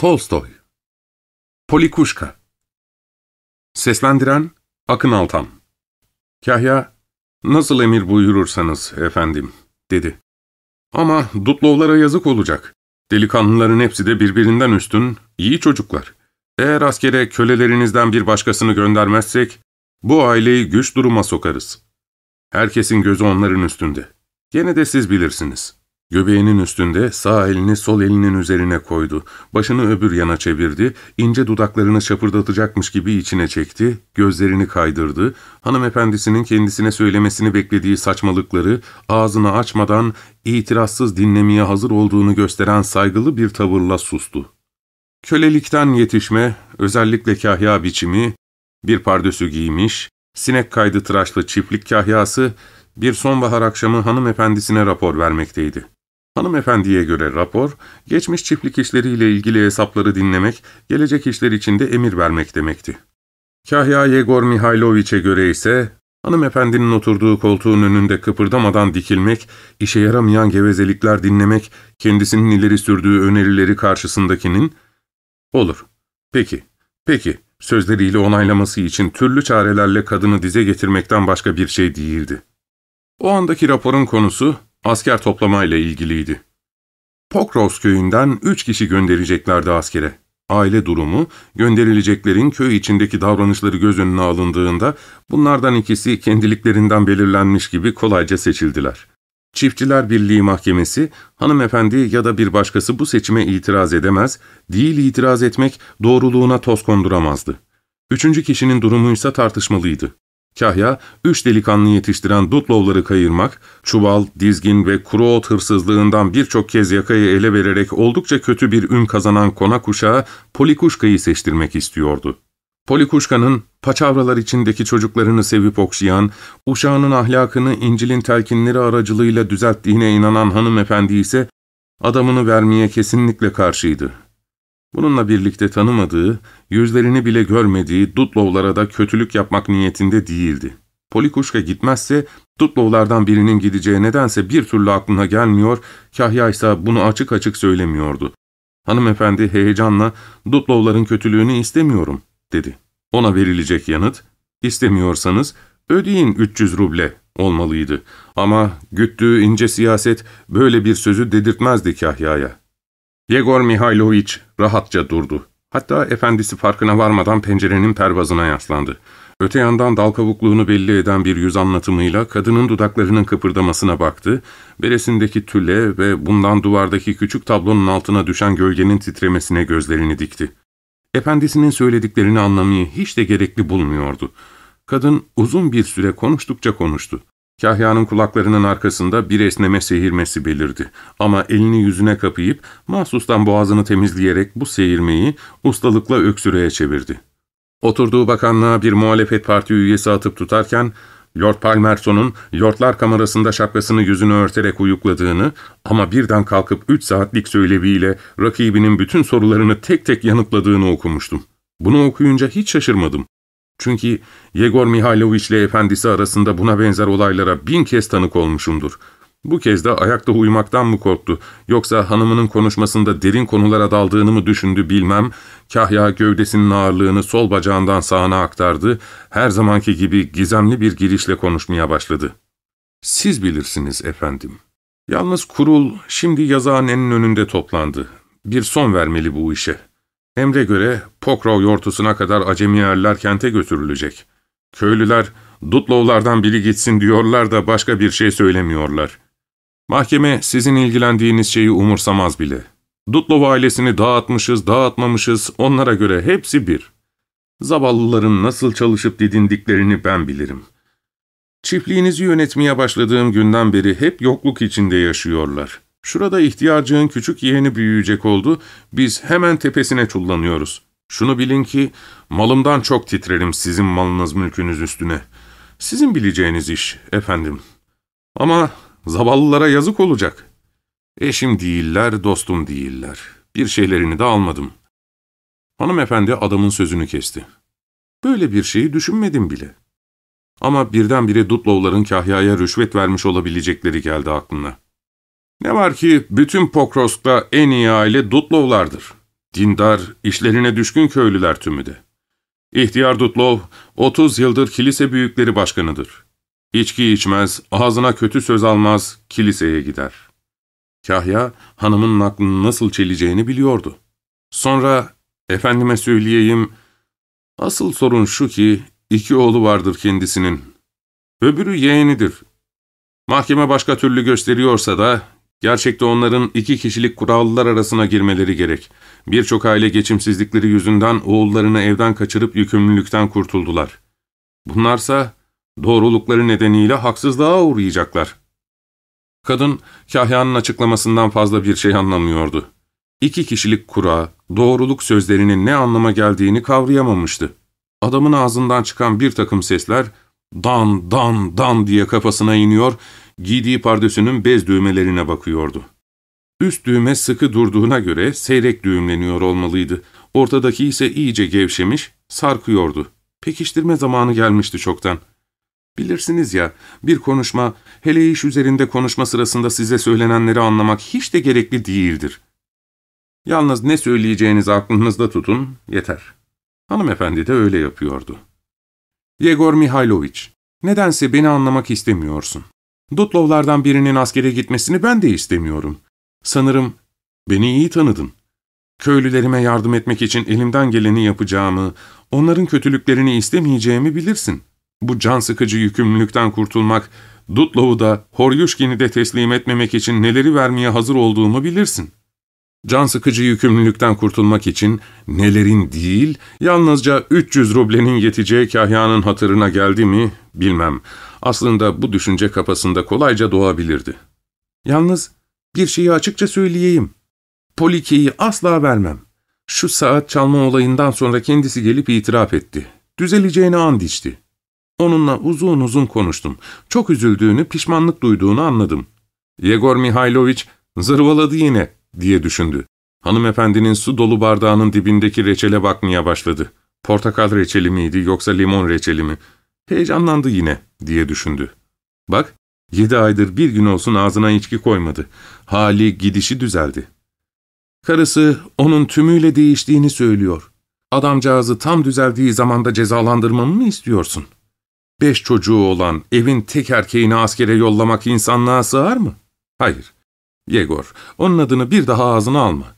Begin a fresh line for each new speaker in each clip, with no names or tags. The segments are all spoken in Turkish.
Tolstoy Polikuşka Seslendiren Akın Altan Kahya, nasıl emir buyurursanız efendim, dedi. Ama Dutlovlara yazık olacak. Delikanlıların hepsi de birbirinden üstün, iyi çocuklar. Eğer askere kölelerinizden bir başkasını göndermezsek, bu aileyi güç duruma sokarız. Herkesin gözü onların üstünde. Gene de siz bilirsiniz.'' Göbeğinin üstünde sağ elini sol elinin üzerine koydu. Başını öbür yana çevirdi, ince dudaklarını şapırdatacakmış gibi içine çekti, gözlerini kaydırdı, hanımefendisinin kendisine söylemesini beklediği saçmalıkları ağzını açmadan itirazsız dinlemeye hazır olduğunu gösteren saygılı bir tavırla sustu. Kölelikten yetişme, özellikle kahya biçimi, bir pardösü giymiş, sinek kaydı tıraşlı çiftlik kahyası, bir sonbahar akşamı hanımefendisine rapor vermekteydi. Hanımefendiye göre rapor, geçmiş çiftlik işleriyle ilgili hesapları dinlemek, gelecek işler için de emir vermek demekti. Kahya Yegor Mihailoviç'e göre ise, hanımefendinin oturduğu koltuğun önünde kıpırdamadan dikilmek, işe yaramayan gevezelikler dinlemek, kendisinin ileri sürdüğü önerileri karşısındakinin, ''Olur, peki, peki'' sözleriyle onaylaması için türlü çarelerle kadını dize getirmekten başka bir şey değildi. O andaki raporun konusu, asker toplamayla ilgiliydi. Pokros köyünden üç kişi göndereceklerdi askere. Aile durumu, gönderileceklerin köy içindeki davranışları göz önüne alındığında bunlardan ikisi kendiliklerinden belirlenmiş gibi kolayca seçildiler. Çiftçiler Birliği Mahkemesi, hanımefendi ya da bir başkası bu seçime itiraz edemez, değil itiraz etmek doğruluğuna toz konduramazdı. Üçüncü kişinin durumuysa tartışmalıydı. Kahya, üç delikanlı yetiştiren Dutlovları kayırmak, çuval, dizgin ve kuru ot hırsızlığından birçok kez yakayı ele vererek oldukça kötü bir ün kazanan konak uşağı Polikuşka'yı seçtirmek istiyordu. Polikuşka'nın paçavralar içindeki çocuklarını sevip okşayan, uşağının ahlakını İncil'in telkinleri aracılığıyla düzelttiğine inanan hanımefendi ise adamını vermeye kesinlikle karşıydı. Bununla birlikte tanımadığı, yüzlerini bile görmediği Dutlovlara da kötülük yapmak niyetinde değildi. Polikuşka gitmezse Dutlovlardan birinin gideceği nedense bir türlü aklına gelmiyor, Kahya ise bunu açık açık söylemiyordu. Hanımefendi heyecanla Dutlovların kötülüğünü istemiyorum dedi. Ona verilecek yanıt, istemiyorsanız ödeyin 300 ruble olmalıydı. Ama güttüğü ince siyaset böyle bir sözü dedirtmezdi Kahya'ya. Yegor Mihailoviç rahatça durdu. Hatta efendisi farkına varmadan pencerenin pervazına yaslandı. Öte yandan dal kavukluğunu belli eden bir yüz anlatımıyla kadının dudaklarının kıpırdamasına baktı, beresindeki tüle ve bundan duvardaki küçük tablonun altına düşen gölgenin titremesine gözlerini dikti. Efendisinin söylediklerini anlamayı hiç de gerekli bulmuyordu. Kadın uzun bir süre konuştukça konuştu. Kahya'nın kulaklarının arkasında bir esneme seyirmesi belirdi. Ama elini yüzüne kapayıp mahsustan boğazını temizleyerek bu seyirmeyi ustalıkla öksürüğe çevirdi. Oturduğu bakanlığa bir muhalefet parti üyesi atıp tutarken, Lord Palmerston'un Lordlar kamerasında şapkasını yüzünü örterek uyukladığını ama birden kalkıp üç saatlik söyleviyle rakibinin bütün sorularını tek tek yanıtladığını okumuştum. Bunu okuyunca hiç şaşırmadım. Çünkü Yegor Mihailoviç ile efendisi arasında buna benzer olaylara bin kez tanık olmuşumdur. Bu kez de ayakta uyumaktan mı korktu, yoksa hanımının konuşmasında derin konulara daldığını mı düşündü bilmem, kahya gövdesinin ağırlığını sol bacağından sağına aktardı, her zamanki gibi gizemli bir girişle konuşmaya başladı. ''Siz bilirsiniz efendim. Yalnız kurul şimdi yazağın en önünde toplandı. Bir son vermeli bu işe.'' Emre göre Pokrov yortusuna kadar acemi yerler kente götürülecek. Köylüler, Dutlovlardan biri gitsin diyorlar da başka bir şey söylemiyorlar. Mahkeme sizin ilgilendiğiniz şeyi umursamaz bile. Dutlov ailesini dağıtmışız, dağıtmamışız, onlara göre hepsi bir. Zavallıların nasıl çalışıp didindiklerini ben bilirim. Çiftliğinizi yönetmeye başladığım günden beri hep yokluk içinde yaşıyorlar.'' Şurada ihtiyacın küçük yeğeni büyüyecek oldu, biz hemen tepesine çullanıyoruz. Şunu bilin ki malımdan çok titrerim sizin malınız mülkünüz üstüne. Sizin bileceğiniz iş efendim. Ama zavallılara yazık olacak. Eşim değiller, dostum değiller. Bir şeylerini de almadım. Hanımefendi adamın sözünü kesti. Böyle bir şeyi düşünmedim bile. Ama birdenbire Dutlovların kahyaya rüşvet vermiş olabilecekleri geldi aklına. Ne var ki bütün Pokrosk'ta en iyi aile Dutlovlardır. Dindar, işlerine düşkün köylüler tümü de. İhtiyar Dutlov, 30 yıldır kilise büyükleri başkanıdır. İçki içmez, ağzına kötü söz almaz, kiliseye gider. Kahya, hanımın aklını nasıl çeleceğini biliyordu. Sonra, efendime söyleyeyim, asıl sorun şu ki, iki oğlu vardır kendisinin. Öbürü yeğenidir. Mahkeme başka türlü gösteriyorsa da, gerçekte onların iki kişilik kurallar arasına girmeleri gerek. Birçok aile geçimsizlikleri yüzünden oğullarını evden kaçırıp yükümlülükten kurtuldular. Bunlarsa, doğrulukları nedeniyle haksızlığa uğrayacaklar. Kadın, Kahya'nın açıklamasından fazla bir şey anlamıyordu. İki kişilik kura, doğruluk sözlerinin ne anlama geldiğini kavrayamamıştı. Adamın ağzından çıkan bir takım sesler, dan dan dan diye kafasına iniyor, giydiği pardösünün bez düğmelerine bakıyordu. Üst düğme sıkı durduğuna göre seyrek düğümleniyor olmalıydı. Ortadaki ise iyice gevşemiş, sarkıyordu. Pekiştirme zamanı gelmişti çoktan. Bilirsiniz ya, bir konuşma, hele iş üzerinde konuşma sırasında size söylenenleri anlamak hiç de gerekli değildir. Yalnız ne söyleyeceğinizi aklınızda tutun, yeter. Hanımefendi de öyle yapıyordu. Yegor Mihailoviç, nedense beni anlamak istemiyorsun. Dutlovlardan birinin askere gitmesini ben de istemiyorum. Sanırım beni iyi tanıdın. Köylülerime yardım etmek için elimden geleni yapacağımı, onların kötülüklerini istemeyeceğimi bilirsin. Bu can sıkıcı yükümlülükten kurtulmak, Dutlov'u da, Horyushkin'i de teslim etmemek için neleri vermeye hazır olduğumu bilirsin. Can sıkıcı yükümlülükten kurtulmak için nelerin değil, yalnızca 300 rublenin yeteceği kahyanın hatırına geldi mi bilmem. Aslında bu düşünce kafasında kolayca doğabilirdi. Yalnız bir şeyi açıkça söyleyeyim. Polike'yi asla vermem. Şu saat çalma olayından sonra kendisi gelip itiraf etti. Düzeleceğine and içti. Onunla uzun uzun konuştum. Çok üzüldüğünü, pişmanlık duyduğunu anladım. Yegor Mihailoviç zırvaladı yine diye düşündü. Hanımefendinin su dolu bardağının dibindeki reçele bakmaya başladı. Portakal reçeli miydi yoksa limon reçeli mi? Heyecanlandı yine diye düşündü. Bak, yedi aydır bir gün olsun ağzına içki koymadı. Hali gidişi düzeldi. Karısı onun tümüyle değiştiğini söylüyor. Adamcağızı tam düzeldiği zamanda cezalandırmamı mı istiyorsun? Beş çocuğu olan evin tek erkeğini askere yollamak insanlığa sığar mı? Hayır. Yegor, onun adını bir daha ağzına alma.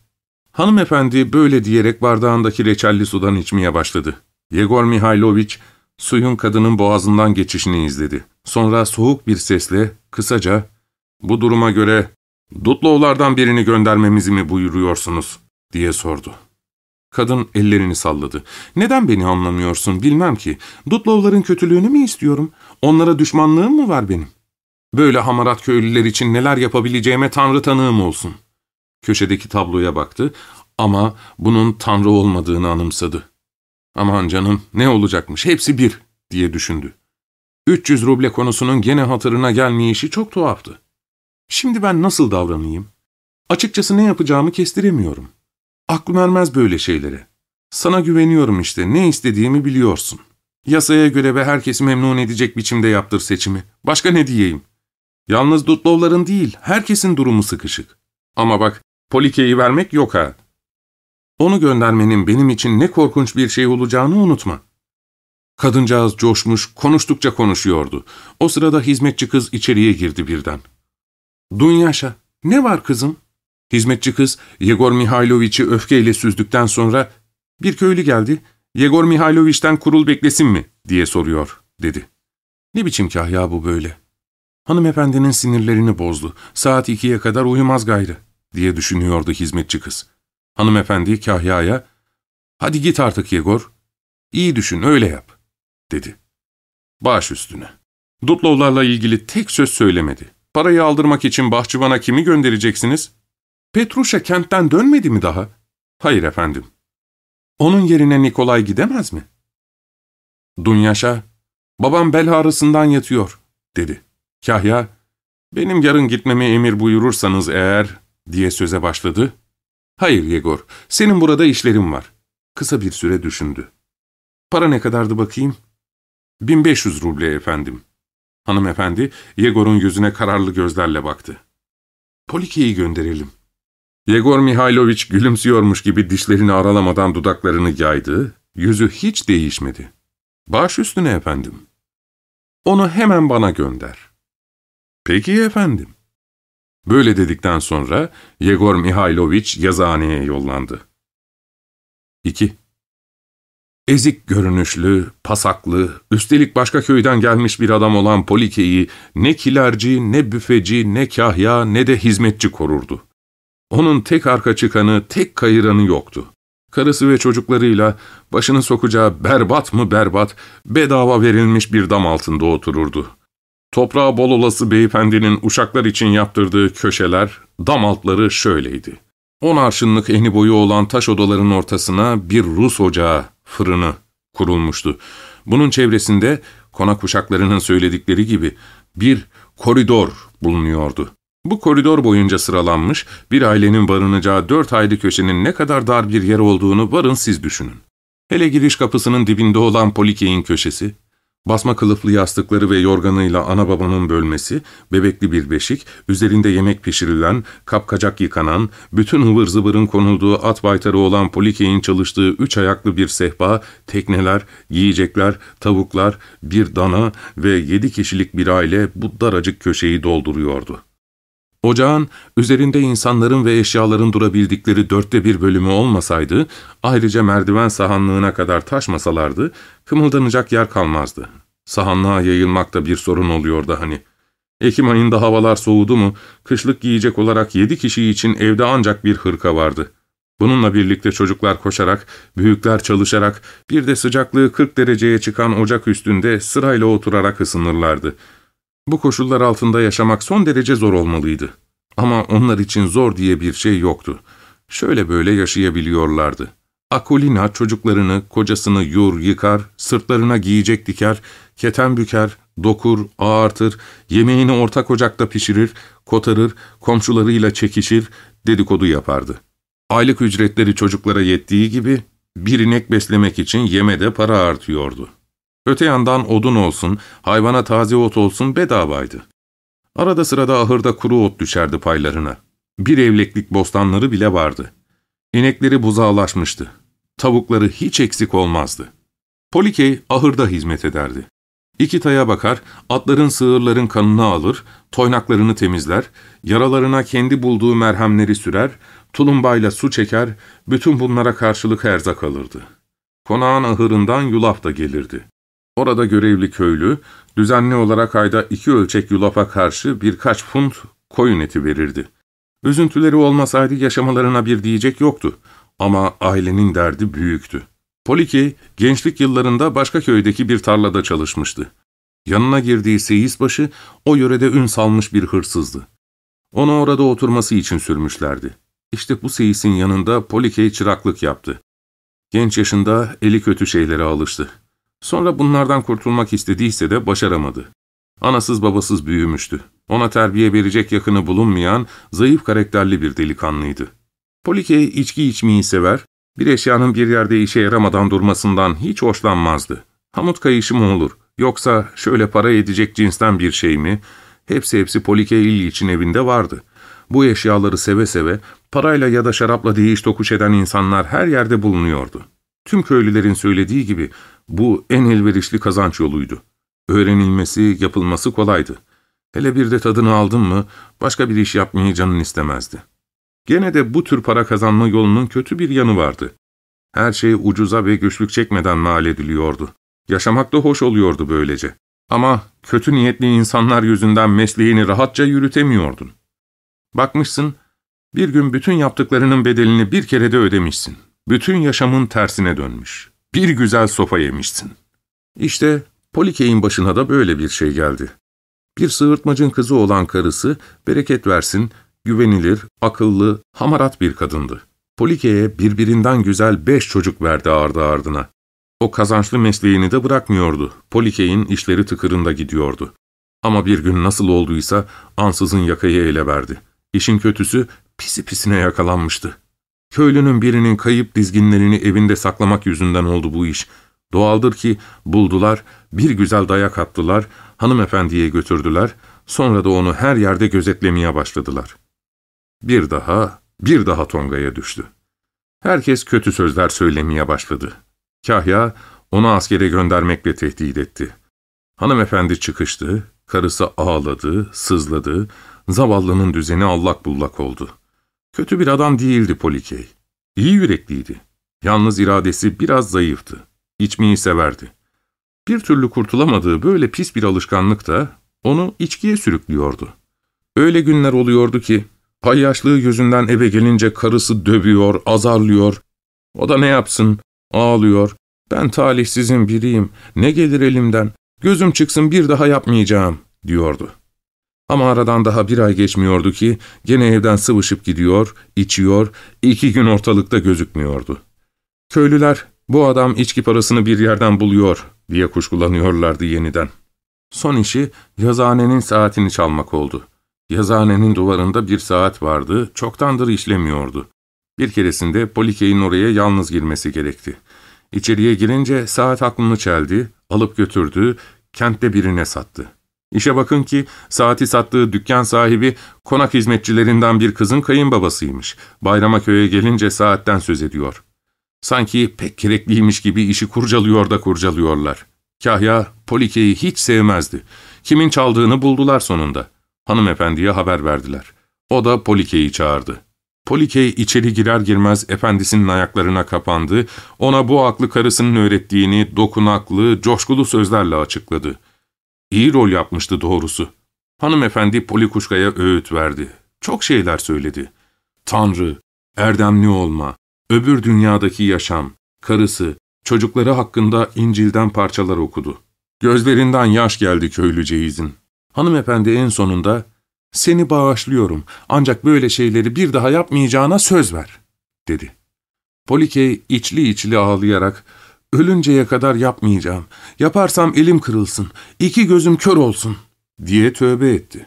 Hanımefendi böyle diyerek bardağındaki reçelli sudan içmeye başladı. Yegor Mihailoviç, suyun kadının boğazından geçişini izledi. Sonra soğuk bir sesle, kısaca, ''Bu duruma göre Dutlovlardan birini göndermemizi mi buyuruyorsunuz?'' diye sordu. Kadın ellerini salladı. ''Neden beni anlamıyorsun bilmem ki. Dutlovların kötülüğünü mü istiyorum? Onlara düşmanlığım mı var benim?'' Böyle hamarat köylüler için neler yapabileceğime Tanrı tanığım olsun. Köşedeki tabloya baktı ama bunun Tanrı olmadığını anımsadı. Aman canım ne olacakmış hepsi bir diye düşündü. 300 ruble konusunun gene hatırına gelmeyişi çok tuhaftı. Şimdi ben nasıl davranayım? Açıkçası ne yapacağımı kestiremiyorum. Aklım ermez böyle şeylere. Sana güveniyorum işte, ne istediğimi biliyorsun. Yasaya göre ve herkesi memnun edecek biçimde yaptır seçimi. Başka ne diyeyim? Yalnız Dutlovların değil, herkesin durumu sıkışık. Ama bak, Polike'yi vermek yok ha. Onu göndermenin benim için ne korkunç bir şey olacağını unutma. Kadıncağız coşmuş, konuştukça konuşuyordu. O sırada hizmetçi kız içeriye girdi birden. Dunyaşa, ne var kızım? Hizmetçi kız, Yegor Mihailoviç'i öfkeyle süzdükten sonra, bir köylü geldi, Yegor Mihailoviç'ten kurul beklesin mi, diye soruyor, dedi. Ne biçim kahya bu böyle? Hanımefendinin sinirlerini bozdu. Saat ikiye kadar uyumaz gayrı, diye düşünüyordu hizmetçi kız. Hanımefendi kahyaya, ''Hadi git artık Yegor. İyi düşün, öyle yap.'' dedi. Baş üstüne. Dutlovlarla ilgili tek söz söylemedi. Parayı aldırmak için bahçıvana kimi göndereceksiniz? Petruşa kentten dönmedi mi daha? Hayır efendim. Onun yerine Nikolay gidemez mi? Dunyaşa, babam bel ağrısından yatıyor, dedi. Kahya, benim yarın gitmeme emir buyurursanız eğer, diye söze başladı. Hayır Yegor, senin burada işlerin var. Kısa bir süre düşündü. Para ne kadardı bakayım? 1500 ruble efendim. Hanımefendi, Yegor'un yüzüne kararlı gözlerle baktı. Polike'yi gönderelim. Yegor Mihailoviç gülümsüyormuş gibi dişlerini aralamadan dudaklarını yaydı, yüzü hiç değişmedi. Baş üstüne efendim. Onu hemen bana gönder. Peki efendim. Böyle dedikten sonra Yegor Mihailoviç yazıhaneye yollandı. 2. Ezik görünüşlü, pasaklı, üstelik başka köyden gelmiş bir adam olan Polike'yi ne kilerci, ne büfeci, ne kahya, ne de hizmetçi korurdu. Onun tek arka çıkanı, tek kayıranı yoktu. Karısı ve çocuklarıyla başını sokacağı berbat mı berbat, bedava verilmiş bir dam altında otururdu. Toprağı bol olası beyefendinin uşaklar için yaptırdığı köşeler, dam altları şöyleydi. On arşınlık eni boyu olan taş odaların ortasına bir Rus ocağı, fırını kurulmuştu. Bunun çevresinde konak uşaklarının söyledikleri gibi bir koridor bulunuyordu. Bu koridor boyunca sıralanmış bir ailenin barınacağı dört ayrı köşenin ne kadar dar bir yer olduğunu varın siz düşünün. Hele giriş kapısının dibinde olan Polike'in köşesi, Basma kılıflı yastıkları ve yorganıyla ana babanın bölmesi, bebekli bir beşik, üzerinde yemek pişirilen, kapkacak yıkanan, bütün hıvır zıvırın konulduğu at baytarı olan Polike'in çalıştığı üç ayaklı bir sehpa, tekneler, yiyecekler, tavuklar, bir dana ve yedi kişilik bir aile bu daracık köşeyi dolduruyordu. Ocağın üzerinde insanların ve eşyaların durabildikleri dörtte bir bölümü olmasaydı, ayrıca merdiven sahanlığına kadar taşmasalardı, kımıldanacak yer kalmazdı. Sahanlığa yayılmak da bir sorun oluyordu hani. Ekim ayında havalar soğudu mu, kışlık giyecek olarak yedi kişi için evde ancak bir hırka vardı. Bununla birlikte çocuklar koşarak, büyükler çalışarak, bir de sıcaklığı 40 dereceye çıkan ocak üstünde sırayla oturarak ısınırlardı.'' Bu koşullar altında yaşamak son derece zor olmalıydı. Ama onlar için zor diye bir şey yoktu. Şöyle böyle yaşayabiliyorlardı. Akulina çocuklarını, kocasını yur, yıkar, sırtlarına giyecek diker, keten büker, dokur, ağartır, yemeğini ortak ocakta pişirir, kotarır, komşularıyla çekişir, dedikodu yapardı. Aylık ücretleri çocuklara yettiği gibi bir inek beslemek için yemede para artıyordu. Öte yandan odun olsun, hayvana taze ot olsun bedavaydı. Arada sırada ahırda kuru ot düşerdi paylarına. Bir evleklik bostanları bile vardı. İnekleri buzağlaşmıştı. Tavukları hiç eksik olmazdı. Polikey ahırda hizmet ederdi. İki taya bakar, atların sığırların kanını alır, toynaklarını temizler, yaralarına kendi bulduğu merhemleri sürer, tulumbayla su çeker, bütün bunlara karşılık erzak alırdı. Konağın ahırından yulaf da gelirdi. Orada görevli köylü, düzenli olarak ayda iki ölçek yulafa karşı birkaç funt koyun eti verirdi. Üzüntüleri olmasaydı yaşamalarına bir diyecek yoktu. Ama ailenin derdi büyüktü. Poliki, gençlik yıllarında başka köydeki bir tarlada çalışmıştı. Yanına girdiği seyisbaşı, o yörede ün salmış bir hırsızdı. Onu orada oturması için sürmüşlerdi. İşte bu seyisin yanında Polikey çıraklık yaptı. Genç yaşında eli kötü şeylere alıştı. Sonra bunlardan kurtulmak istediyse de başaramadı. Anasız babasız büyümüştü. Ona terbiye verecek yakını bulunmayan, zayıf karakterli bir delikanlıydı. Polike içki içmeyi sever, bir eşyanın bir yerde işe yaramadan durmasından hiç hoşlanmazdı. Hamut kayışı mı olur, yoksa şöyle para edecek cinsten bir şey mi? Hepsi hepsi Polike için evinde vardı. Bu eşyaları seve seve, parayla ya da şarapla değiş tokuş eden insanlar her yerde bulunuyordu. Tüm köylülerin söylediği gibi bu en elverişli kazanç yoluydu. Öğrenilmesi, yapılması kolaydı. Hele bir de tadını aldın mı başka bir iş yapmayı canın istemezdi. Gene de bu tür para kazanma yolunun kötü bir yanı vardı. Her şey ucuza ve güçlük çekmeden mal ediliyordu. Yaşamak da hoş oluyordu böylece. Ama kötü niyetli insanlar yüzünden mesleğini rahatça yürütemiyordun. Bakmışsın, bir gün bütün yaptıklarının bedelini bir kerede ödemişsin. Bütün yaşamın tersine dönmüş. Bir güzel sopa yemişsin. İşte Polike'in başına da böyle bir şey geldi. Bir sığırtmacın kızı olan karısı, bereket versin, güvenilir, akıllı, hamarat bir kadındı. Polike'ye birbirinden güzel beş çocuk verdi ardı ardına. O kazançlı mesleğini de bırakmıyordu. Polike'in işleri tıkırında gidiyordu. Ama bir gün nasıl olduysa ansızın yakayı ele verdi. İşin kötüsü pisi pisine yakalanmıştı. Köylünün birinin kayıp dizginlerini evinde saklamak yüzünden oldu bu iş. Doğaldır ki buldular, bir güzel dayak attılar, hanımefendiye götürdüler, sonra da onu her yerde gözetlemeye başladılar. Bir daha bir daha Tonga'ya düştü. Herkes kötü sözler söylemeye başladı. Kahya onu askere göndermekle tehdit etti. Hanımefendi çıkıştı, karısı ağladı, sızladı, zavallının düzeni allak bullak oldu. Kötü bir adam değildi Polikey. İyi yürekliydi. Yalnız iradesi biraz zayıftı. İçmeyi severdi. Bir türlü kurtulamadığı böyle pis bir alışkanlık da onu içkiye sürüklüyordu. Öyle günler oluyordu ki, payyaşlığı yüzünden eve gelince karısı dövüyor, azarlıyor. O da ne yapsın? Ağlıyor. Ben talihsizin biriyim, ne gelir elimden, gözüm çıksın bir daha yapmayacağım, diyordu. Ama aradan daha bir ay geçmiyordu ki, gene evden sıvışıp gidiyor, içiyor, iki gün ortalıkta gözükmüyordu. Köylüler, bu adam içki parasını bir yerden buluyor, diye kuşkulanıyorlardı yeniden. Son işi yazıhanenin saatini çalmak oldu. Yazıhanenin duvarında bir saat vardı, çoktandır işlemiyordu. Bir keresinde Polike'in oraya yalnız girmesi gerekti. İçeriye girince saat aklını çeldi, alıp götürdü, kentte birine sattı. İşe bakın ki saati sattığı dükkan sahibi konak hizmetçilerinden bir kızın kayınbabasıymış. Bayrama köye gelince saatten söz ediyor. Sanki pek gerekliymiş gibi işi kurcalıyor da kurcalıyorlar. Kahya Polike'yi hiç sevmezdi. Kimin çaldığını buldular sonunda. Hanımefendiye haber verdiler. O da Polike'yi çağırdı. Polikey içeri girer girmez efendisinin ayaklarına kapandı, ona bu aklı karısının öğrettiğini dokunaklı, coşkulu sözlerle açıkladı. İyi rol yapmıştı doğrusu. Hanımefendi Polikuşka'ya öğüt verdi. Çok şeyler söyledi. Tanrı, erdemli olma, öbür dünyadaki yaşam, karısı, çocukları hakkında İncil'den parçalar okudu. Gözlerinden yaş geldi köylü Ceyiz'in. Hanımefendi en sonunda, ''Seni bağışlıyorum ancak böyle şeyleri bir daha yapmayacağına söz ver.'' dedi. Polikey içli içli ağlayarak, ''Ölünceye kadar yapmayacağım, yaparsam elim kırılsın, iki gözüm kör olsun.'' diye tövbe etti.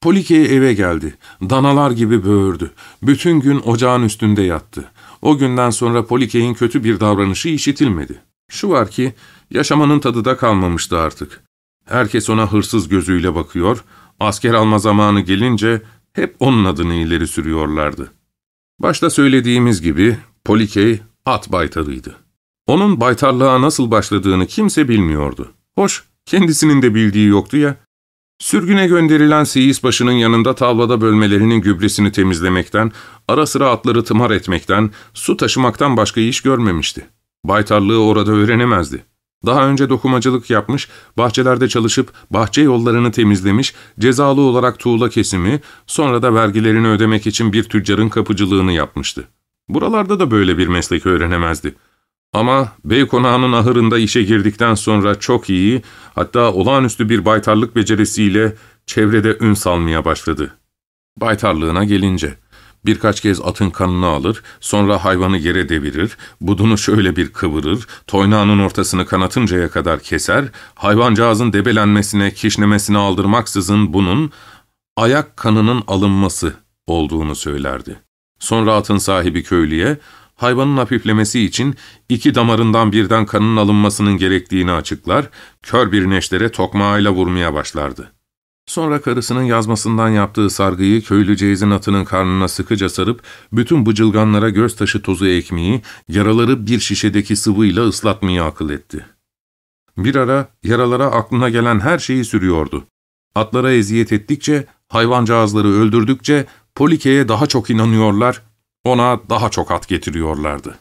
Polikey eve geldi, danalar gibi böğürdü, bütün gün ocağın üstünde yattı. O günden sonra Polikey'in kötü bir davranışı işitilmedi. Şu var ki, yaşamanın tadı da kalmamıştı artık. Herkes ona hırsız gözüyle bakıyor, asker alma zamanı gelince hep onun adını ileri sürüyorlardı. Başta söylediğimiz gibi Polikey at baytarıydı. Onun baytarlığa nasıl başladığını kimse bilmiyordu. Hoş, kendisinin de bildiği yoktu ya. Sürgüne gönderilen seyis başının yanında tavlada bölmelerinin gübresini temizlemekten, ara sıra atları tımar etmekten, su taşımaktan başka iş görmemişti. Baytarlığı orada öğrenemezdi. Daha önce dokumacılık yapmış, bahçelerde çalışıp bahçe yollarını temizlemiş, cezalı olarak tuğla kesimi, sonra da vergilerini ödemek için bir tüccarın kapıcılığını yapmıştı. Buralarda da böyle bir meslek öğrenemezdi. Ama bey konağının ahırında işe girdikten sonra çok iyi, hatta olağanüstü bir baytarlık becerisiyle çevrede ün salmaya başladı. Baytarlığına gelince, birkaç kez atın kanını alır, sonra hayvanı yere devirir, budunu şöyle bir kıvırır, toynağının ortasını kanatıncaya kadar keser, hayvancağızın debelenmesine, kişnemesine aldırmaksızın bunun ayak kanının alınması olduğunu söylerdi. Sonra atın sahibi köylüye, hayvanın hafiflemesi için iki damarından birden kanın alınmasının gerektiğini açıklar, kör bir neştere tokmağıyla vurmaya başlardı. Sonra karısının yazmasından yaptığı sargıyı köylü Ceyiz'in atının karnına sıkıca sarıp bütün bıcılganlara göz taşı tozu ekmeği, yaraları bir şişedeki sıvıyla ıslatmayı akıl etti. Bir ara yaralara aklına gelen her şeyi sürüyordu. Atlara eziyet ettikçe, hayvancağızları öldürdükçe Polike'ye daha çok inanıyorlar, ona daha çok at getiriyorlardı.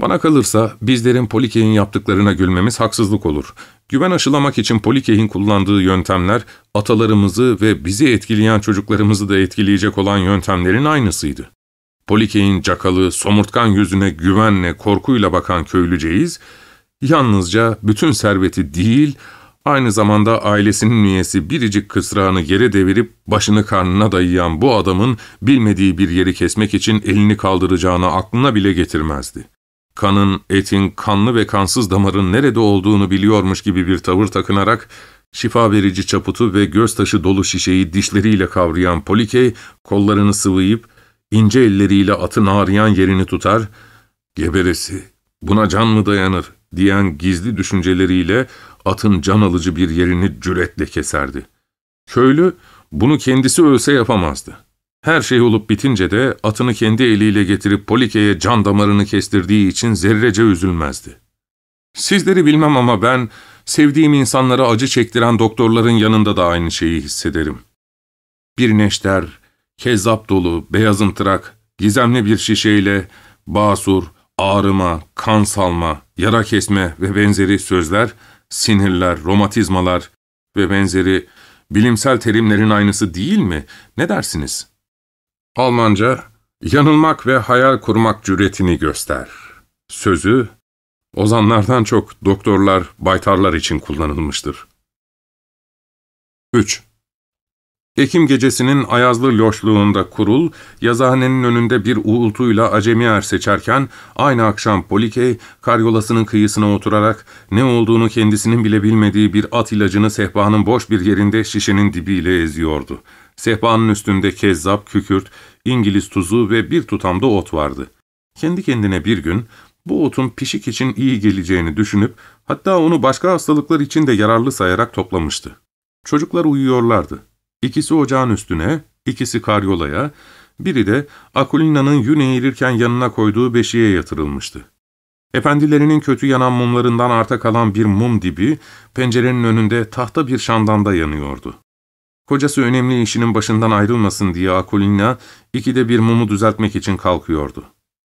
Bana kalırsa bizlerin Polike'in yaptıklarına gülmemiz haksızlık olur. Güven aşılamak için Polike'in kullandığı yöntemler, atalarımızı ve bizi etkileyen çocuklarımızı da etkileyecek olan yöntemlerin aynısıydı. Polike'in cakalı, somurtkan yüzüne güvenle, korkuyla bakan köylüceğiz, yalnızca bütün serveti değil, aynı zamanda ailesinin üyesi biricik kısrağını yere devirip başını karnına dayayan bu adamın bilmediği bir yeri kesmek için elini kaldıracağını aklına bile getirmezdi. Kanın, etin, kanlı ve kansız damarın nerede olduğunu biliyormuş gibi bir tavır takınarak, şifa verici çaputu ve göz taşı dolu şişeyi dişleriyle kavrayan Polikey, kollarını sıvayıp, ince elleriyle atın ağrıyan yerini tutar, ''Geberesi, buna can mı dayanır?'' diyen gizli düşünceleriyle atın can alıcı bir yerini cüretle keserdi. Köylü, bunu kendisi ölse yapamazdı. Her şey olup bitince de atını kendi eliyle getirip Polike'ye can damarını kestirdiği için zerrece üzülmezdi. Sizleri bilmem ama ben sevdiğim insanlara acı çektiren doktorların yanında da aynı şeyi hissederim. Bir neşter, kezzap dolu, beyazımtırak, gizemli bir şişeyle basur, ağrıma, kan salma, yara kesme ve benzeri sözler, sinirler, romatizmalar ve benzeri bilimsel terimlerin aynısı değil mi? Ne dersiniz? Almanca, yanılmak ve hayal kurmak cüretini göster. Sözü, ozanlardan çok doktorlar, baytarlar için kullanılmıştır. 3. Ekim gecesinin ayazlı loşluğunda kurul, yazıhanenin önünde bir uğultuyla acemi er seçerken, aynı akşam Polikey, karyolasının kıyısına oturarak ne olduğunu kendisinin bile bilmediği bir at ilacını sehpanın boş bir yerinde şişenin dibiyle eziyordu. Sehpanın üstünde kezzap, kükürt, İngiliz tuzu ve bir tutam da ot vardı. Kendi kendine bir gün, bu otun pişik için iyi geleceğini düşünüp, hatta onu başka hastalıklar için de yararlı sayarak toplamıştı. Çocuklar uyuyorlardı. İkisi ocağın üstüne, ikisi karyolaya, biri de Akulina'nın yün eğirirken yanına koyduğu beşiğe yatırılmıştı. Efendilerinin kötü yanan mumlarından arta kalan bir mum dibi, pencerenin önünde tahta bir şandanda yanıyordu. Kocası önemli işinin başından ayrılmasın diye Akulina, ikide bir mumu düzeltmek için kalkıyordu.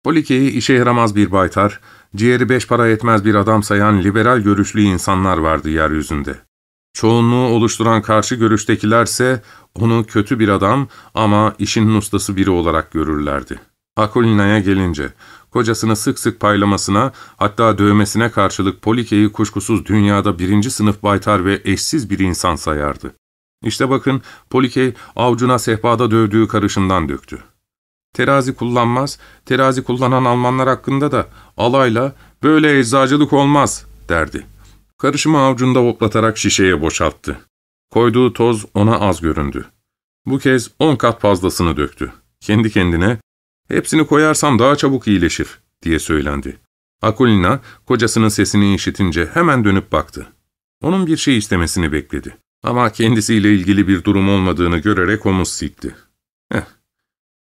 Polike'yi işe yaramaz bir baytar, ciğeri beş para etmez bir adam sayan liberal görüşlü insanlar vardı yeryüzünde. Çoğunluğu oluşturan karşı görüştekilerse onu kötü bir adam ama işin ustası biri olarak görürlerdi. Akulina'ya gelince, kocasını sık sık paylamasına hatta dövmesine karşılık Polike'yi kuşkusuz dünyada birinci sınıf baytar ve eşsiz bir insan sayardı. İşte bakın Polike avcuna sehpada dövdüğü karışından döktü. Terazi kullanmaz, terazi kullanan Almanlar hakkında da alayla böyle eczacılık olmaz derdi. Karışımı avucunda oklatarak şişeye boşalttı. Koyduğu toz ona az göründü. Bu kez on kat fazlasını döktü. Kendi kendine, ''Hepsini koyarsam daha çabuk iyileşir.'' diye söylendi. Akulina, kocasının sesini işitince hemen dönüp baktı. Onun bir şey istemesini bekledi. Ama kendisiyle ilgili bir durum olmadığını görerek omuz silkti. Eh,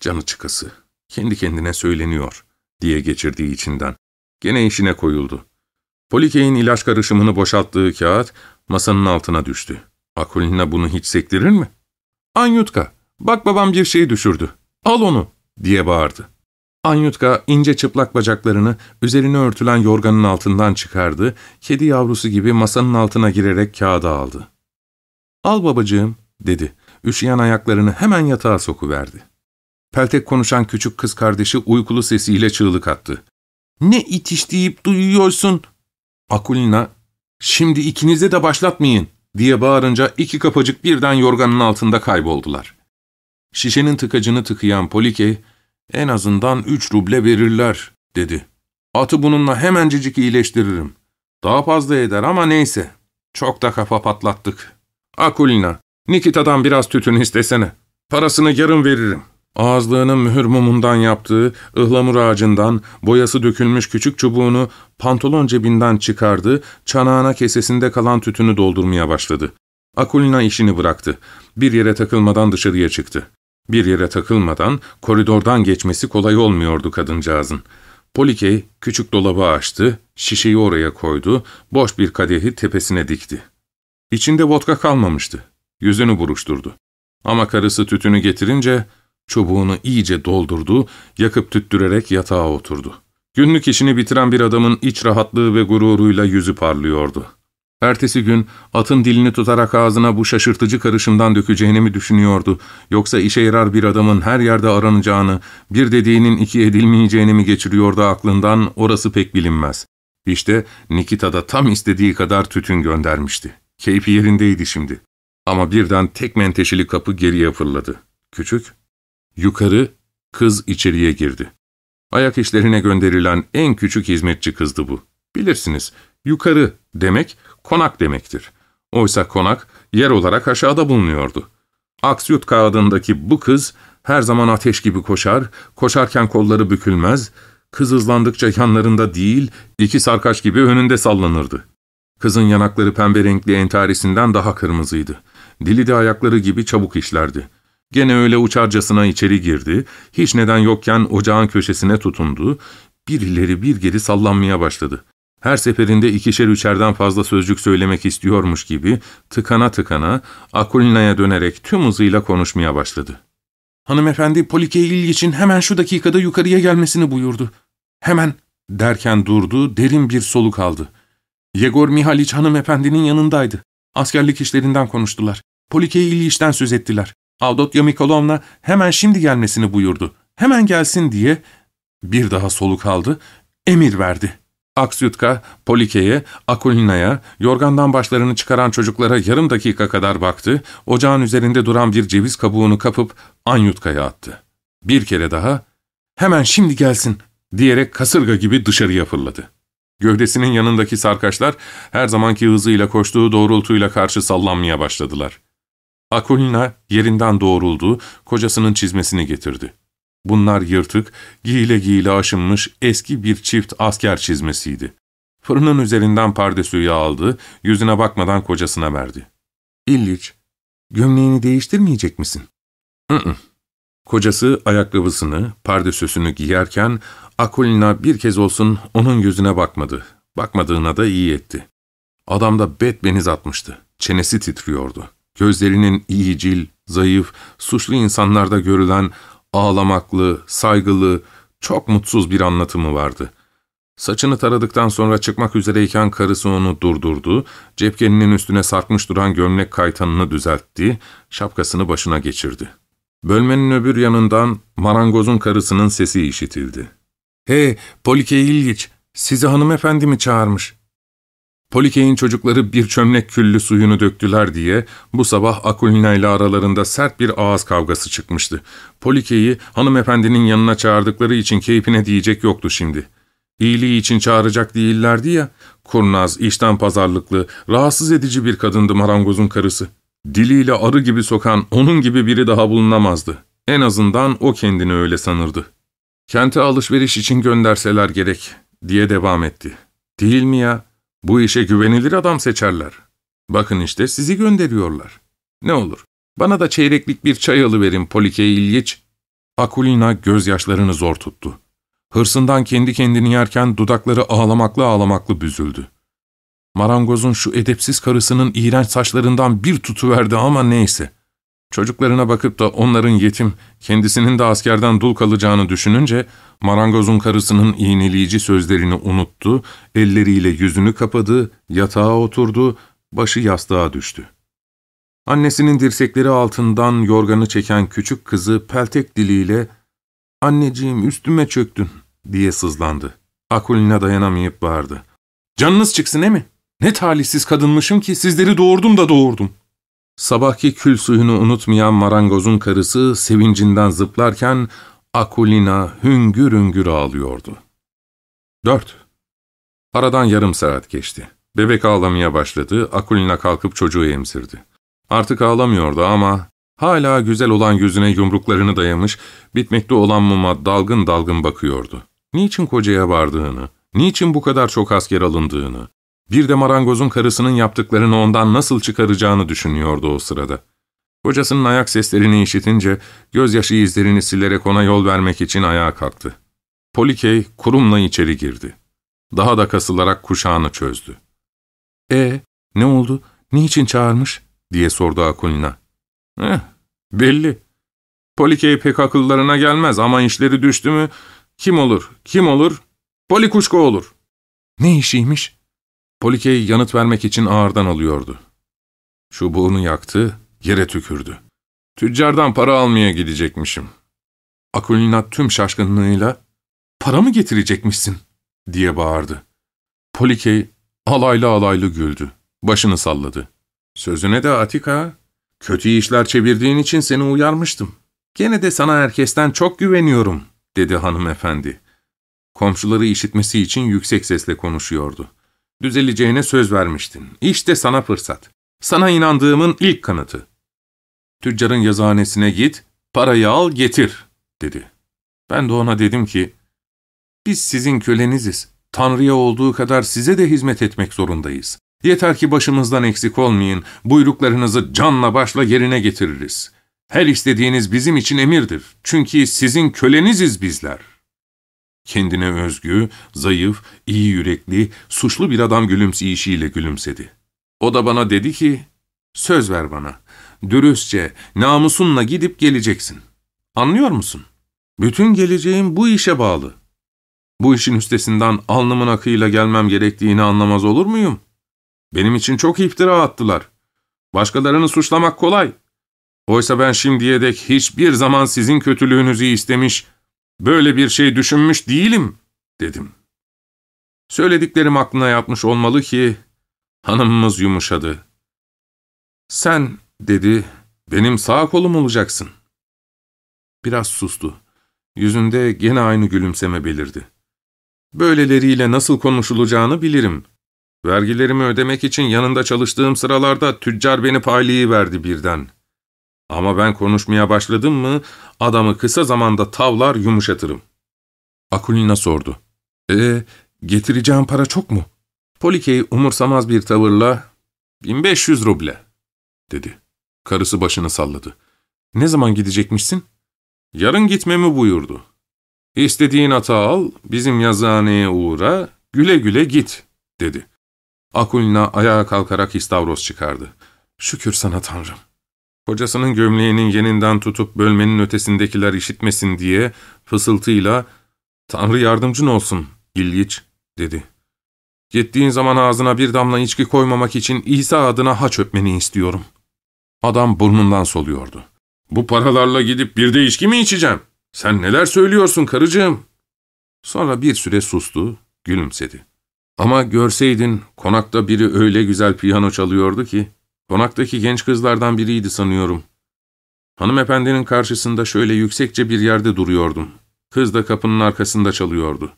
canı çıkası, kendi kendine söyleniyor, diye geçirdiği içinden. Gene işine koyuldu. Polike'in ilaç karışımını boşalttığı kağıt masanın altına düştü. Akulina bunu hiç sektirir mi? Anyutka, bak babam bir şey düşürdü. Al onu, diye bağırdı. Anyutka ince çıplak bacaklarını üzerine örtülen yorganın altından çıkardı, kedi yavrusu gibi masanın altına girerek kağıdı aldı. ''Al babacığım.'' dedi. Üşüyen ayaklarını hemen yatağa sokuverdi. Peltek konuşan küçük kız kardeşi uykulu sesiyle çığlık attı. ''Ne itiştiyip duyuyorsun?'' Akulina, ''Şimdi ikinize de başlatmayın.'' diye bağırınca iki kapacık birden yorganın altında kayboldular. Şişenin tıkacını tıkayan Polike, ''En azından üç ruble verirler.'' dedi. ''Atı bununla hemencecik iyileştiririm. Daha fazla eder ama neyse. Çok da kafa patlattık.'' Akulina, Nikita'dan biraz tütün istesene. Parasını yarım veririm. Ağızlığının mühür mumundan yaptığı, ıhlamur ağacından, boyası dökülmüş küçük çubuğunu pantolon cebinden çıkardı, çanağına kesesinde kalan tütünü doldurmaya başladı. Akulina işini bıraktı. Bir yere takılmadan dışarıya çıktı. Bir yere takılmadan koridordan geçmesi kolay olmuyordu kadıncağızın. Polikey küçük dolabı açtı, şişeyi oraya koydu, boş bir kadehi tepesine dikti. İçinde vodka kalmamıştı. Yüzünü buruşturdu. Ama karısı tütünü getirince çubuğunu iyice doldurdu, yakıp tüttürerek yatağa oturdu. Günlük işini bitiren bir adamın iç rahatlığı ve gururuyla yüzü parlıyordu. Ertesi gün atın dilini tutarak ağzına bu şaşırtıcı karışımdan dökeceğini mi düşünüyordu, yoksa işe yarar bir adamın her yerde aranacağını, bir dediğinin iki edilmeyeceğini mi geçiriyordu aklından, orası pek bilinmez. İşte Nikita da tam istediği kadar tütün göndermişti. Keyfi yerindeydi şimdi. Ama birden tek menteşeli kapı geriye fırladı. Küçük, yukarı, kız içeriye girdi. Ayak işlerine gönderilen en küçük hizmetçi kızdı bu. Bilirsiniz, yukarı demek konak demektir. Oysa konak yer olarak aşağıda bulunuyordu. Aksyut kağıdındaki bu kız her zaman ateş gibi koşar, koşarken kolları bükülmez, kız hızlandıkça yanlarında değil, iki sarkaç gibi önünde sallanırdı. Kızın yanakları pembe renkli entarisinden daha kırmızıydı. Dili de ayakları gibi çabuk işlerdi. Gene öyle uçarcasına içeri girdi, hiç neden yokken ocağın köşesine tutundu, bir ileri bir geri sallanmaya başladı. Her seferinde ikişer üçerden fazla sözcük söylemek istiyormuş gibi tıkana tıkana Akulina'ya dönerek tüm hızıyla konuşmaya başladı. Hanımefendi Polike için hemen şu dakikada yukarıya gelmesini buyurdu. Hemen derken durdu, derin bir soluk aldı. Yegor Mihaliç hanımefendinin yanındaydı. Askerlik işlerinden konuştular. Polike İlyic'den söz ettiler. Avdotya Mikolovna hemen şimdi gelmesini buyurdu. Hemen gelsin diye bir daha soluk aldı, emir verdi. Aksyutka, Polike'ye, Akulina'ya, yorgandan başlarını çıkaran çocuklara yarım dakika kadar baktı, ocağın üzerinde duran bir ceviz kabuğunu kapıp Anyutka'ya attı. Bir kere daha, hemen şimdi gelsin diyerek kasırga gibi dışarıya fırladı. Gövdesinin yanındaki sarkaçlar her zamanki hızıyla koştuğu doğrultuyla karşı sallanmaya başladılar. Akulina yerinden doğruldu, kocasının çizmesini getirdi. Bunlar yırtık, giyile giyile aşınmış eski bir çift asker çizmesiydi. Fırının üzerinden pardesüyü aldı, yüzüne bakmadan kocasına verdi. İlliç, gömleğini değiştirmeyecek misin? Hı. Kocası ayakkabısını, pardesüsünü giyerken Akulina bir kez olsun onun yüzüne bakmadı. Bakmadığına da iyi etti. Adamda bet beniz atmıştı. Çenesi titriyordu. Gözlerinin iyicil, zayıf, suçlu insanlarda görülen ağlamaklı, saygılı, çok mutsuz bir anlatımı vardı. Saçını taradıktan sonra çıkmak üzereyken karısı onu durdurdu, cepkeninin üstüne sarkmış duran gömlek kaytanını düzeltti, şapkasını başına geçirdi. Bölmenin öbür yanından marangozun karısının sesi işitildi. ''He, Polike İlgiç, sizi hanımefendi mi çağırmış?'' Polike'in çocukları bir çömlek küllü suyunu döktüler diye bu sabah Akulina ile aralarında sert bir ağız kavgası çıkmıştı. Polike'yi hanımefendinin yanına çağırdıkları için keyfine diyecek yoktu şimdi. İyiliği için çağıracak değillerdi ya, kurnaz, işten pazarlıklı, rahatsız edici bir kadındı marangozun karısı. Diliyle arı gibi sokan onun gibi biri daha bulunamazdı. En azından o kendini öyle sanırdı. Kente alışveriş için gönderseler gerek, diye devam etti. Değil mi ya? Bu işe güvenilir adam seçerler. Bakın işte sizi gönderiyorlar. Ne olur, bana da çeyreklik bir çay alıverin Polike İlyiç. Akulina gözyaşlarını zor tuttu. Hırsından kendi kendini yerken dudakları ağlamaklı ağlamaklı büzüldü. Marangozun şu edepsiz karısının iğrenç saçlarından bir tutuverdi ama neyse. Çocuklarına bakıp da onların yetim, kendisinin de askerden dul kalacağını düşününce marangozun karısının iğneleyici sözlerini unuttu, elleriyle yüzünü kapadı, yatağa oturdu, başı yastığa düştü. Annesinin dirsekleri altından yorganı çeken küçük kızı peltek diliyle ''Anneciğim üstüme çöktün'' diye sızlandı. Akulina dayanamayıp bağırdı. ''Canınız çıksın he mi? Ne talihsiz kadınmışım ki sizleri doğurdum da doğurdum.'' Sabahki kül suyunu unutmayan marangozun karısı sevincinden zıplarken Akulina hüngür hüngür ağlıyordu. 4. Aradan yarım saat geçti. Bebek ağlamaya başladı, Akulina kalkıp çocuğu emzirdi. Artık ağlamıyordu ama hala güzel olan yüzüne yumruklarını dayamış, bitmekte olan muma dalgın dalgın bakıyordu. Niçin kocaya vardığını, niçin bu kadar çok asker alındığını, bir de marangozun karısının yaptıklarını ondan nasıl çıkaracağını düşünüyordu o sırada. Kocasının ayak seslerini işitince gözyaşı izlerini silerek ona yol vermek için ayağa kalktı. Polikey kurumla içeri girdi. Daha da kasılarak kuşağını çözdü. ''E ne oldu? Niçin çağırmış?'' diye sordu Akulina. ''Eh, belli. Polikey pek akıllarına gelmez ama işleri düştü mü kim olur, kim olur? Polikuşko olur.'' ''Ne işiymiş?'' Polikey yanıt vermek için ağırdan alıyordu. Çubuğunu yaktı, yere tükürdü. Tüccardan para almaya gidecekmişim. Akulina tüm şaşkınlığıyla, ''Para mı getirecekmişsin?'' diye bağırdı. Polikey alaylı alaylı güldü. Başını salladı. ''Sözüne de Atika, kötü işler çevirdiğin için seni uyarmıştım. Gene de sana herkesten çok güveniyorum.'' dedi hanımefendi. Komşuları işitmesi için yüksek sesle konuşuyordu. Düzeleceğine söz vermiştin. İşte sana fırsat. Sana inandığımın ilk kanıtı. Tüccarın yazıhanesine git, parayı al getir, dedi. Ben de ona dedim ki, biz sizin köleniziz. Tanrı'ya olduğu kadar size de hizmet etmek zorundayız. Yeter ki başımızdan eksik olmayın, buyruklarınızı canla başla yerine getiririz. Her istediğiniz bizim için emirdir. Çünkü sizin köleniziz bizler. Kendine özgü, zayıf, iyi yürekli, suçlu bir adam gülümseyişiyle gülümsedi. O da bana dedi ki, söz ver bana, dürüstçe, namusunla gidip geleceksin. Anlıyor musun? Bütün geleceğim bu işe bağlı. Bu işin üstesinden alnımın akıyla gelmem gerektiğini anlamaz olur muyum? Benim için çok iftira attılar. Başkalarını suçlamak kolay. Oysa ben şimdiye dek hiçbir zaman sizin kötülüğünüzü istemiş, böyle bir şey düşünmüş değilim, dedim. Söylediklerim aklına yatmış olmalı ki, hanımımız yumuşadı. Sen, dedi, benim sağ kolum olacaksın. Biraz sustu. Yüzünde gene aynı gülümseme belirdi. Böyleleriyle nasıl konuşulacağını bilirim. Vergilerimi ödemek için yanında çalıştığım sıralarda tüccar beni paylayı verdi birden. Ama ben konuşmaya başladım mı adamı kısa zamanda tavlar yumuşatırım. Akulina sordu. ''E getireceğim para çok mu?'' Polikey umursamaz bir tavırla ''1500 ruble'' dedi. Karısı başını salladı. ''Ne zaman gidecekmişsin?'' ''Yarın gitmemi buyurdu.'' ''İstediğin ata al, bizim yazıhaneye uğra, güle güle git.'' dedi. Akulina ayağa kalkarak istavros çıkardı. ''Şükür sana Tanrım.'' Kocasının gömleğinin yeninden tutup bölmenin ötesindekiler işitmesin diye fısıltıyla ''Tanrı yardımcın olsun, İlgiç'' dedi. ''Gittiğin zaman ağzına bir damla içki koymamak için İsa adına haç öpmeni istiyorum.'' Adam burnundan soluyordu. ''Bu paralarla gidip bir de içki mi içeceğim? Sen neler söylüyorsun karıcığım?'' Sonra bir süre sustu, gülümsedi. ''Ama görseydin konakta biri öyle güzel piyano çalıyordu ki, konaktaki genç kızlardan biriydi sanıyorum. Hanımefendinin karşısında şöyle yüksekçe bir yerde duruyordum. Kız da kapının arkasında çalıyordu.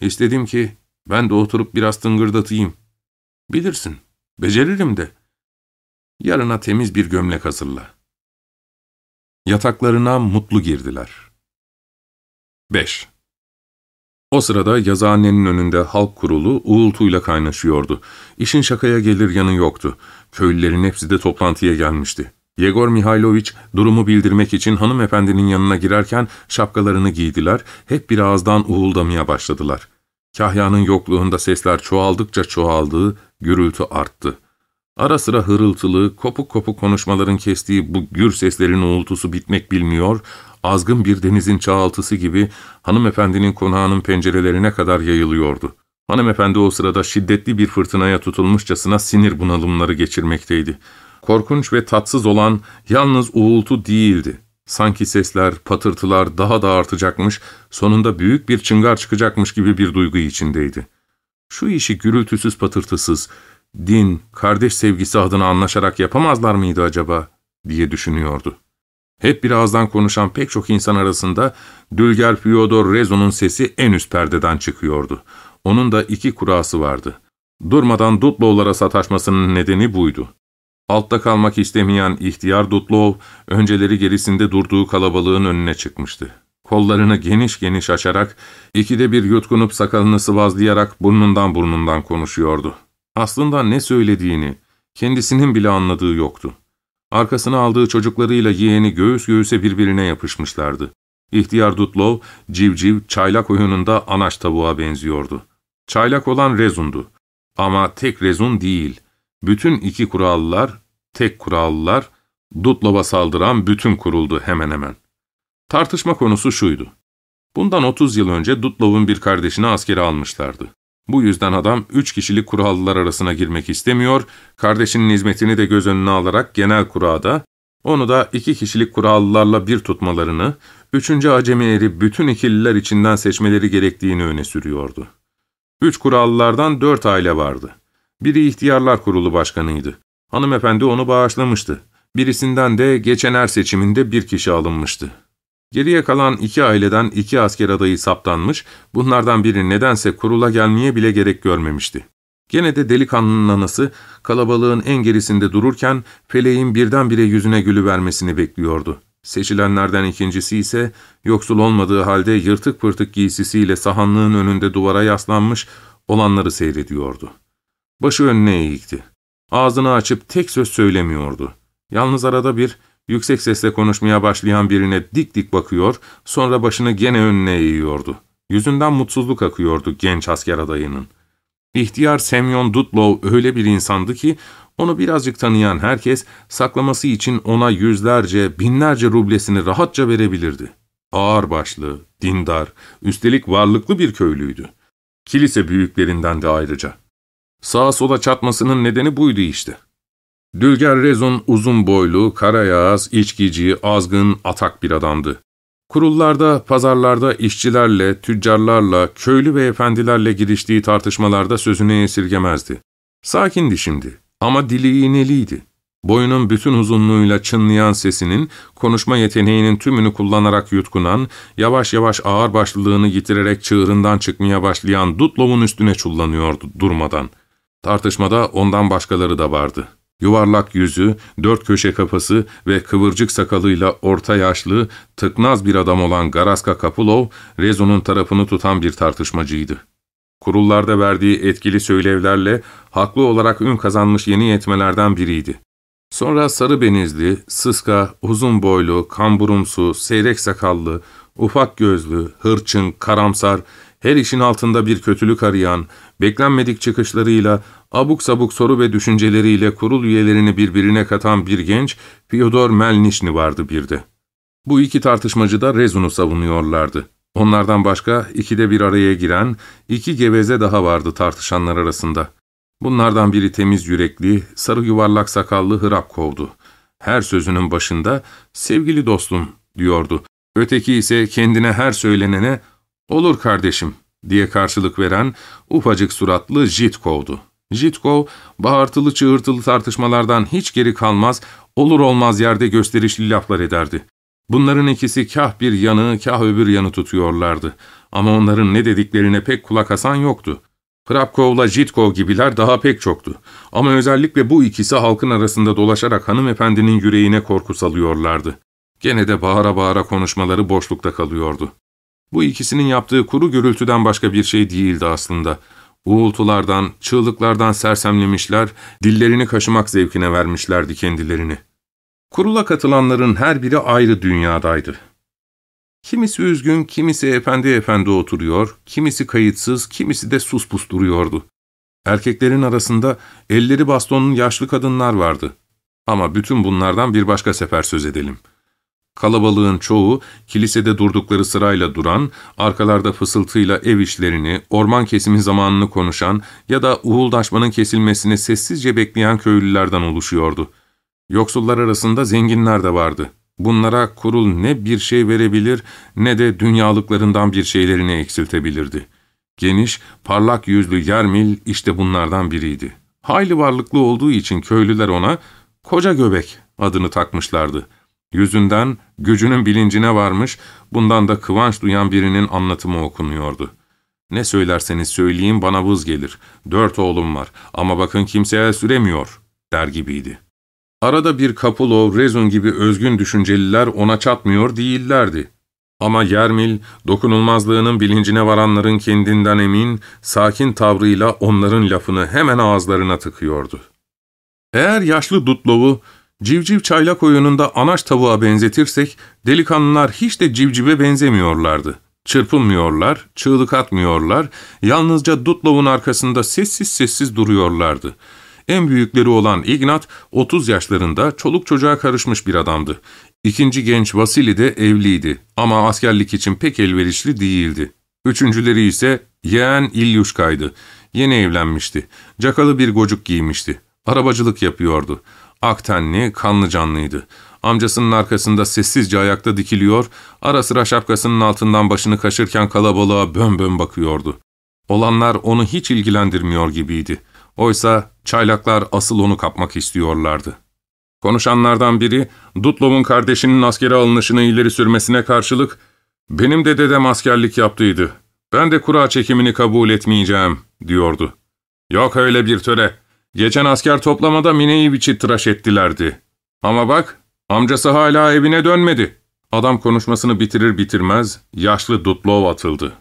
İstedim ki ben de oturup biraz tıngırdatayım. Bilirsin, beceririm de. Yarına temiz bir gömlek hazırla. Yataklarına mutlu girdiler. 5. O sırada yazıhanenin önünde halk kurulu uğultuyla kaynaşıyordu. İşin şakaya gelir yanı yoktu. Köylülerin hepsi de toplantıya gelmişti. Yegor Mihailoviç durumu bildirmek için hanımefendinin yanına girerken şapkalarını giydiler, hep bir ağızdan uğuldamaya başladılar. Kahya'nın yokluğunda sesler çoğaldıkça çoğaldı, gürültü arttı. Ara sıra hırıltılı, kopuk kopuk konuşmaların kestiği bu gür seslerin uğultusu bitmek bilmiyor, azgın bir denizin çağaltısı gibi hanımefendinin konağının pencerelerine kadar yayılıyordu. Hanımefendi o sırada şiddetli bir fırtınaya tutulmuşçasına sinir bunalımları geçirmekteydi. Korkunç ve tatsız olan yalnız uğultu değildi. Sanki sesler, patırtılar daha da artacakmış, sonunda büyük bir çıngar çıkacakmış gibi bir duygu içindeydi. Şu işi gürültüsüz patırtısız, din, kardeş sevgisi adına anlaşarak yapamazlar mıydı acaba, diye düşünüyordu. Hep bir ağızdan konuşan pek çok insan arasında Dülger Fyodor Rezo'nun sesi en üst perdeden çıkıyordu. Onun da iki kurası vardı. Durmadan Dutlovlara sataşmasının nedeni buydu. Altta kalmak istemeyen ihtiyar Dutlov, önceleri gerisinde durduğu kalabalığın önüne çıkmıştı. Kollarını geniş geniş açarak, ikide bir yutkunup sakalını sıvazlayarak burnundan burnundan konuşuyordu. Aslında ne söylediğini, kendisinin bile anladığı yoktu. Arkasına aldığı çocuklarıyla yeğeni göğüs göğüse birbirine yapışmışlardı. İhtiyar Dutlov, civciv, çaylak oyununda anaç tavuğa benziyordu. Çaylak olan Rezun'du. Ama tek Rezun değil. Bütün iki kurallılar, tek kurallılar, Dutlov'a saldıran bütün kuruldu hemen hemen. Tartışma konusu şuydu. Bundan 30 yıl önce Dutlov'un bir kardeşini askere almışlardı. Bu yüzden adam üç kişilik kurallılar arasına girmek istemiyor, kardeşinin hizmetini de göz önüne alarak genel kurada, onu da iki kişilik kurallılarla bir tutmalarını, üçüncü acemi eri bütün ikililer içinden seçmeleri gerektiğini öne sürüyordu. Üç kurallılardan dört aile vardı. Biri ihtiyarlar kurulu başkanıydı. Hanımefendi onu bağışlamıştı. Birisinden de geçen er seçiminde bir kişi alınmıştı. Geriye kalan iki aileden iki asker adayı saptanmış, bunlardan biri nedense kurula gelmeye bile gerek görmemişti. Gene de delikanlının anası kalabalığın en gerisinde dururken feleğin birdenbire yüzüne gülü vermesini bekliyordu. Seçilenlerden ikincisi ise yoksul olmadığı halde yırtık pırtık giysisiyle sahanlığın önünde duvara yaslanmış olanları seyrediyordu. Başı önüne eğikti. Ağzını açıp tek söz söylemiyordu. Yalnız arada bir Yüksek sesle konuşmaya başlayan birine dik dik bakıyor, sonra başını gene önüne eğiyordu. Yüzünden mutsuzluk akıyordu genç asker adayının. İhtiyar Semyon Dutlow öyle bir insandı ki, onu birazcık tanıyan herkes, saklaması için ona yüzlerce, binlerce rublesini rahatça verebilirdi. Ağır başlı, dindar, üstelik varlıklı bir köylüydü. Kilise büyüklerinden de ayrıca. Sağa sola çatmasının nedeni buydu işte. Dülger Rezon uzun boylu, karayağız, içkici, azgın, atak bir adamdı. Kurullarda, pazarlarda işçilerle, tüccarlarla, köylü ve efendilerle giriştiği tartışmalarda sözünü esirgemezdi. Sakindi şimdi ama dili iğneliydi. Boyunun bütün uzunluğuyla çınlayan sesinin, konuşma yeteneğinin tümünü kullanarak yutkunan, yavaş yavaş ağır başlılığını yitirerek çığırından çıkmaya başlayan Dutlov'un üstüne çullanıyordu durmadan. Tartışmada ondan başkaları da vardı. Yuvarlak yüzü, dört köşe kafası ve kıvırcık sakalıyla orta yaşlı, tıknaz bir adam olan Garaska Kapulov, Rezo'nun tarafını tutan bir tartışmacıydı. Kurullarda verdiği etkili söylevlerle haklı olarak ün kazanmış yeni yetmelerden biriydi. Sonra sarı benizli, sıska, uzun boylu, kamburumsu, seyrek sakallı, ufak gözlü, hırçın, karamsar, her işin altında bir kötülük arayan, beklenmedik çıkışlarıyla, abuk sabuk soru ve düşünceleriyle kurul üyelerini birbirine katan bir genç, Fyodor Melnişni vardı bir de. Bu iki tartışmacı da Rezun'u savunuyorlardı. Onlardan başka ikide bir araya giren iki geveze daha vardı tartışanlar arasında. Bunlardan biri temiz yürekli, sarı yuvarlak sakallı Hrapkov'du. Her sözünün başında ''Sevgili dostum'' diyordu. Öteki ise kendine her söylenene ''Olur kardeşim'' diye karşılık veren ufacık suratlı Jitkov'du. Jitkov, bağırtılı çığırtılı tartışmalardan hiç geri kalmaz, olur olmaz yerde gösterişli laflar ederdi. Bunların ikisi kah bir yanı, kah öbür yanı tutuyorlardı. Ama onların ne dediklerine pek kulak asan yoktu. Prapkov'la Jitkov gibiler daha pek çoktu. Ama özellikle bu ikisi halkın arasında dolaşarak hanımefendinin yüreğine korku salıyorlardı. Gene de bağıra bağıra konuşmaları boşlukta kalıyordu. Bu ikisinin yaptığı kuru gürültüden başka bir şey değildi aslında. Uğultulardan, çığlıklardan sersemlemişler, dillerini kaşımak zevkine vermişlerdi kendilerini. Kurula katılanların her biri ayrı dünyadaydı. Kimisi üzgün, kimisi efendi efendi oturuyor, kimisi kayıtsız, kimisi de suspus duruyordu. Erkeklerin arasında elleri bastonun yaşlı kadınlar vardı. Ama bütün bunlardan bir başka sefer söz edelim. Kalabalığın çoğu kilisede durdukları sırayla duran, arkalarda fısıltıyla ev işlerini, orman kesimi zamanını konuşan ya da uğuldaşmanın kesilmesini sessizce bekleyen köylülerden oluşuyordu. Yoksullar arasında zenginler de vardı. Bunlara kurul ne bir şey verebilir ne de dünyalıklarından bir şeylerini eksiltebilirdi. Geniş, parlak yüzlü Yermil işte bunlardan biriydi. Hayli varlıklı olduğu için köylüler ona ''Koca Göbek'' adını takmışlardı. Yüzünden gücünün bilincine varmış, bundan da kıvanç duyan birinin anlatımı okunuyordu. ''Ne söylerseniz söyleyin bana vız gelir. Dört oğlum var ama bakın kimseye süremiyor.'' der gibiydi. Arada bir Kapulov, Rezun gibi özgün düşünceliler ona çatmıyor değillerdi. Ama Yermil, dokunulmazlığının bilincine varanların kendinden emin, sakin tavrıyla onların lafını hemen ağızlarına tıkıyordu. Eğer yaşlı Dutlov'u civciv çaylak oyununda anaç tavuğa benzetirsek, delikanlılar hiç de civcive benzemiyorlardı. Çırpınmıyorlar, çığlık atmıyorlar, yalnızca Dutlov'un arkasında sessiz sessiz duruyorlardı. En büyükleri olan Ignat, 30 yaşlarında çoluk çocuğa karışmış bir adamdı. İkinci genç Vasili de evliydi ama askerlik için pek elverişli değildi. Üçüncüleri ise yeğen İlyuşka'ydı. Yeni evlenmişti. Cakalı bir gocuk giymişti. Arabacılık yapıyordu. Aktenli, kanlı canlıydı. Amcasının arkasında sessizce ayakta dikiliyor, ara sıra şapkasının altından başını kaşırken kalabalığa bön bön bakıyordu. Olanlar onu hiç ilgilendirmiyor gibiydi. Oysa çaylaklar asıl onu kapmak istiyorlardı. Konuşanlardan biri, Dutlov'un kardeşinin askere alınışını ileri sürmesine karşılık, ''Benim de dedem askerlik yaptıydı. Ben de kura çekimini kabul etmeyeceğim.'' diyordu. ''Yok öyle bir töre. Geçen asker toplamada Mine'yi biçi tıraş ettilerdi. Ama bak, amcası hala evine dönmedi.'' Adam konuşmasını bitirir bitirmez, yaşlı Dutlov atıldı.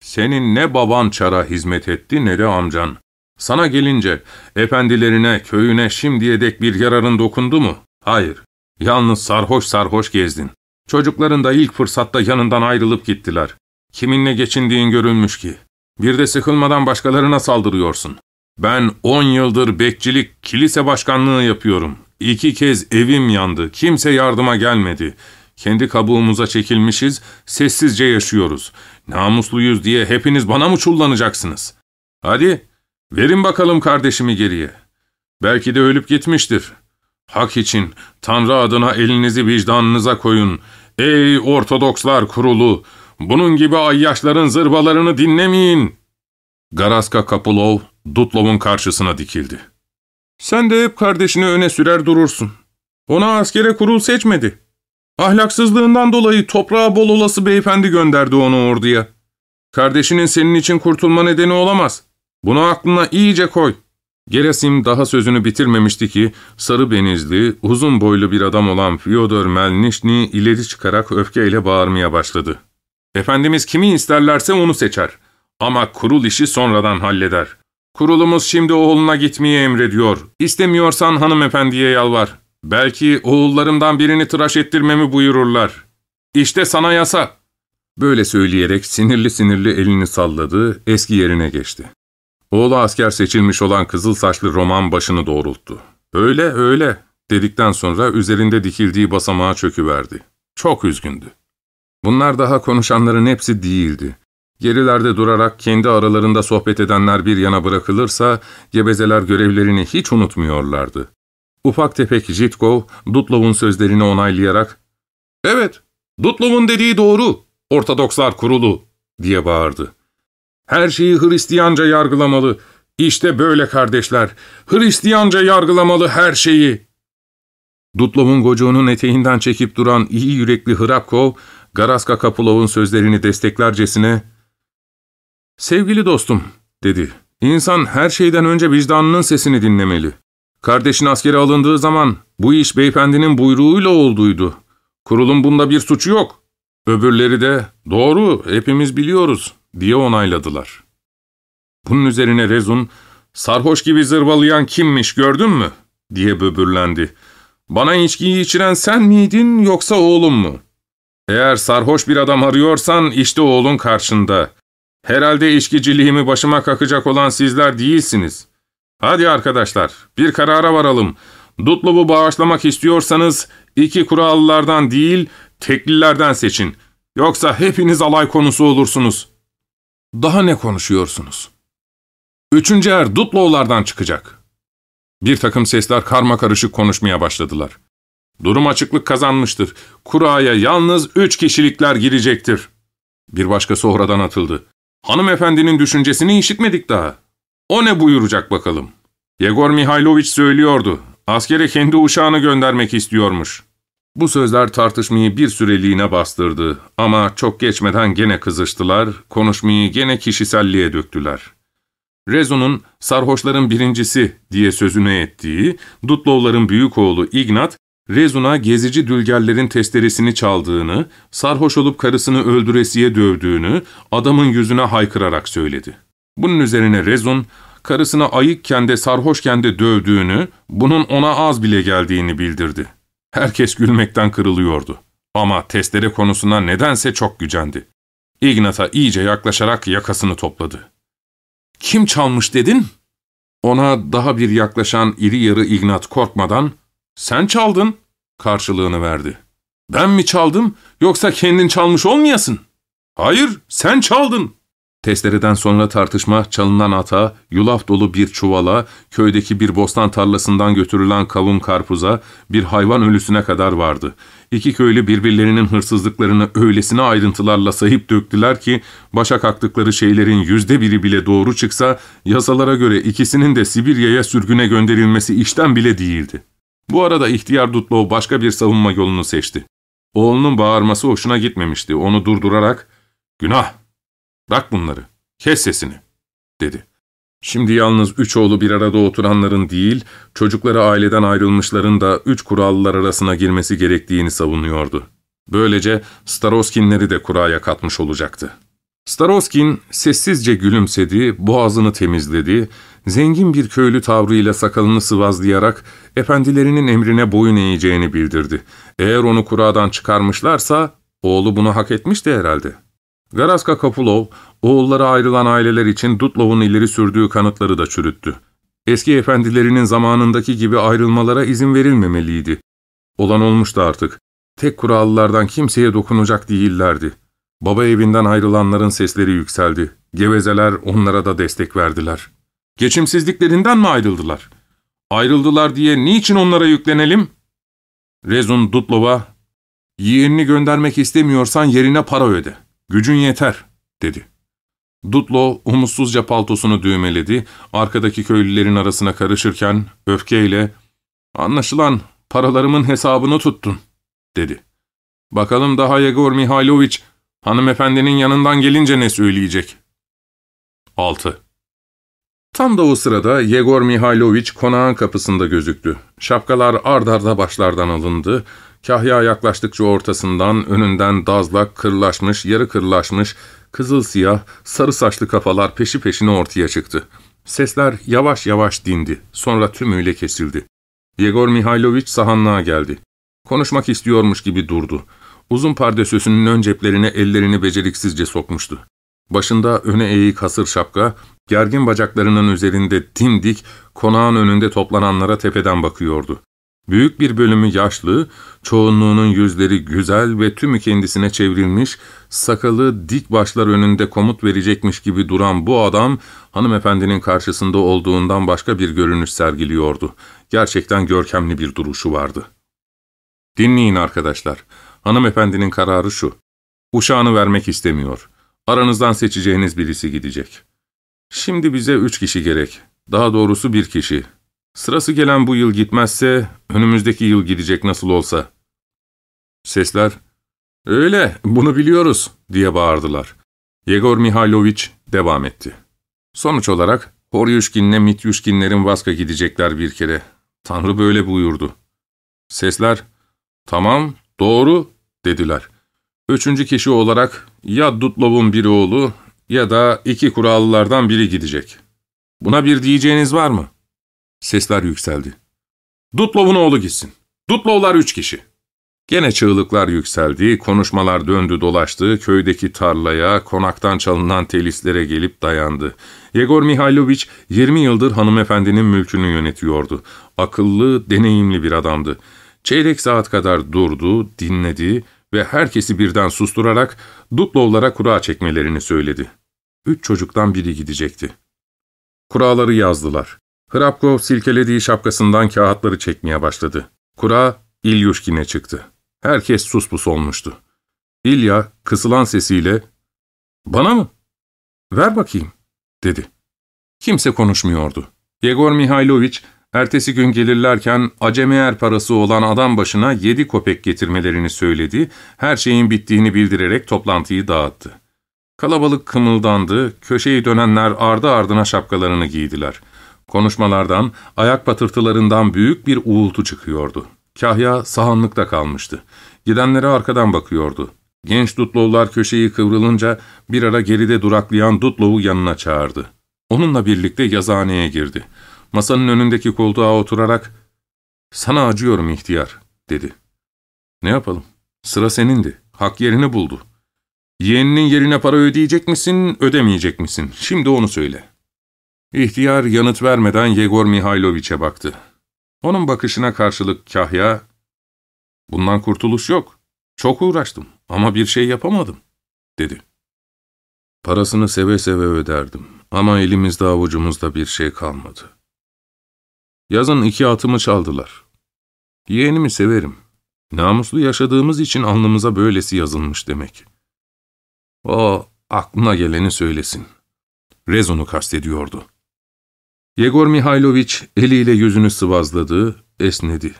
''Senin ne baban çara hizmet etti ne de amcan. Sana gelince efendilerine, köyüne şimdiye dek bir yararın dokundu mu? Hayır. Yalnız sarhoş sarhoş gezdin. Çocukların da ilk fırsatta yanından ayrılıp gittiler. Kiminle geçindiğin görülmüş ki. Bir de sıkılmadan başkalarına saldırıyorsun. Ben on yıldır bekçilik, kilise başkanlığı yapıyorum. İki kez evim yandı, kimse yardıma gelmedi. Kendi kabuğumuza çekilmişiz, sessizce yaşıyoruz. Namusluyuz diye hepiniz bana mı çullanacaksınız? Hadi, verin bakalım kardeşimi geriye. Belki de ölüp gitmiştir. Hak için, Tanrı adına elinizi vicdanınıza koyun. Ey Ortodokslar kurulu! Bunun gibi ayyaşların zırvalarını dinlemeyin. Garaska Kapulov, Dutlov'un karşısına dikildi. Sen de hep kardeşini öne sürer durursun. Ona askere kurul seçmedi. Ahlaksızlığından dolayı toprağa bol olası beyefendi gönderdi onu orduya. Kardeşinin senin için kurtulma nedeni olamaz. Bunu aklına iyice koy. Gerasim daha sözünü bitirmemişti ki, sarı benizli, uzun boylu bir adam olan Fyodor Melnişni ileri çıkarak öfkeyle bağırmaya başladı. Efendimiz kimi isterlerse onu seçer. Ama kurul işi sonradan halleder. Kurulumuz şimdi oğluna gitmeyi emrediyor. İstemiyorsan hanımefendiye yalvar. Belki oğullarımdan birini tıraş ettirmemi buyururlar. İşte sana yasa. Böyle söyleyerek sinirli sinirli elini salladı, eski yerine geçti. Oğlu asker seçilmiş olan kızıl saçlı roman başını doğrulttu. Öyle öyle dedikten sonra üzerinde dikildiği basamağa çöküverdi. Çok üzgündü. Bunlar daha konuşanların hepsi değildi. Gerilerde durarak kendi aralarında sohbet edenler bir yana bırakılırsa, gebezeler görevlerini hiç unutmuyorlardı. Ufak tefek Jitkov, Dutlov'un sözlerini onaylayarak, ''Evet, Dutlov'un dediği doğru, Ortodokslar kurulu.'' diye bağırdı. ''Her şeyi Hristiyanca yargılamalı. İşte böyle kardeşler, Hristiyanca yargılamalı her şeyi.'' Dutlov'un gocuğunun eteğinden çekip duran iyi yürekli Hrabkov, Garaska Kapulov'un sözlerini desteklercesine, ''Sevgili dostum'' dedi, ''İnsan her şeyden önce vicdanının sesini dinlemeli. Kardeşin askere alındığı zaman bu iş beyefendinin buyruğuyla olduydu. Kurulun bunda bir suçu yok. Öbürleri de doğru hepimiz biliyoruz diye onayladılar. Bunun üzerine Rezun, sarhoş gibi zırvalayan kimmiş gördün mü? diye böbürlendi. Bana içkiyi içiren sen miydin yoksa oğlum mu? Eğer sarhoş bir adam arıyorsan işte oğlun karşında. Herhalde içkiciliğimi başıma kakacak olan sizler değilsiniz. Hadi arkadaşlar, bir karara varalım. Dutlub'u bağışlamak istiyorsanız iki kurallardan değil, teklilerden seçin. Yoksa hepiniz alay konusu olursunuz. Daha ne konuşuyorsunuz? Üçüncü er Dutloğlardan çıkacak. Bir takım sesler karma karışık konuşmaya başladılar. Durum açıklık kazanmıştır. Kuraya yalnız üç kişilikler girecektir. Bir başkası oradan atıldı. Hanımefendinin düşüncesini işitmedik daha. O ne buyuracak bakalım? Yegor Mihailoviç söylüyordu. Askere kendi uşağını göndermek istiyormuş. Bu sözler tartışmayı bir süreliğine bastırdı ama çok geçmeden gene kızıştılar, konuşmayı gene kişiselliğe döktüler. Rezo'nun sarhoşların birincisi diye sözüne ettiği, Dutlovların büyük oğlu Ignat, Rezun'a gezici dülgerlerin testeresini çaldığını, sarhoş olup karısını öldüresiye dövdüğünü adamın yüzüne haykırarak söyledi. Bunun üzerine Rezun, karısına ayıkken de sarhoşken de dövdüğünü, bunun ona az bile geldiğini bildirdi. Herkes gülmekten kırılıyordu. Ama testere konusuna nedense çok gücendi. Ignat'a iyice yaklaşarak yakasını topladı. ''Kim çalmış dedin?'' Ona daha bir yaklaşan iri yarı Ignat korkmadan, ''Sen çaldın.'' karşılığını verdi. ''Ben mi çaldım yoksa kendin çalmış olmayasın?'' ''Hayır, sen çaldın.'' Testereden sonra tartışma çalınan ata, yulaf dolu bir çuvala, köydeki bir bostan tarlasından götürülen kavun karpuza, bir hayvan ölüsüne kadar vardı. İki köylü birbirlerinin hırsızlıklarını öylesine ayrıntılarla sayıp döktüler ki, başa kalktıkları şeylerin yüzde biri bile doğru çıksa, yasalara göre ikisinin de Sibirya'ya sürgüne gönderilmesi işten bile değildi. Bu arada ihtiyar Dutlov başka bir savunma yolunu seçti. Oğlunun bağırması hoşuna gitmemişti. Onu durdurarak, ''Günah!'' Bırak bunları, kes sesini, dedi. Şimdi yalnız üç oğlu bir arada oturanların değil, çocukları aileden ayrılmışların da üç kurallılar arasına girmesi gerektiğini savunuyordu. Böylece Staroskinleri de kuraya katmış olacaktı. Staroskin sessizce gülümsedi, boğazını temizledi, zengin bir köylü tavrıyla sakalını sıvazlayarak efendilerinin emrine boyun eğeceğini bildirdi. Eğer onu kuradan çıkarmışlarsa oğlu bunu hak etmişti herhalde. Garaska Kapulov, oğulları ayrılan aileler için Dutlov'un ileri sürdüğü kanıtları da çürüttü. Eski efendilerinin zamanındaki gibi ayrılmalara izin verilmemeliydi. Olan olmuştu artık. Tek kurallardan kimseye dokunacak değillerdi. Baba evinden ayrılanların sesleri yükseldi. Gevezeler onlara da destek verdiler. Geçimsizliklerinden mi ayrıldılar? Ayrıldılar diye niçin onlara yüklenelim? Rezun Dutlova, ''Yeğenini göndermek istemiyorsan yerine para öde. Gücün yeter.'' dedi. Dutlo umutsuzca paltosunu düğmeledi, arkadaki köylülerin arasına karışırken öfkeyle ''Anlaşılan paralarımın hesabını tuttun.'' dedi. ''Bakalım daha Yegor Mihailoviç hanımefendinin yanından gelince ne söyleyecek?'' 6. Tam da o sırada Yegor Mihailoviç konağın kapısında gözüktü. Şapkalar ard arda başlardan alındı. Kahya yaklaştıkça ortasından, önünden dazlak, kırlaşmış, yarı kırlaşmış, kızıl siyah, sarı saçlı kafalar peşi peşine ortaya çıktı. Sesler yavaş yavaş dindi, sonra tümüyle kesildi. Yegor Mihailoviç sahanlığa geldi. Konuşmak istiyormuş gibi durdu. Uzun pardesösünün ön ceplerine ellerini beceriksizce sokmuştu. Başında öne eğik hasır şapka, gergin bacaklarının üzerinde dimdik, konağın önünde toplananlara tepeden bakıyordu. Büyük bir bölümü yaşlı, çoğunluğunun yüzleri güzel ve tümü kendisine çevrilmiş, sakalı dik başlar önünde komut verecekmiş gibi duran bu adam, hanımefendinin karşısında olduğundan başka bir görünüş sergiliyordu. Gerçekten görkemli bir duruşu vardı. Dinleyin arkadaşlar, hanımefendinin kararı şu. Uşağını vermek istemiyor. Aranızdan seçeceğiniz birisi gidecek. Şimdi bize üç kişi gerek. Daha doğrusu bir kişi. Sırası gelen bu yıl gitmezse, önümüzdeki yıl gidecek nasıl olsa. Sesler, ''Öyle, bunu biliyoruz.'' diye bağırdılar. Yegor Mihailoviç devam etti. Sonuç olarak Horyushkin'le Mityushkinlerin Vaska gidecekler bir kere. Tanrı böyle buyurdu. Sesler, ''Tamam, doğru.'' dediler. Üçüncü kişi olarak ya Dutlov'un bir oğlu ya da iki kurallılardan biri gidecek. Buna bir diyeceğiniz var mı? Sesler yükseldi. Dutlov'un oğlu gitsin. Dutlovlar üç kişi. Gene çığlıklar yükseldi, konuşmalar döndü dolaştı, köydeki tarlaya, konaktan çalınan telislere gelip dayandı. Yegor Mihailoviç 20 yıldır hanımefendinin mülkünü yönetiyordu. Akıllı, deneyimli bir adamdı. Çeyrek saat kadar durdu, dinledi ve herkesi birden susturarak Dutlovlara kura çekmelerini söyledi. Üç çocuktan biri gidecekti. Kuraları yazdılar. Hrabkov silkelediği şapkasından kağıtları çekmeye başladı. Kura İlyushkin'e çıktı. Herkes suspus olmuştu. İlya kısılan sesiyle ''Bana mı? Ver bakayım.'' dedi. Kimse konuşmuyordu. Yegor Mihailoviç ertesi gün gelirlerken acemeyer parası olan adam başına yedi kopek getirmelerini söyledi, her şeyin bittiğini bildirerek toplantıyı dağıttı. Kalabalık kımıldandı, köşeyi dönenler ardı ardına şapkalarını giydiler. Konuşmalardan, ayak patırtılarından büyük bir uğultu çıkıyordu. Kahya sahanlıkta kalmıştı. Gidenlere arkadan bakıyordu. Genç Dutlovlar köşeyi kıvrılınca bir ara geride duraklayan Dutlov'u yanına çağırdı. Onunla birlikte yazıhaneye girdi. Masanın önündeki koltuğa oturarak ''Sana acıyorum ihtiyar'' dedi. ''Ne yapalım? Sıra senindi. Hak yerini buldu. Yeğeninin yerine para ödeyecek misin, ödemeyecek misin? Şimdi onu söyle.'' İhtiyar yanıt vermeden Yegor Mihailoviç'e baktı. Onun bakışına karşılık Kahya, ''Bundan kurtuluş yok. Çok uğraştım ama bir şey yapamadım.'' dedi. Parasını seve seve öderdim ama elimizde avucumuzda bir şey kalmadı. Yazın iki atımı çaldılar. Yeğenimi severim. Namuslu yaşadığımız için alnımıza böylesi yazılmış demek. O aklına geleni söylesin. Rezon'u kastediyordu. Yegor Mihailoviç eliyle yüzünü sıvazladı, esnedi.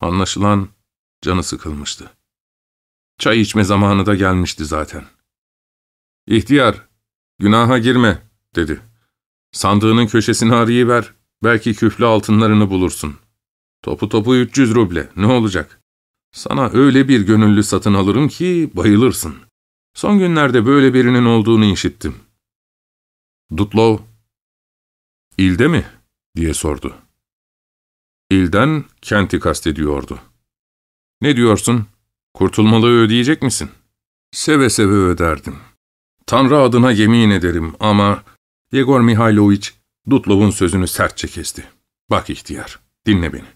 Anlaşılan canı sıkılmıştı. Çay içme zamanı da gelmişti zaten. ''İhtiyar, günaha girme.'' dedi. ''Sandığının köşesini arayıver, belki küflü altınlarını bulursun. Topu topu 300 ruble, ne olacak? Sana öyle bir gönüllü satın alırım ki bayılırsın.'' Son günlerde böyle birinin olduğunu işittim. Dutlow, ilde mi? diye sordu. İlden kenti kastediyordu. Ne diyorsun? Kurtulmalığı ödeyecek misin? Seve seve öderdim. Tanrı adına yemin ederim ama Yegor Mihailoviç Dutlov'un sözünü sertçe kesti. Bak ihtiyar, dinle beni.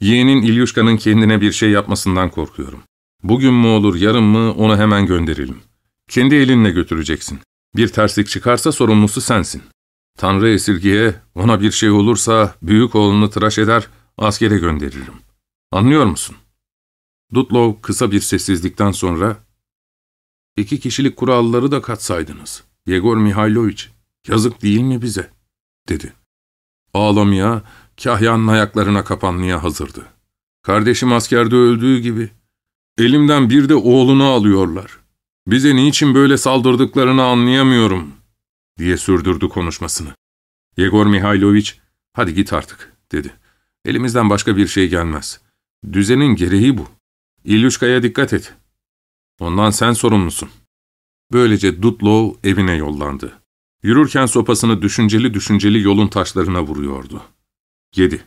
Yeğenin İlyuşka'nın kendine bir şey yapmasından korkuyorum. Bugün mü olur, yarın mı onu hemen gönderelim. Kendi elinle götüreceksin. Bir terslik çıkarsa sorumlusu sensin. Tanrı esirgiye, ona bir şey olursa büyük oğlunu tıraş eder, askere gönderirim. Anlıyor musun? Dutlow kısa bir sessizlikten sonra, ''İki kişilik kuralları da katsaydınız. Yegor Mihailoviç, yazık değil mi bize?'' Dedi. Ağlamaya, Kahya'nın ayaklarına kapanmaya hazırdı. ''Kardeşim askerde öldüğü gibi, elimden bir de oğlunu alıyorlar. Bize niçin böyle saldırdıklarını anlayamıyorum.'' diye sürdürdü konuşmasını. Yegor Mihailoviç, ''Hadi git artık.'' dedi. ''Elimizden başka bir şey gelmez. Düzenin gereği bu. İlyuşka'ya dikkat et. Ondan sen sorumlusun.'' Böylece Dutlow evine yollandı. Yürürken sopasını düşünceli düşünceli yolun taşlarına vuruyordu. 7.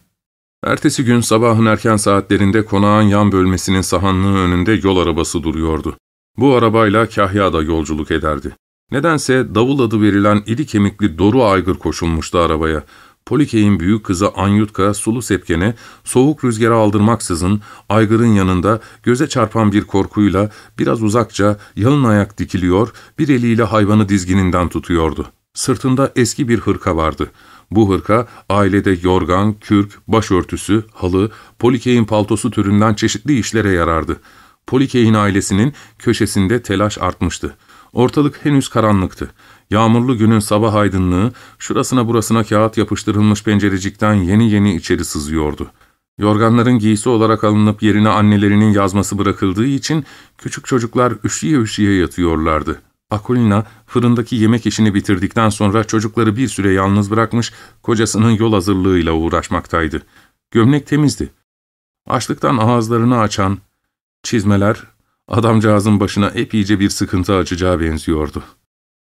Ertesi gün sabahın erken saatlerinde konağın yan bölmesinin sahanlığı önünde yol arabası duruyordu. Bu arabayla Kahya da yolculuk ederdi. Nedense davul adı verilen iri kemikli Doru Aygır koşulmuştu arabaya. Polikey'in büyük kızı Anyutka sulu sepkene soğuk rüzgara aldırmaksızın Aygır'ın yanında göze çarpan bir korkuyla biraz uzakça yalın ayak dikiliyor, bir eliyle hayvanı dizgininden tutuyordu. Sırtında eski bir hırka vardı. Bu hırka ailede yorgan, kürk, başörtüsü, halı, Polikey'in paltosu türünden çeşitli işlere yarardı. Polikey'in ailesinin köşesinde telaş artmıştı. Ortalık henüz karanlıktı. Yağmurlu günün sabah aydınlığı, şurasına burasına kağıt yapıştırılmış pencerecikten yeni yeni içeri sızıyordu. Yorganların giysi olarak alınıp yerine annelerinin yazması bırakıldığı için küçük çocuklar üşüye üşüye yatıyorlardı. Akulina fırındaki yemek işini bitirdikten sonra çocukları bir süre yalnız bırakmış, kocasının yol hazırlığıyla uğraşmaktaydı. Gömlek temizdi. Açlıktan ağızlarını açan çizmeler adamcağızın başına epeyce bir sıkıntı açacağı benziyordu.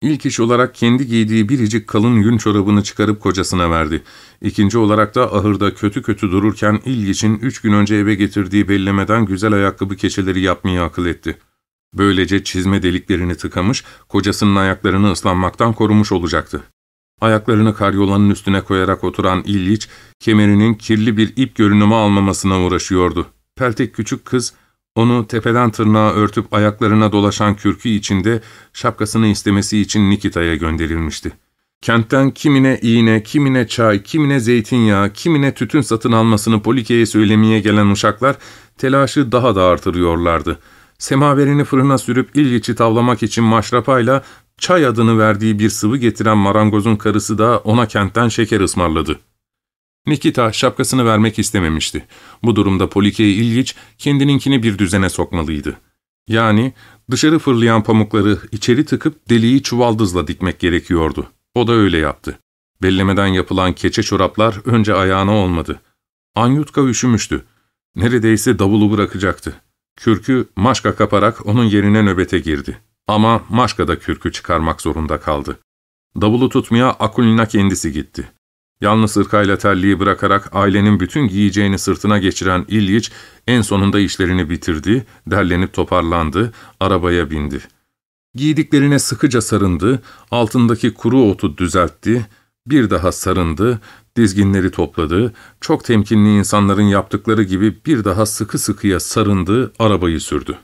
İlk iş olarak kendi giydiği biricik kalın yün çorabını çıkarıp kocasına verdi. İkinci olarak da ahırda kötü kötü dururken İlgiç'in üç gün önce eve getirdiği bellemeden güzel ayakkabı keçeleri yapmayı akıl etti. Böylece çizme deliklerini tıkamış, kocasının ayaklarını ıslanmaktan korumuş olacaktı. Ayaklarını karyolanın üstüne koyarak oturan İlyiç, kemerinin kirli bir ip görünümü almamasına uğraşıyordu. Peltek küçük kız, onu tepeden tırnağa örtüp ayaklarına dolaşan kürkü içinde şapkasını istemesi için Nikita'ya gönderilmişti. Kentten kimine iğne, kimine çay, kimine zeytinyağı, kimine tütün satın almasını Polike'ye söylemeye gelen uşaklar telaşı daha da artırıyorlardı. Semaverini fırına sürüp ilgiçi tavlamak için maşrapayla çay adını verdiği bir sıvı getiren marangozun karısı da ona kentten şeker ısmarladı. Nikita şapkasını vermek istememişti. Bu durumda Polike İlgiç kendininkini bir düzene sokmalıydı. Yani dışarı fırlayan pamukları içeri tıkıp deliği çuvaldızla dikmek gerekiyordu. O da öyle yaptı. Bellemeden yapılan keçe çoraplar önce ayağına olmadı. Anyutka üşümüştü. Neredeyse davulu bırakacaktı. Kürkü Maşka kaparak onun yerine nöbete girdi. Ama Maşka da kürkü çıkarmak zorunda kaldı. Davulu tutmaya Akulina kendisi gitti. Yalnız ırkayla terliği bırakarak ailenin bütün giyeceğini sırtına geçiren İlyiç en sonunda işlerini bitirdi, derlenip toparlandı, arabaya bindi. Giydiklerine sıkıca sarındı, altındaki kuru otu düzeltti, bir daha sarındı, dizginleri topladı, çok temkinli insanların yaptıkları gibi bir daha sıkı sıkıya sarındı, arabayı sürdü.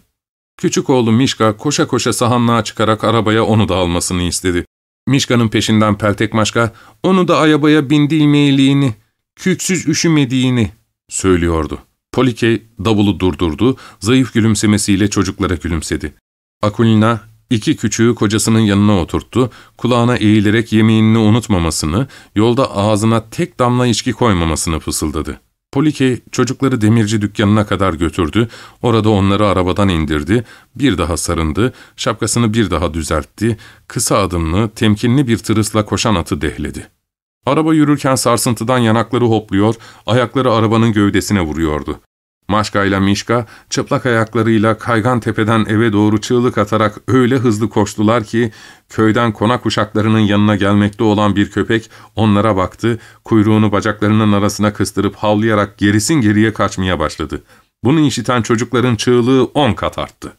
Küçük oğlu Mişka koşa koşa sahanlığa çıkarak arabaya onu da almasını istedi. Mişka'nın peşinden peltek maşka, onu da ayabaya bindirmeyeliğini, küksüz üşümediğini söylüyordu. Polike davulu durdurdu, zayıf gülümsemesiyle çocuklara gülümsedi. Akulina iki küçüğü kocasının yanına oturttu, kulağına eğilerek yemeğini unutmamasını, yolda ağzına tek damla içki koymamasını fısıldadı. Polike çocukları demirci dükkanına kadar götürdü, orada onları arabadan indirdi, bir daha sarındı, şapkasını bir daha düzeltti, kısa adımlı, temkinli bir tırısla koşan atı dehledi. Araba yürürken sarsıntıdan yanakları hopluyor, ayakları arabanın gövdesine vuruyordu. Maşka ile Mişka çıplak ayaklarıyla kaygan tepeden eve doğru çığlık atarak öyle hızlı koştular ki köyden konak uşaklarının yanına gelmekte olan bir köpek onlara baktı, kuyruğunu bacaklarının arasına kıstırıp havlayarak gerisin geriye kaçmaya başladı. Bunu işiten çocukların çığlığı on kat arttı.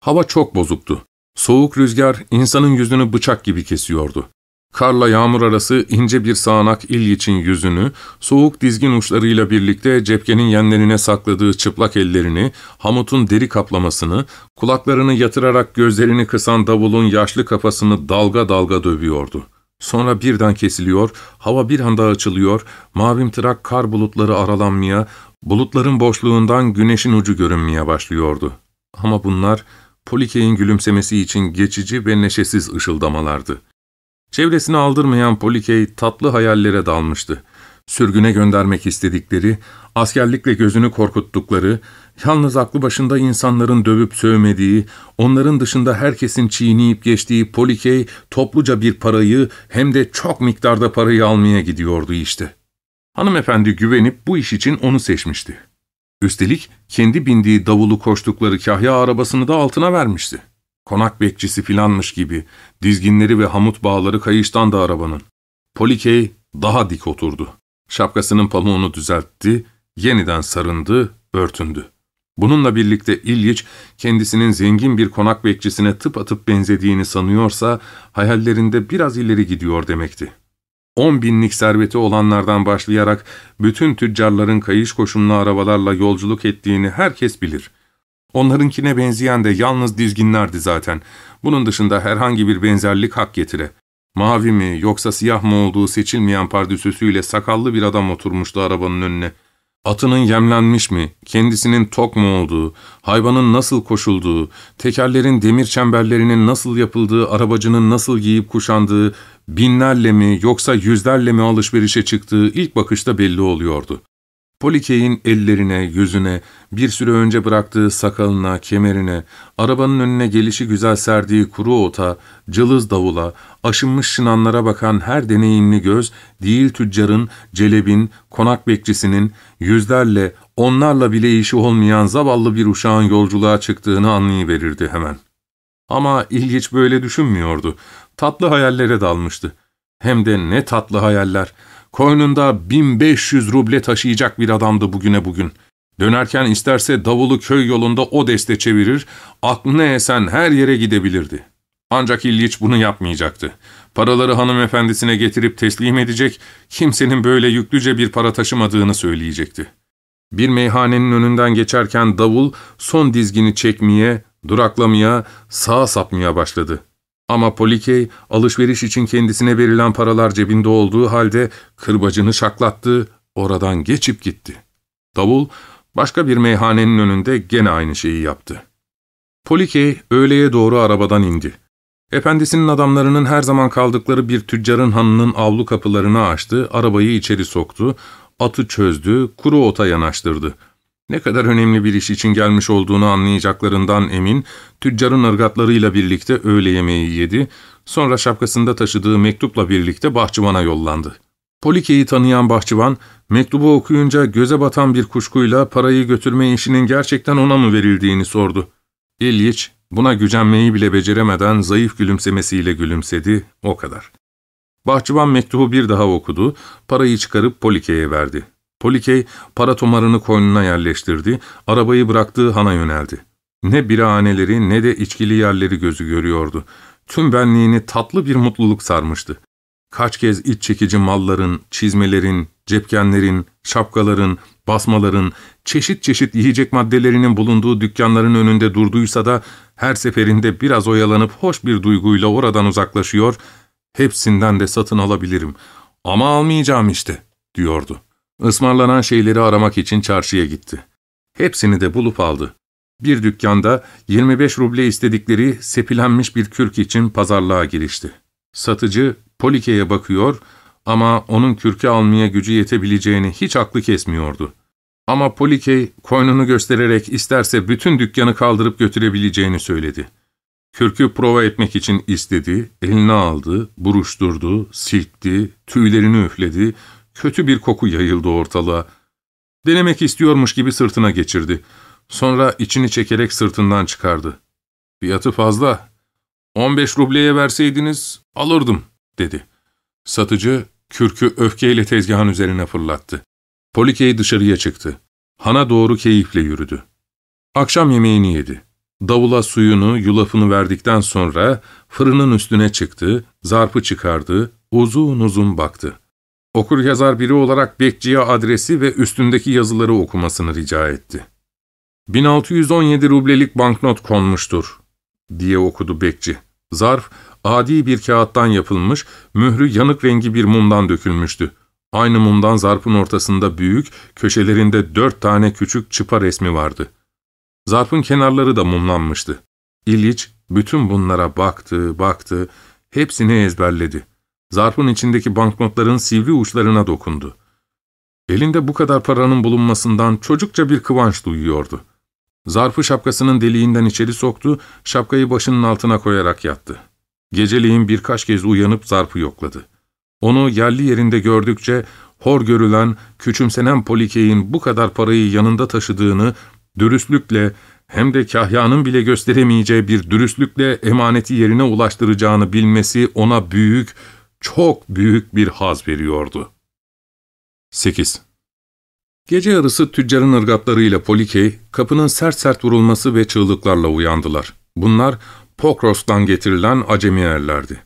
Hava çok bozuktu. Soğuk rüzgar insanın yüzünü bıçak gibi kesiyordu. Karla yağmur arası ince bir sağanak İlyiç'in yüzünü, soğuk dizgin uçlarıyla birlikte cepkenin yenlerine sakladığı çıplak ellerini, Hamut'un deri kaplamasını, kulaklarını yatırarak gözlerini kısan davulun yaşlı kafasını dalga dalga dövüyordu. Sonra birden kesiliyor, hava bir anda açılıyor, mavimtırak kar bulutları aralanmaya, bulutların boşluğundan güneşin ucu görünmeye başlıyordu. Ama bunlar Polike'in gülümsemesi için geçici ve neşesiz ışıldamalardı. Çevresini aldırmayan Polikey tatlı hayallere dalmıştı. Sürgüne göndermek istedikleri, askerlikle gözünü korkuttukları, yalnız aklı başında insanların dövüp sövmediği, onların dışında herkesin çiğneyip geçtiği Polikey topluca bir parayı hem de çok miktarda parayı almaya gidiyordu işte. Hanımefendi güvenip bu iş için onu seçmişti. Üstelik kendi bindiği davulu koştukları kahya arabasını da altına vermişti. Konak bekçisi filanmış gibi, dizginleri ve hamut bağları kayıştan da arabanın. Polikey daha dik oturdu. Şapkasının pamuğunu düzeltti, yeniden sarındı, örtündü. Bununla birlikte İlyiç, kendisinin zengin bir konak bekçisine tıp atıp benzediğini sanıyorsa, hayallerinde biraz ileri gidiyor demekti. On binlik serveti olanlardan başlayarak bütün tüccarların kayış koşumlu arabalarla yolculuk ettiğini herkes bilir. Onlarınkine benzeyen de yalnız dizginlerdi zaten. Bunun dışında herhangi bir benzerlik hak getire. Mavi mi yoksa siyah mı olduğu seçilmeyen pardüsüsüyle sakallı bir adam oturmuştu arabanın önüne. Atının yemlenmiş mi, kendisinin tok mu olduğu, hayvanın nasıl koşulduğu, tekerlerin demir çemberlerinin nasıl yapıldığı, arabacının nasıl giyip kuşandığı, binlerle mi yoksa yüzlerle mi alışverişe çıktığı ilk bakışta belli oluyordu. Polikey'in ellerine, yüzüne, bir süre önce bıraktığı sakalına, kemerine, arabanın önüne gelişi güzel serdiği kuru ota, cılız davula, aşınmış şınanlara bakan her deneyimli göz, değil tüccarın, celebin, konak bekçisinin, yüzlerle, onlarla bile işi olmayan zavallı bir uşağın yolculuğa çıktığını anlayıverirdi hemen. Ama İlgiç böyle düşünmüyordu. Tatlı hayallere dalmıştı. Hem de ne tatlı hayaller. Koynunda 1500 ruble taşıyacak bir adamdı bugüne bugün. Dönerken isterse davulu köy yolunda o deste çevirir, aklına esen her yere gidebilirdi. Ancak İlyiç bunu yapmayacaktı. Paraları hanımefendisine getirip teslim edecek, kimsenin böyle yüklüce bir para taşımadığını söyleyecekti. Bir meyhanenin önünden geçerken davul son dizgini çekmeye, duraklamaya, sağa sapmaya başladı. Ama Polikey alışveriş için kendisine verilen paralar cebinde olduğu halde kırbacını şaklattı, oradan geçip gitti. Davul başka bir meyhanenin önünde gene aynı şeyi yaptı. Polikey öğleye doğru arabadan indi. Efendisinin adamlarının her zaman kaldıkları bir tüccarın hanının avlu kapılarını açtı, arabayı içeri soktu, atı çözdü, kuru ota yanaştırdı. Ne kadar önemli bir iş için gelmiş olduğunu anlayacaklarından emin, tüccarın ırgatlarıyla birlikte öğle yemeği yedi, sonra şapkasında taşıdığı mektupla birlikte bahçıvana yollandı. Polike'yi tanıyan bahçıvan, mektubu okuyunca göze batan bir kuşkuyla parayı götürme işinin gerçekten ona mı verildiğini sordu. İlyich, buna gücenmeyi bile beceremeden zayıf gülümsemesiyle gülümsedi, o kadar. Bahçıvan mektubu bir daha okudu, parayı çıkarıp Polike'ye verdi. Polikey para tomarını koynuna yerleştirdi, arabayı bıraktığı hana yöneldi. Ne birahaneleri ne de içkili yerleri gözü görüyordu. Tüm benliğini tatlı bir mutluluk sarmıştı. Kaç kez iç çekici malların, çizmelerin, cepkenlerin, şapkaların, basmaların, çeşit çeşit yiyecek maddelerinin bulunduğu dükkanların önünde durduysa da her seferinde biraz oyalanıp hoş bir duyguyla oradan uzaklaşıyor, hepsinden de satın alabilirim ama almayacağım işte, diyordu. Ismarlanan şeyleri aramak için çarşıya gitti. Hepsini de bulup aldı. Bir dükkanda 25 ruble istedikleri sepilenmiş bir kürk için pazarlığa girişti. Satıcı Polike'ye bakıyor ama onun kürkü almaya gücü yetebileceğini hiç aklı kesmiyordu. Ama Polikey koynunu göstererek isterse bütün dükkanı kaldırıp götürebileceğini söyledi. Kürkü prova etmek için istedi, eline aldı, buruşturdu, silkti, tüylerini üfledi, Kötü bir koku yayıldı ortalığa. Denemek istiyormuş gibi sırtına geçirdi. Sonra içini çekerek sırtından çıkardı. Fiyatı fazla. 15 rubleye verseydiniz alırdım, dedi. Satıcı kürkü öfkeyle tezgahın üzerine fırlattı. Polikey dışarıya çıktı. Hana doğru keyifle yürüdü. Akşam yemeğini yedi. Davula suyunu, yulafını verdikten sonra fırının üstüne çıktı, zarfı çıkardı, uzun uzun baktı. Okur yazar biri olarak bekçiye adresi ve üstündeki yazıları okumasını rica etti. 1617 rublelik banknot konmuştur, diye okudu bekçi. Zarf, adi bir kağıttan yapılmış, mührü yanık rengi bir mumdan dökülmüştü. Aynı mumdan zarfın ortasında büyük, köşelerinde dört tane küçük çıpa resmi vardı. Zarfın kenarları da mumlanmıştı. İliç bütün bunlara baktı, baktı, hepsini ezberledi. Zarfın içindeki banknotların sivri uçlarına dokundu. Elinde bu kadar paranın bulunmasından çocukça bir kıvanç duyuyordu. Zarfı şapkasının deliğinden içeri soktu, şapkayı başının altına koyarak yattı. Geceliğin birkaç kez uyanıp zarfı yokladı. Onu yerli yerinde gördükçe hor görülen, küçümsenen Polike'in bu kadar parayı yanında taşıdığını dürüstlükle hem de kahyanın bile gösteremeyeceği bir dürüstlükle emaneti yerine ulaştıracağını bilmesi ona büyük, çok büyük bir haz veriyordu. 8. Gece yarısı tüccarın ırgatlarıyla Polikey, kapının sert sert vurulması ve çığlıklarla uyandılar. Bunlar Pokros'tan getirilen acemi erlerdi.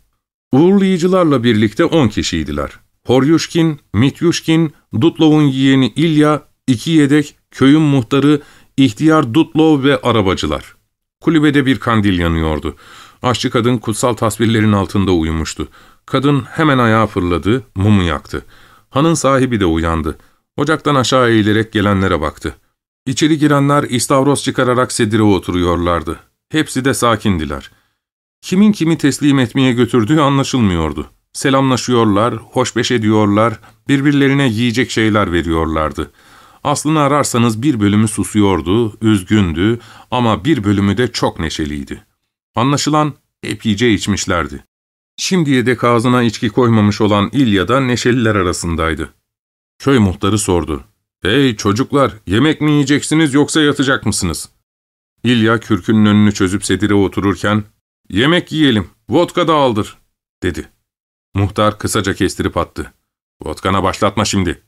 Uğurlayıcılarla birlikte on kişiydiler. Horyushkin, Mityushkin, Dutlov'un yeğeni İlya, iki yedek, köyün muhtarı, ihtiyar Dutlov ve arabacılar. Kulübede bir kandil yanıyordu. Aşçı kadın kutsal tasvirlerin altında uyumuştu. Kadın hemen ayağa fırladı, mumu yaktı. Hanın sahibi de uyandı. Ocaktan aşağı eğilerek gelenlere baktı. İçeri girenler istavros çıkararak sedire oturuyorlardı. Hepsi de sakindiler. Kimin kimi teslim etmeye götürdüğü anlaşılmıyordu. Selamlaşıyorlar, hoşbeş ediyorlar, birbirlerine yiyecek şeyler veriyorlardı. Aslını ararsanız bir bölümü susuyordu, üzgündü ama bir bölümü de çok neşeliydi. Anlaşılan epeyce içmişlerdi. Şimdiye dek ağzına içki koymamış olan İlya da neşeliler arasındaydı. Köy muhtarı sordu. ''Hey çocuklar, yemek mi yiyeceksiniz yoksa yatacak mısınız?'' İlya kürkünün önünü çözüp sedire otururken ''Yemek yiyelim, vodka da aldır.'' dedi. Muhtar kısaca kestirip attı. ''Vodkana başlatma şimdi.''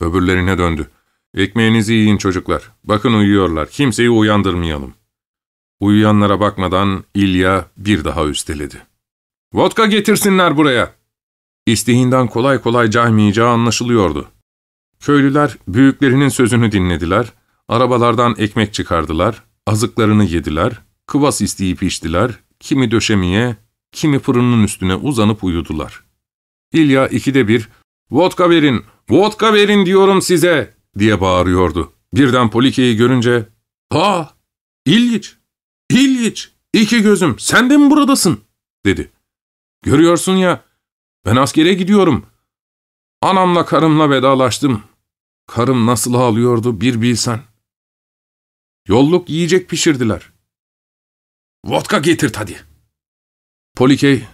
Öbürlerine döndü. ''Ekmeğinizi yiyin çocuklar. Bakın uyuyorlar. Kimseyi uyandırmayalım.'' Uyuyanlara bakmadan İlya bir daha üsteledi. ''Vodka getirsinler buraya.'' İsteğinden kolay kolay caymayacağı anlaşılıyordu. Köylüler büyüklerinin sözünü dinlediler, arabalardan ekmek çıkardılar, azıklarını yediler, kıvas isteyip içtiler, kimi döşemeye, kimi fırının üstüne uzanıp uyudular. İlya ikide bir, ''Vodka verin, vodka verin diyorum size!'' diye bağırıyordu. Birden Polike'yi görünce, ''Aa, İlyiç, İlyiç, iki gözüm, sen de mi buradasın?'' dedi. ''Görüyorsun ya, ben askere gidiyorum. Anamla karımla vedalaştım. Karım nasıl ağlıyordu bir bilsen. Yolluk yiyecek pişirdiler. Vodka getir hadi. Polikey,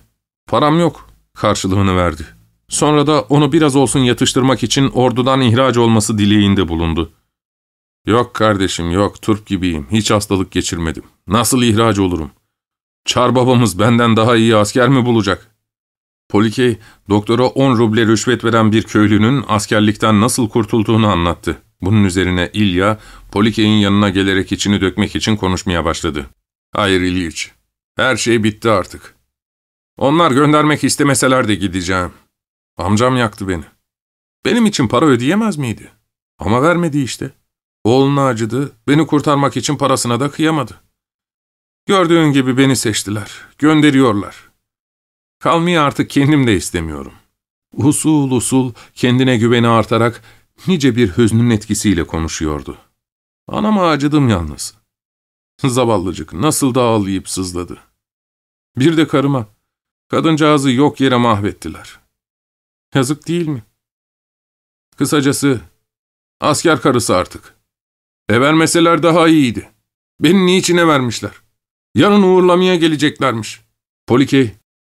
param yok karşılığını verdi. Sonra da onu biraz olsun yatıştırmak için ordudan ihraç olması dileğinde bulundu. Yok kardeşim yok, turp gibiyim, hiç hastalık geçirmedim. Nasıl ihraç olurum? Çar babamız benden daha iyi asker mi bulacak? Polikey, doktora 10 ruble rüşvet veren bir köylünün askerlikten nasıl kurtulduğunu anlattı. Bunun üzerine İlya, Polikey'in yanına gelerek içini dökmek için konuşmaya başladı. ''Hayır İlyich, her şey bitti artık. Onlar göndermek istemeseler de gideceğim. Amcam yaktı beni. Benim için para ödeyemez miydi? Ama vermedi işte. Oğluna acıdı, beni kurtarmak için parasına da kıyamadı. Gördüğün gibi beni seçtiler, gönderiyorlar.'' Kalmayı artık kendim de istemiyorum. Usul usul kendine güveni artarak nice bir hüznün etkisiyle konuşuyordu. Anama acıdım yalnız. Zavallıcık nasıl da ağlayıp sızladı. Bir de karıma. Kadıncağızı yok yere mahvettiler. Yazık değil mi? Kısacası asker karısı artık. E vermeseler daha iyiydi. Beni niçine vermişler? Yarın uğurlamaya geleceklermiş. Polikey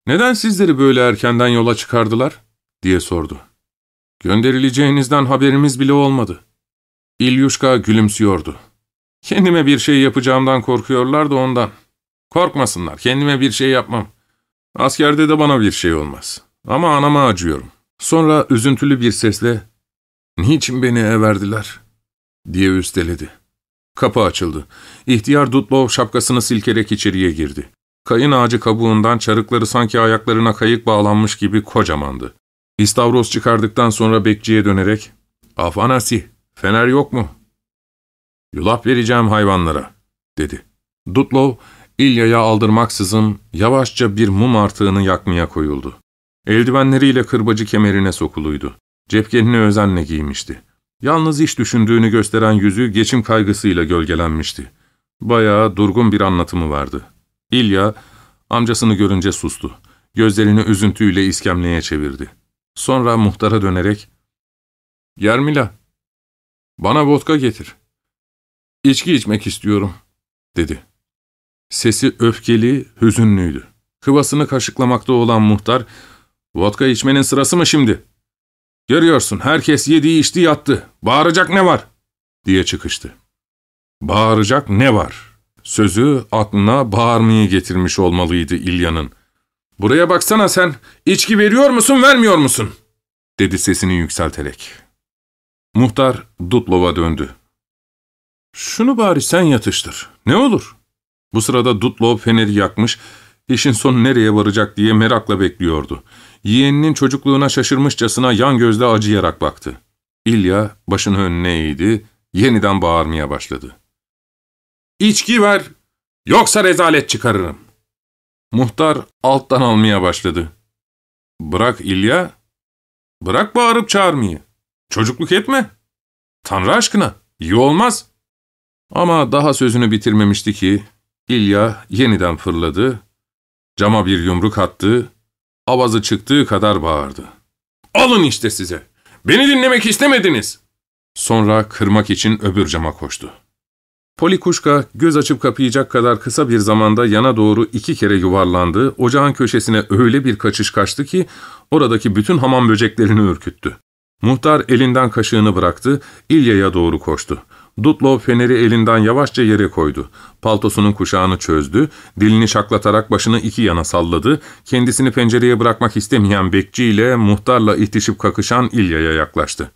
''Neden sizleri böyle erkenden yola çıkardılar?'' diye sordu. ''Gönderileceğinizden haberimiz bile olmadı. İlyuşka gülümsüyordu. Kendime bir şey yapacağımdan korkuyorlar da ondan. Korkmasınlar, kendime bir şey yapmam. Askerde de bana bir şey olmaz. Ama anama acıyorum. Sonra üzüntülü bir sesle, ''Niçin beni everdiler?'' diye üsteledi. Kapı açıldı. İhtiyar Dutlov şapkasını silkerek içeriye girdi. Kayın ağacı kabuğundan çarıkları sanki ayaklarına kayık bağlanmış gibi kocamandı. İstavros çıkardıktan sonra bekçiye dönerek, ''Afanasi, fener yok mu?'' ''Yulaf vereceğim hayvanlara.'' dedi. Dutlov, İlya'ya aldırmaksızın yavaşça bir mum artığını yakmaya koyuldu. Eldivenleriyle kırbacı kemerine sokuluydu. Cepkenini özenle giymişti. Yalnız iş düşündüğünü gösteren yüzü geçim kaygısıyla gölgelenmişti. Bayağı durgun bir anlatımı vardı. İlya, amcasını görünce sustu. Gözlerini üzüntüyle iskemleye çevirdi. Sonra muhtara dönerek, ''Yermila, bana vodka getir. İçki içmek istiyorum.'' dedi. Sesi öfkeli, hüzünlüydü. Kıvasını kaşıklamakta olan muhtar, ''Vodka içmenin sırası mı şimdi? Görüyorsun, herkes yediği içti yattı. Bağıracak ne var?'' diye çıkıştı. ''Bağıracak ne var?'' Sözü aklına bağırmayı getirmiş olmalıydı İlya'nın. ''Buraya baksana sen, içki veriyor musun, vermiyor musun?'' dedi sesini yükselterek. Muhtar Dutlov'a döndü. ''Şunu bari sen yatıştır, ne olur?'' Bu sırada Dutlov feneri yakmış, işin sonu nereye varacak diye merakla bekliyordu. Yeğeninin çocukluğuna şaşırmışçasına yan gözle acıyarak baktı. İlya başını önüne eğdi, yeniden bağırmaya başladı. ''İçki ver, yoksa rezalet çıkarırım.'' Muhtar alttan almaya başladı. ''Bırak İlya, bırak bağırıp çağırmayı. Çocukluk etme. Tanrı aşkına, iyi olmaz.'' Ama daha sözünü bitirmemişti ki, İlya yeniden fırladı, cama bir yumruk attı, avazı çıktığı kadar bağırdı. ''Alın işte size! Beni dinlemek istemediniz!'' Sonra kırmak için öbür cama koştu. Polikuşka göz açıp kapayacak kadar kısa bir zamanda yana doğru iki kere yuvarlandı, ocağın köşesine öyle bir kaçış kaçtı ki oradaki bütün hamam böceklerini ürküttü. Muhtar elinden kaşığını bıraktı, İlya'ya doğru koştu. Dutlov feneri elinden yavaşça yere koydu. Paltosunun kuşağını çözdü, dilini şaklatarak başını iki yana salladı, kendisini pencereye bırakmak istemeyen bekçiyle muhtarla itişip kakışan İlya'ya yaklaştı.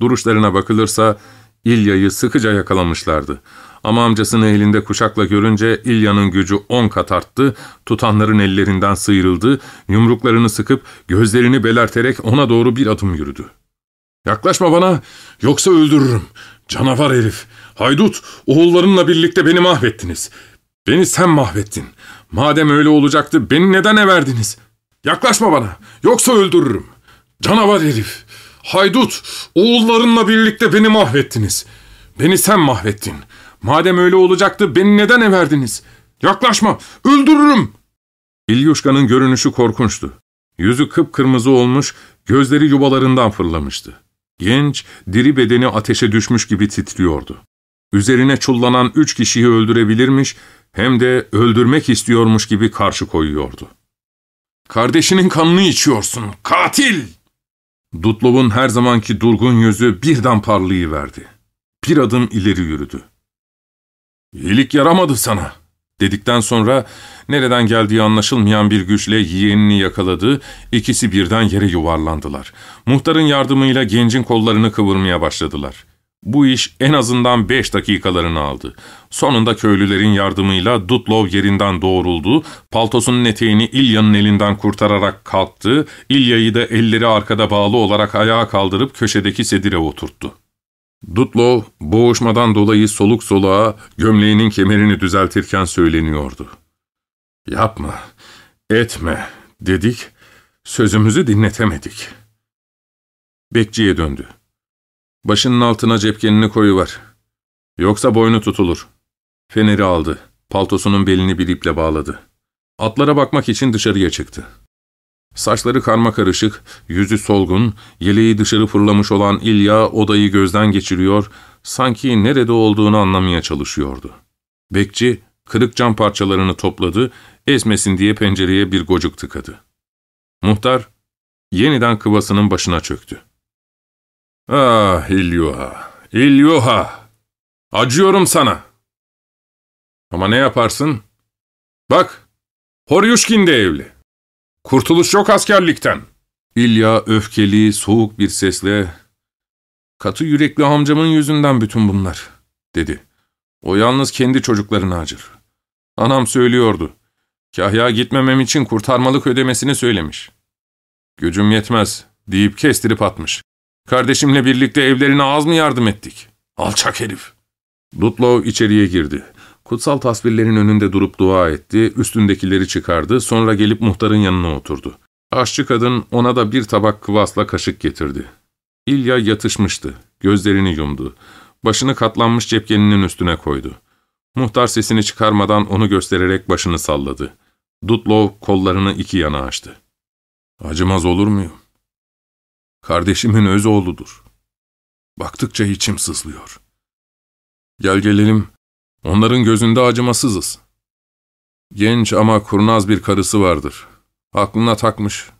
Duruşlarına bakılırsa İlya'yı sıkıca yakalamışlardı. Ama amcasını elinde kuşakla görünce İlya'nın gücü on kat arttı, tutanların ellerinden sıyrıldı, yumruklarını sıkıp gözlerini belerterek ona doğru bir adım yürüdü. ''Yaklaşma bana, yoksa öldürürüm. Canavar herif, haydut, oğullarınla birlikte beni mahvettiniz. Beni sen mahvettin. Madem öyle olacaktı, beni neden everdiniz? Yaklaşma bana, yoksa öldürürüm. Canavar herif, haydut, oğullarınla birlikte beni mahvettiniz. Beni sen mahvettin. Madem öyle olacaktı, beni neden everdiniz? Yaklaşma, öldürürüm. İlyuşka'nın görünüşü korkunçtu. Yüzü kıpkırmızı olmuş, gözleri yuvalarından fırlamıştı. Genç, diri bedeni ateşe düşmüş gibi titriyordu. Üzerine çullanan üç kişiyi öldürebilirmiş, hem de öldürmek istiyormuş gibi karşı koyuyordu. ''Kardeşinin kanını içiyorsun, katil!'' Dutlov'un her zamanki durgun yüzü birden parlayıverdi. Bir adım ileri yürüdü. ''İyilik yaramadı sana.'' Dedikten sonra nereden geldiği anlaşılmayan bir güçle yeğenini yakaladı, ikisi birden yere yuvarlandılar. Muhtarın yardımıyla gencin kollarını kıvırmaya başladılar. Bu iş en azından beş dakikalarını aldı. Sonunda köylülerin yardımıyla Dutlov yerinden doğruldu, paltosunun eteğini İlya'nın elinden kurtararak kalktı, İlya'yı da elleri arkada bağlı olarak ayağa kaldırıp köşedeki sedire oturttu. Dutlov, boğuşmadan dolayı soluk soluğa gömleğinin kemerini düzeltirken söyleniyordu. ''Yapma, etme.'' dedik, sözümüzü dinletemedik. Bekçiye döndü. Başının altına cepkenini koyuver. Yoksa boynu tutulur. Feneri aldı. Paltosunun belini bir iple bağladı. Atlara bakmak için dışarıya çıktı. Saçları karma karışık, yüzü solgun, yeleği dışarı fırlamış olan İlya odayı gözden geçiriyor, sanki nerede olduğunu anlamaya çalışıyordu. Bekçi, kırık cam parçalarını topladı, ezmesin diye pencereye bir gocuk tıkadı. Muhtar, yeniden kıvasının başına çöktü. ''Ah İlya, İlyuha! Acıyorum sana. Ama ne yaparsın? Bak, Horyuşkin de evli. Kurtuluş yok askerlikten. İlya öfkeli, soğuk bir sesle, ''Katı yürekli amcamın yüzünden bütün bunlar.'' dedi. O yalnız kendi çocuklarına acır. Anam söylüyordu. Kahya gitmemem için kurtarmalık ödemesini söylemiş. Gücüm yetmez deyip kestirip atmış. Kardeşimle birlikte evlerine az mı yardım ettik? Alçak herif. Dutlow içeriye girdi. Kutsal tasvirlerin önünde durup dua etti, üstündekileri çıkardı, sonra gelip muhtarın yanına oturdu. Aşçı kadın ona da bir tabak kıvasla kaşık getirdi. İlya yatışmıştı, gözlerini yumdu. Başını katlanmış cepkeninin üstüne koydu. Muhtar sesini çıkarmadan onu göstererek başını salladı. Dutlow kollarını iki yana açtı. Acımaz olur muyum? Kardeşimin öz oğludur. Baktıkça içim sızlıyor. Gel gelelim, onların gözünde acımasızız. Genç ama kurnaz bir karısı vardır. Aklına takmış.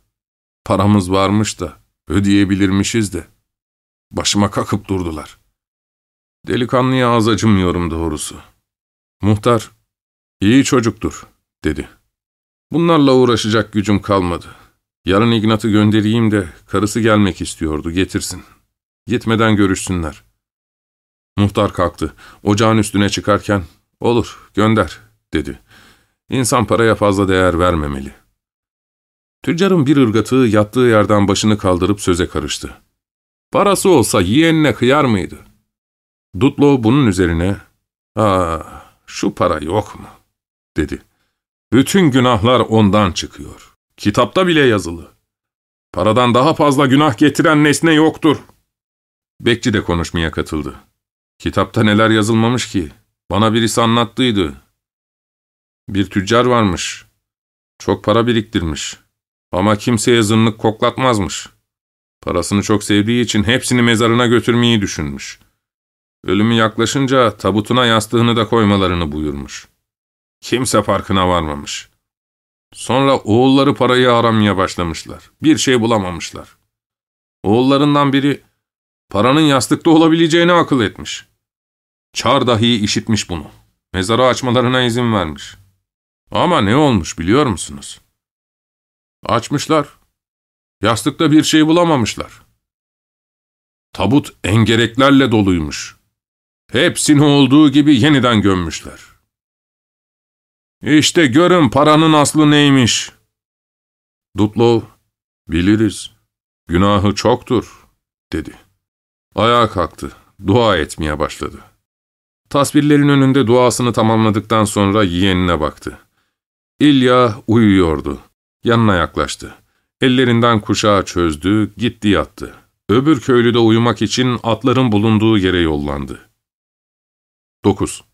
Paramız varmış da, ödeyebilirmişiz de. Başıma kakıp durdular. Delikanlıya az acımıyorum doğrusu. Muhtar, iyi çocuktur, dedi. Bunlarla uğraşacak gücüm kalmadı. Yarın İgnat'ı göndereyim de karısı gelmek istiyordu, getirsin. Gitmeden görüşsünler. Muhtar kalktı. Ocağın üstüne çıkarken, olur, gönder, dedi. İnsan paraya fazla değer vermemeli. Tüccarın bir ırgatı yattığı yerden başını kaldırıp söze karıştı. Parası olsa yeğenine kıyar mıydı? Dutlo bunun üzerine, ''Aa, şu para yok mu?'' dedi. ''Bütün günahlar ondan çıkıyor. Kitapta bile yazılı. Paradan daha fazla günah getiren nesne yoktur.'' Bekçi de konuşmaya katıldı. ''Kitapta neler yazılmamış ki? Bana birisi anlattıydı. Bir tüccar varmış. Çok para biriktirmiş. Ama kimseye zırnık koklatmazmış. Parasını çok sevdiği için hepsini mezarına götürmeyi düşünmüş.'' Ölümü yaklaşınca tabutuna yastığını da koymalarını buyurmuş. Kimse farkına varmamış. Sonra oğulları parayı aramaya başlamışlar. Bir şey bulamamışlar. Oğullarından biri paranın yastıkta olabileceğini akıl etmiş. Çar dahi işitmiş bunu. Mezarı açmalarına izin vermiş. Ama ne olmuş biliyor musunuz? Açmışlar. Yastıkta bir şey bulamamışlar. Tabut engereklerle doluymuş. Hepsini olduğu gibi yeniden gömmüşler. İşte görün paranın aslı neymiş. Dutlow, biliriz, günahı çoktur, dedi. Ayağa kalktı, dua etmeye başladı. Tasvirlerin önünde duasını tamamladıktan sonra yeğenine baktı. İlya uyuyordu. Yanına yaklaştı. Ellerinden kuşağı çözdü, gitti yattı. Öbür köylü de uyumak için atların bulunduğu yere yollandı. 9.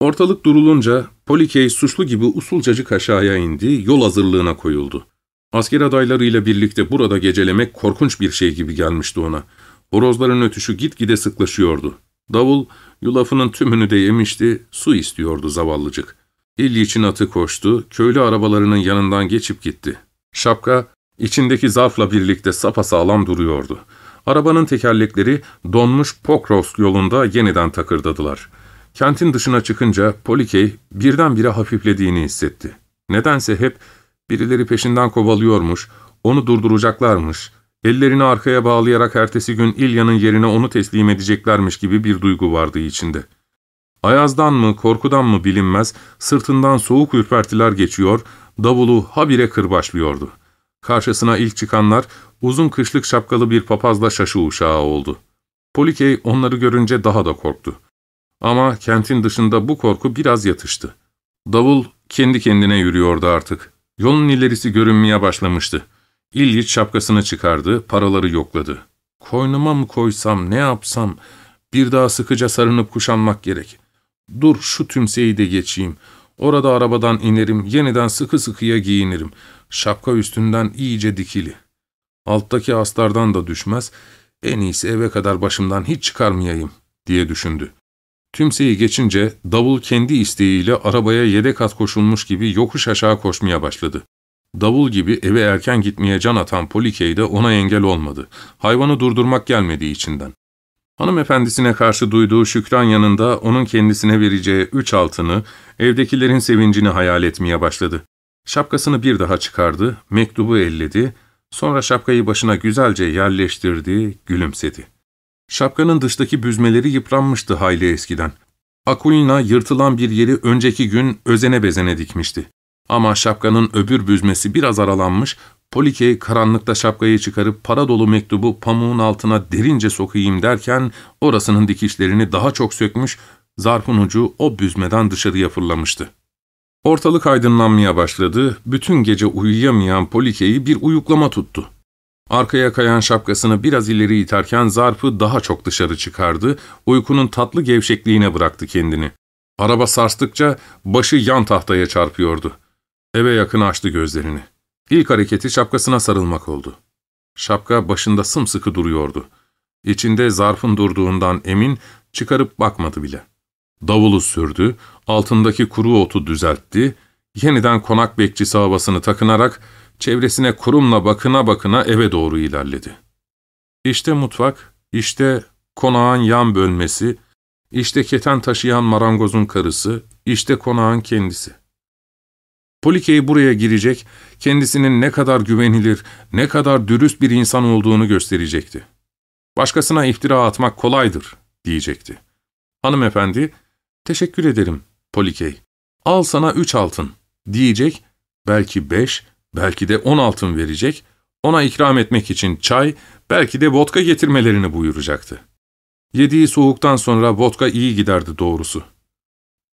Ortalık durulunca Polikey suçlu gibi usulcacık aşağıya indi, yol hazırlığına koyuldu. Asker adaylarıyla birlikte burada gecelemek korkunç bir şey gibi gelmişti ona. Horozların ötüşü gitgide sıklaşıyordu. Davul, yulafının tümünü de yemişti, su istiyordu zavallıcık. İlyiç'in atı koştu, köylü arabalarının yanından geçip gitti. Şapka, içindeki zarfla birlikte sapasağlam duruyordu. Arabanın tekerlekleri donmuş Pokrovsk yolunda yeniden takırdadılar. Kentin dışına çıkınca Polikey birdenbire hafiflediğini hissetti. Nedense hep birileri peşinden kovalıyormuş, onu durduracaklarmış, ellerini arkaya bağlayarak ertesi gün İlya'nın yerine onu teslim edeceklermiş gibi bir duygu vardı içinde. Ayazdan mı, korkudan mı bilinmez, sırtından soğuk ürpertiler geçiyor, davulu habire kırbaçlıyordu. Karşısına ilk çıkanlar uzun kışlık şapkalı bir papazla şaşı uşağı oldu. Polikey onları görünce daha da korktu. Ama kentin dışında bu korku biraz yatıştı. Davul kendi kendine yürüyordu artık. Yolun ilerisi görünmeye başlamıştı. İlyiç şapkasını çıkardı, paraları yokladı. Koynuma mı koysam, ne yapsam, bir daha sıkıca sarınıp kuşanmak gerek. Dur şu tümseyi de geçeyim. Orada arabadan inerim, yeniden sıkı sıkıya giyinirim. Şapka üstünden iyice dikili. Alttaki astardan da düşmez, en iyisi eve kadar başımdan hiç çıkarmayayım, diye düşündü. Tümseyi geçince davul kendi isteğiyle arabaya yedek at koşulmuş gibi yokuş aşağı koşmaya başladı. Davul gibi eve erken gitmeye can atan Polikey de ona engel olmadı. Hayvanı durdurmak gelmedi içinden. Hanımefendisine karşı duyduğu şükran yanında onun kendisine vereceği üç altını, evdekilerin sevincini hayal etmeye başladı. Şapkasını bir daha çıkardı, mektubu elledi, sonra şapkayı başına güzelce yerleştirdi, gülümsedi. Şapkanın dıştaki büzmeleri yıpranmıştı hayli eskiden. Akulina yırtılan bir yeri önceki gün özene bezene dikmişti. Ama şapkanın öbür büzmesi biraz aralanmış, Polike karanlıkta şapkayı çıkarıp para dolu mektubu pamuğun altına derince sokayım derken orasının dikişlerini daha çok sökmüş, zarfın ucu o büzmeden dışarıya fırlamıştı. Ortalık aydınlanmaya başladı, bütün gece uyuyamayan Polike'yi bir uyuklama tuttu. Arkaya kayan şapkasını biraz ileri iterken zarfı daha çok dışarı çıkardı, uykunun tatlı gevşekliğine bıraktı kendini. Araba sarstıkça başı yan tahtaya çarpıyordu. Eve yakın açtı gözlerini. İlk hareketi şapkasına sarılmak oldu. Şapka başında sımsıkı duruyordu. İçinde zarfın durduğundan emin, çıkarıp bakmadı bile. Davulu sürdü, altındaki kuru otu düzeltti, yeniden konak bekçisi havasını takınarak çevresine kurumla bakına bakına eve doğru ilerledi. İşte mutfak, işte konağın yan bölmesi, işte keten taşıyan marangozun karısı, işte konağın kendisi. Polike'yi buraya girecek, kendisinin ne kadar güvenilir, ne kadar dürüst bir insan olduğunu gösterecekti. Başkasına iftira atmak kolaydır, diyecekti. Hanımefendi, teşekkür ederim, Polikey. Al sana üç altın, diyecek, belki beş, belki de on altın verecek, ona ikram etmek için çay, belki de vodka getirmelerini buyuracaktı. Yediği soğuktan sonra vodka iyi giderdi doğrusu.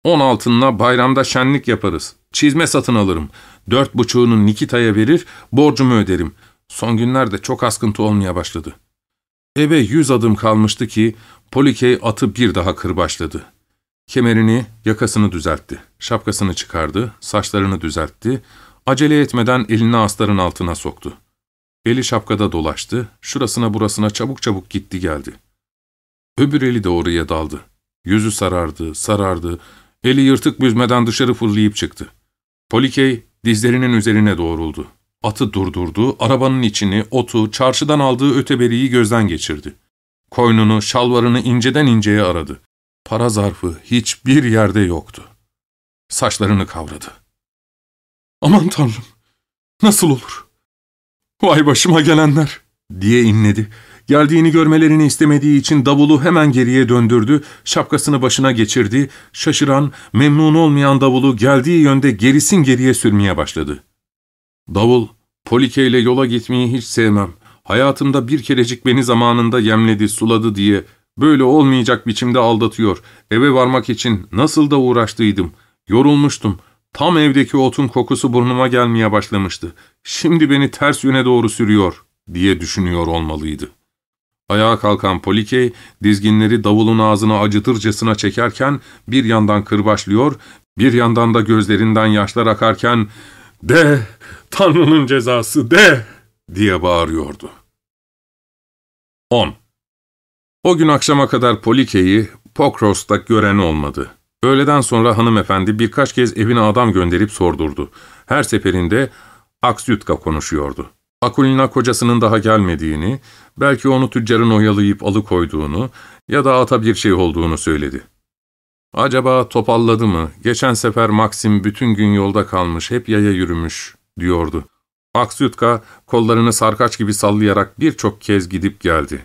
On altınla bayramda şenlik yaparız. Çizme satın alırım. Dört buçuğunu Nikita'ya verir, borcumu öderim. Son günlerde çok askıntı olmaya başladı. Eve yüz adım kalmıştı ki Polikey atı bir daha kırbaçladı. Kemerini, yakasını düzeltti. Şapkasını çıkardı, saçlarını düzeltti. Acele etmeden elini astarın altına soktu. Eli şapkada dolaştı, şurasına burasına çabuk çabuk gitti geldi. Öbür eli de oraya daldı. Yüzü sarardı, sarardı, eli yırtık büzmeden dışarı fırlayıp çıktı. Polikey dizlerinin üzerine doğruldu. Atı durdurdu, arabanın içini, otu, çarşıdan aldığı öteberiyi gözden geçirdi. Koynunu, şalvarını inceden inceye aradı. Para zarfı hiçbir yerde yoktu. Saçlarını kavradı. ''Aman tanrım, nasıl olur? Vay başıma gelenler!'' diye inledi. Geldiğini görmelerini istemediği için davulu hemen geriye döndürdü, şapkasını başına geçirdi, şaşıran, memnun olmayan davulu geldiği yönde gerisin geriye sürmeye başladı. Davul, Polike ile yola gitmeyi hiç sevmem. Hayatımda bir kerecik beni zamanında yemledi, suladı diye böyle olmayacak biçimde aldatıyor. Eve varmak için nasıl da uğraştıydım. Yorulmuştum. Tam evdeki otun kokusu burnuma gelmeye başlamıştı. Şimdi beni ters yöne doğru sürüyor diye düşünüyor olmalıydı. Ayağa kalkan Polikey, dizginleri davulun ağzına acıtırcasına çekerken bir yandan kırbaçlıyor, bir yandan da gözlerinden yaşlar akarken ''De, Tanrı'nın cezası de!'' diye bağırıyordu. 10. O gün akşama kadar Polike'yi Pokros'ta gören olmadı. Öğleden sonra hanımefendi birkaç kez evine adam gönderip sordurdu. Her seferinde Aksyutka konuşuyordu. Akulina kocasının daha gelmediğini, belki onu tüccarın oyalayıp alıkoyduğunu ya da ata bir şey olduğunu söyledi. Acaba topalladı mı? Geçen sefer Maxim bütün gün yolda kalmış, hep yaya yürümüş, diyordu. Aksyutka kollarını sarkaç gibi sallayarak birçok kez gidip geldi.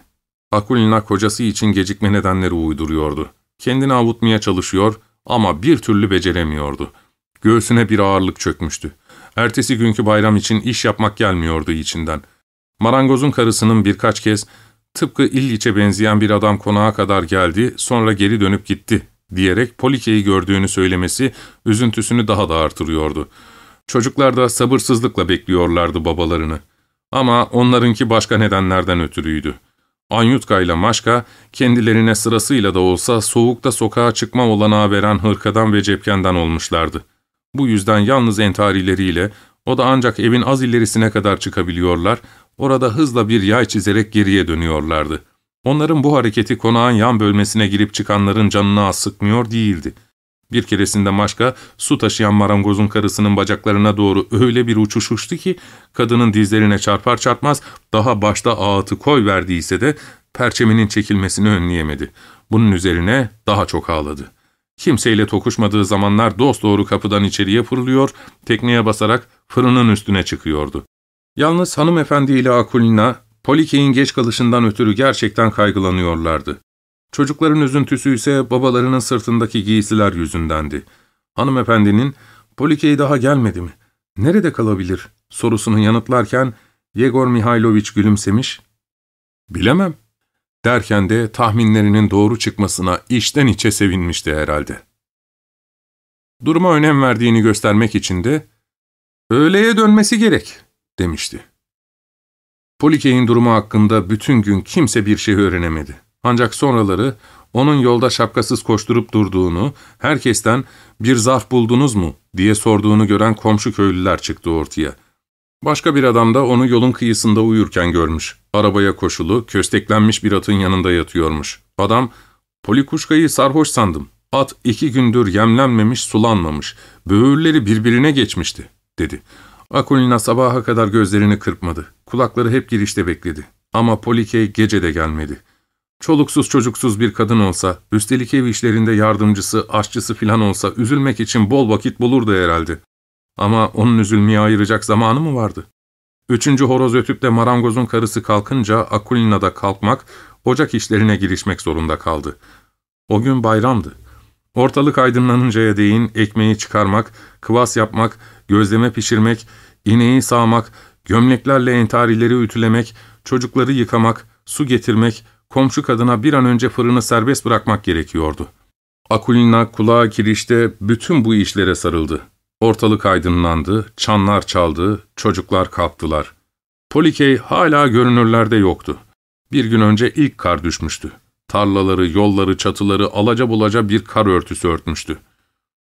Akulina kocası için gecikme nedenleri uyduruyordu. Kendini avutmaya çalışıyor ama bir türlü beceremiyordu. Göğsüne bir ağırlık çökmüştü. Ertesi günkü bayram için iş yapmak gelmiyordu içinden. Marangozun karısının birkaç kez tıpkı İlliç'e benzeyen bir adam konağa kadar geldi, sonra geri dönüp gitti diyerek Polike'yi gördüğünü söylemesi üzüntüsünü daha da artırıyordu. Çocuklar da sabırsızlıkla bekliyorlardı babalarını. Ama onlarınki başka nedenlerden ötürüydü. Anyutka ile Maşka kendilerine sırasıyla da olsa soğukta sokağa çıkma olanağı veren hırkadan ve cepkenden olmuşlardı. Bu yüzden yalnız entarileriyle, o da ancak evin az ilerisine kadar çıkabiliyorlar, orada hızla bir yay çizerek geriye dönüyorlardı. Onların bu hareketi konağın yan bölmesine girip çıkanların canına az sıkmıyor değildi. Bir keresinde Maşka, su taşıyan marangozun karısının bacaklarına doğru öyle bir uçuş uçtu ki, kadının dizlerine çarpar çarpmaz daha başta ağıtı koy verdiyse de, perçeminin çekilmesini önleyemedi. Bunun üzerine daha çok ağladı. Kimseyle tokuşmadığı zamanlar dosdoğru kapıdan içeriye fırlıyor, tekneye basarak fırının üstüne çıkıyordu. Yalnız hanımefendi ile Akulina, Polike'in geç kalışından ötürü gerçekten kaygılanıyorlardı. Çocukların üzüntüsü ise babalarının sırtındaki giysiler yüzündendi. Hanımefendinin, Polike'yi daha gelmedi mi? Nerede kalabilir? sorusunu yanıtlarken Yegor Mihailoviç gülümsemiş, ''Bilemem.'' Derken de tahminlerinin doğru çıkmasına içten içe sevinmişti herhalde. Duruma önem verdiğini göstermek için de ''Öğleye dönmesi gerek.'' demişti. Polike'in durumu hakkında bütün gün kimse bir şey öğrenemedi. Ancak sonraları onun yolda şapkasız koşturup durduğunu, herkesten ''Bir zarf buldunuz mu?'' diye sorduğunu gören komşu köylüler çıktı ortaya. Başka bir adam da onu yolun kıyısında uyurken görmüş. Arabaya koşulu, kösteklenmiş bir atın yanında yatıyormuş. Adam, ''Polikuşkayı sarhoş sandım. At iki gündür yemlenmemiş, sulanmamış. Böğürleri birbirine geçmişti.'' dedi. Akulina sabaha kadar gözlerini kırpmadı. Kulakları hep girişte bekledi. Ama Polike gece de gelmedi. Çoluksuz çocuksuz bir kadın olsa, üstelik ev işlerinde yardımcısı, aşçısı filan olsa üzülmek için bol vakit bulurdu herhalde. Ama onun üzülmeye ayıracak zamanı mı vardı? Üçüncü horoz ötüp de marangozun karısı kalkınca Akulina da kalkmak, ocak işlerine girişmek zorunda kaldı. O gün bayramdı. Ortalık aydınlanıncaya değin ekmeği çıkarmak, kıvas yapmak, gözleme pişirmek, ineği sağmak, gömleklerle entarileri ütülemek, çocukları yıkamak, su getirmek, komşu kadına bir an önce fırını serbest bırakmak gerekiyordu. Akulina kulağa kirişte bütün bu işlere sarıldı. Ortalık aydınlandı, çanlar çaldı, çocuklar kalktılar. Polikey hala görünürlerde yoktu. Bir gün önce ilk kar düşmüştü. Tarlaları, yolları, çatıları alaca bulaca bir kar örtüsü örtmüştü.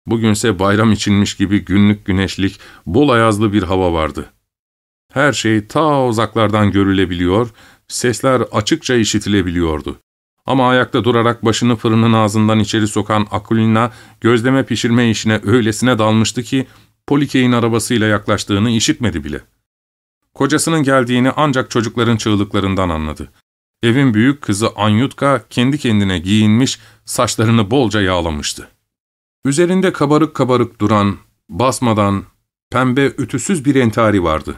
Bugünse bayram içinmiş gibi günlük güneşlik, bol ayazlı bir hava vardı. Her şey ta uzaklardan görülebiliyor, sesler açıkça işitilebiliyordu. Ama ayakta durarak başını fırının ağzından içeri sokan Akulina, gözleme pişirme işine öylesine dalmıştı ki, Polike'in arabasıyla yaklaştığını işitmedi bile. Kocasının geldiğini ancak çocukların çığlıklarından anladı. Evin büyük kızı Anyutka kendi kendine giyinmiş, saçlarını bolca yağlamıştı. Üzerinde kabarık kabarık duran, basmadan, pembe ütüsüz bir entari vardı.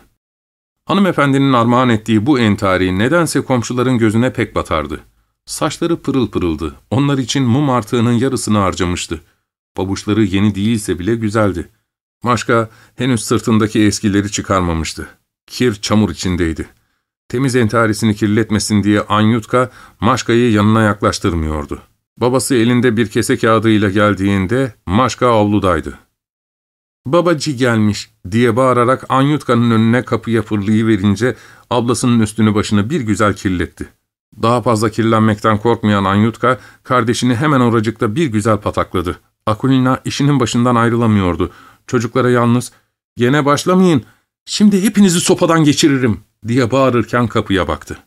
Hanımefendinin armağan ettiği bu entari nedense komşuların gözüne pek batardı. Saçları pırıl pırıldı. Onlar için mum artığının yarısını harcamıştı. Pabuçları yeni değilse bile güzeldi. Maşka henüz sırtındaki eskileri çıkarmamıştı. Kir çamur içindeydi. Temiz entarisini kirletmesin diye Anyutka Maşka'yı yanına yaklaştırmıyordu. Babası elinde bir kese kağıdıyla geldiğinde Maşka avludaydı. ''Babacı gelmiş.'' diye bağırarak Anyutka'nın önüne kapıya fırlayıverince ablasının üstünü başını bir güzel kirletti. Daha fazla kirlenmekten korkmayan Anyutka, kardeşini hemen oracıkta bir güzel patakladı. Akulina işinin başından ayrılamıyordu. Çocuklara yalnız, ''Gene başlamayın, şimdi hepinizi sopadan geçiririm.'' diye bağırırken kapıya baktı.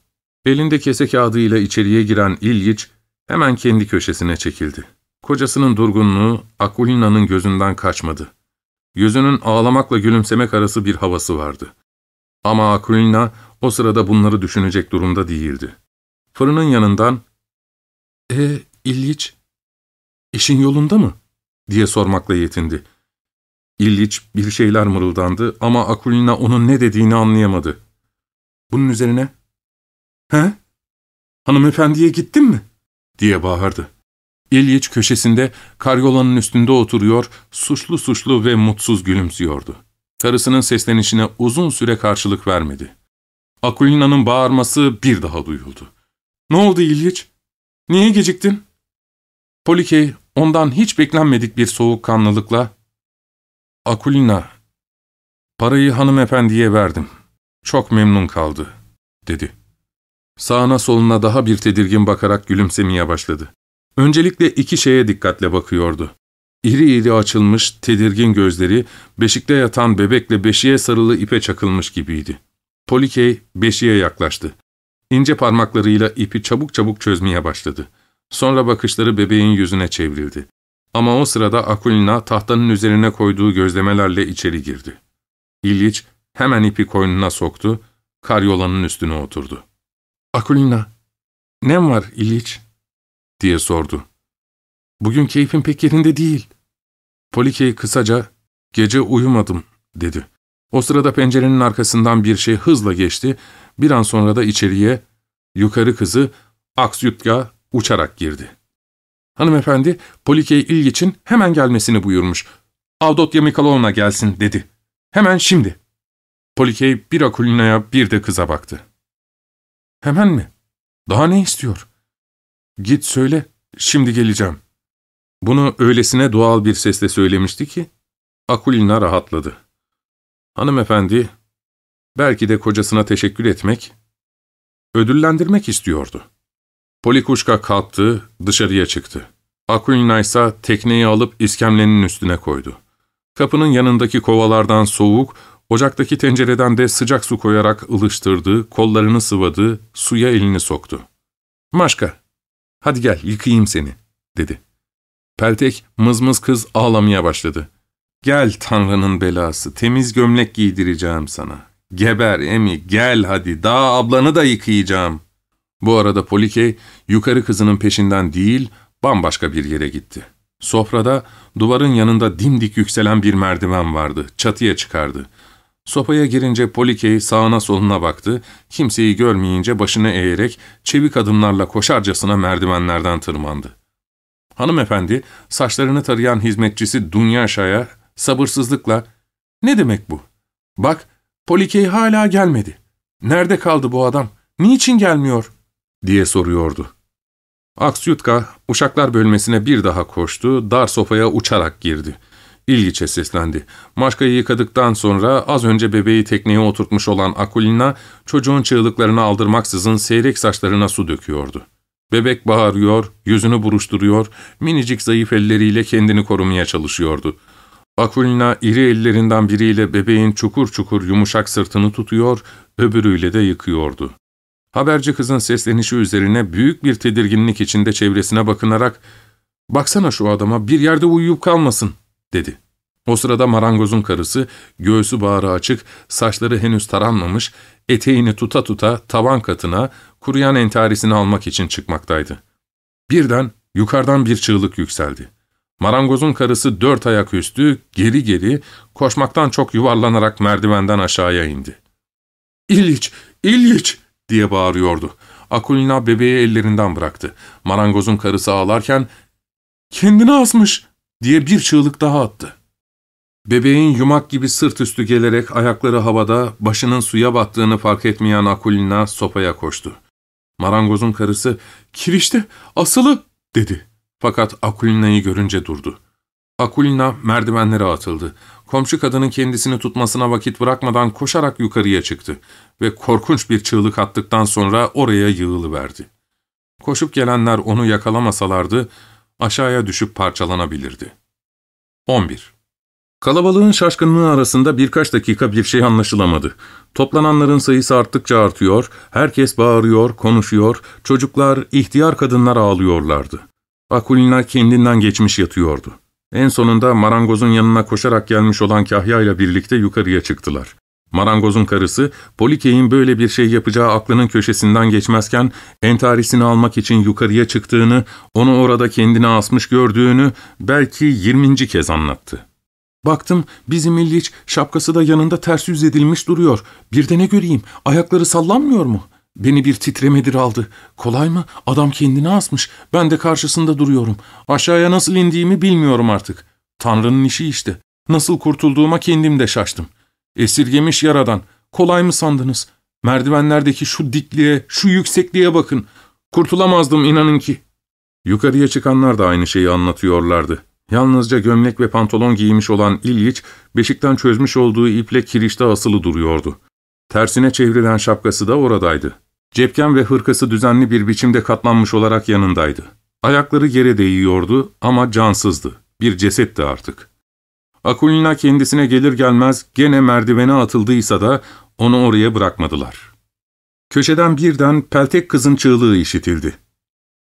Elinde kese kağıdıyla içeriye giren İlyiç, hemen kendi köşesine çekildi. Kocasının durgunluğu Akulina'nın gözünden kaçmadı. Yüzünün ağlamakla gülümsemek arası bir havası vardı. Ama Akulina o sırada bunları düşünecek durumda değildi. Fırının yanından, ''E İlyiç, işin yolunda mı?'' diye sormakla yetindi. İlyiç bir şeyler mırıldandı ama Akulina onun ne dediğini anlayamadı. Bunun üzerine, ''He? Hanımefendiye gittin mi?'' diye bağırdı. İlyiç köşesinde karyolanın üstünde oturuyor, suçlu suçlu ve mutsuz gülümsüyordu. Karısının seslenişine uzun süre karşılık vermedi. Akulina'nın bağırması bir daha duyuldu. ''Ne oldu İlyich? Niye geciktin?'' Polikey ondan hiç beklenmedik bir soğukkanlılıkla ''Akulina, parayı hanımefendiye verdim. Çok memnun kaldı.'' dedi. Sağına soluna daha bir tedirgin bakarak gülümsemeye başladı. Öncelikle iki şeye dikkatle bakıyordu. İri iri açılmış, tedirgin gözleri, beşikte yatan bebekle beşiğe sarılı ipe çakılmış gibiydi. Polikey beşiğe yaklaştı. İnce parmaklarıyla ipi çabuk çabuk çözmeye başladı. Sonra bakışları bebeğin yüzüne çevrildi. Ama o sırada Akulina tahtanın üzerine koyduğu gözlemelerle içeri girdi. İlyich hemen ipi koynuna soktu, karyolanın üstüne oturdu. ''Akulina, ''Nem var İliç?'' diye sordu. ''Bugün keyfim pek yerinde değil.'' Polikey kısaca ''Gece uyumadım.'' dedi. O sırada pencerenin arkasından bir şey hızla geçti, bir an sonra da içeriye yukarı kızı Aksyutka uçarak girdi. Hanımefendi, Polikey İlgiç'in hemen gelmesini buyurmuş. Avdotya Mikalovna gelsin dedi. Hemen şimdi. Polikey bir Akulina'ya bir de kıza baktı. Hemen mi? Daha ne istiyor? Git söyle, şimdi geleceğim. Bunu öylesine doğal bir sesle söylemişti ki, Akulina rahatladı. Hanımefendi, belki de kocasına teşekkür etmek, ödüllendirmek istiyordu. Polikuşka kalktı, dışarıya çıktı. Akulina ise tekneyi alıp iskemlenin üstüne koydu. Kapının yanındaki kovalardan soğuk, ocaktaki tencereden de sıcak su koyarak ılıştırdı, kollarını sıvadı, suya elini soktu. ''Maşka, hadi gel yıkayayım seni.'' dedi. Peltek mızmız kız ağlamaya başladı. ''Gel Tanrı'nın belası, temiz gömlek giydireceğim sana. Geber Emi, gel hadi, daha ablanı da yıkayacağım.'' Bu arada Polike yukarı kızının peşinden değil, bambaşka bir yere gitti. Sofrada duvarın yanında dimdik yükselen bir merdiven vardı, çatıya çıkardı. Sopaya girince Polikey sağına soluna baktı, kimseyi görmeyince başını eğerek çevik adımlarla koşarcasına merdivenlerden tırmandı. Hanımefendi, saçlarını tarayan hizmetçisi Dunyaşa'ya sabırsızlıkla ''Ne demek bu? Bak, Polikey hala gelmedi. Nerede kaldı bu adam? Niçin gelmiyor?'' diye soruyordu. Aksyutka, uşaklar bölmesine bir daha koştu, dar sofaya uçarak girdi. İlgiçe seslendi. Maşkayı yıkadıktan sonra az önce bebeği tekneye oturtmuş olan Akulina, çocuğun çığlıklarını aldırmaksızın seyrek saçlarına su döküyordu. Bebek bağırıyor, yüzünü buruşturuyor, minicik zayıf elleriyle kendini korumaya çalışıyordu. Akulina iri ellerinden biriyle bebeğin çukur çukur yumuşak sırtını tutuyor, öbürüyle de yıkıyordu. Haberci kızın seslenişi üzerine büyük bir tedirginlik içinde çevresine bakınarak ''Baksana şu adama bir yerde uyuyup kalmasın.'' dedi. O sırada marangozun karısı, göğsü bağrı açık, saçları henüz taranmamış, eteğini tuta tuta tavan katına, kuruyan entarisini almak için çıkmaktaydı. Birden yukarıdan bir çığlık yükseldi. Marangozun karısı dört ayak üstü, geri geri, koşmaktan çok yuvarlanarak merdivenden aşağıya indi. ''İlliç! İlliç!'' diye bağırıyordu. Akulina bebeği ellerinden bıraktı. Marangozun karısı ağlarken ''Kendini asmış!'' diye bir çığlık daha attı. Bebeğin yumak gibi sırt üstü gelerek ayakları havada, başının suya battığını fark etmeyen Akulina sopaya koştu. Marangozun karısı ''Kirişte, asılı!'' dedi. Fakat Akulina'yı görünce durdu. Akulina merdivenlere atıldı. Komşu kadının kendisini tutmasına vakit bırakmadan koşarak yukarıya çıktı ve korkunç bir çığlık attıktan sonra oraya yığılıverdi. Koşup gelenler onu yakalamasalardı aşağıya düşüp parçalanabilirdi. 11. Kalabalığın şaşkınlığı arasında birkaç dakika bir şey anlaşılamadı. Toplananların sayısı arttıkça artıyor, herkes bağırıyor, konuşuyor, çocuklar, ihtiyar kadınlar ağlıyorlardı. Akulina kendinden geçmiş yatıyordu. En sonunda marangozun yanına koşarak gelmiş olan Kahya ile birlikte yukarıya çıktılar. Marangozun karısı, Polike'in böyle bir şey yapacağı aklının köşesinden geçmezken, entarisini almak için yukarıya çıktığını, onu orada kendine asmış gördüğünü belki yirminci kez anlattı. Baktım bizim İlliç şapkası da yanında ters yüz edilmiş duruyor. Bir de ne göreyim ayakları sallanmıyor mu? Beni bir titremedir aldı. Kolay mı? Adam kendini asmış. Ben de karşısında duruyorum. Aşağıya nasıl indiğimi bilmiyorum artık. Tanrı'nın işi işte. Nasıl kurtulduğuma kendim de şaştım. Esirgemiş yaradan. Kolay mı sandınız? Merdivenlerdeki şu dikliğe, şu yüksekliğe bakın. Kurtulamazdım inanın ki. Yukarıya çıkanlar da aynı şeyi anlatıyorlardı. Yalnızca gömlek ve pantolon giymiş olan İlyiç, beşikten çözmüş olduğu iple kirişte asılı duruyordu. Tersine çevrilen şapkası da oradaydı. Cepken ve hırkası düzenli bir biçimde katlanmış olarak yanındaydı. Ayakları yere değiyordu ama cansızdı. Bir cesetti artık. Akulina kendisine gelir gelmez gene merdivene atıldıysa da onu oraya bırakmadılar. Köşeden birden peltek kızın çığlığı işitildi.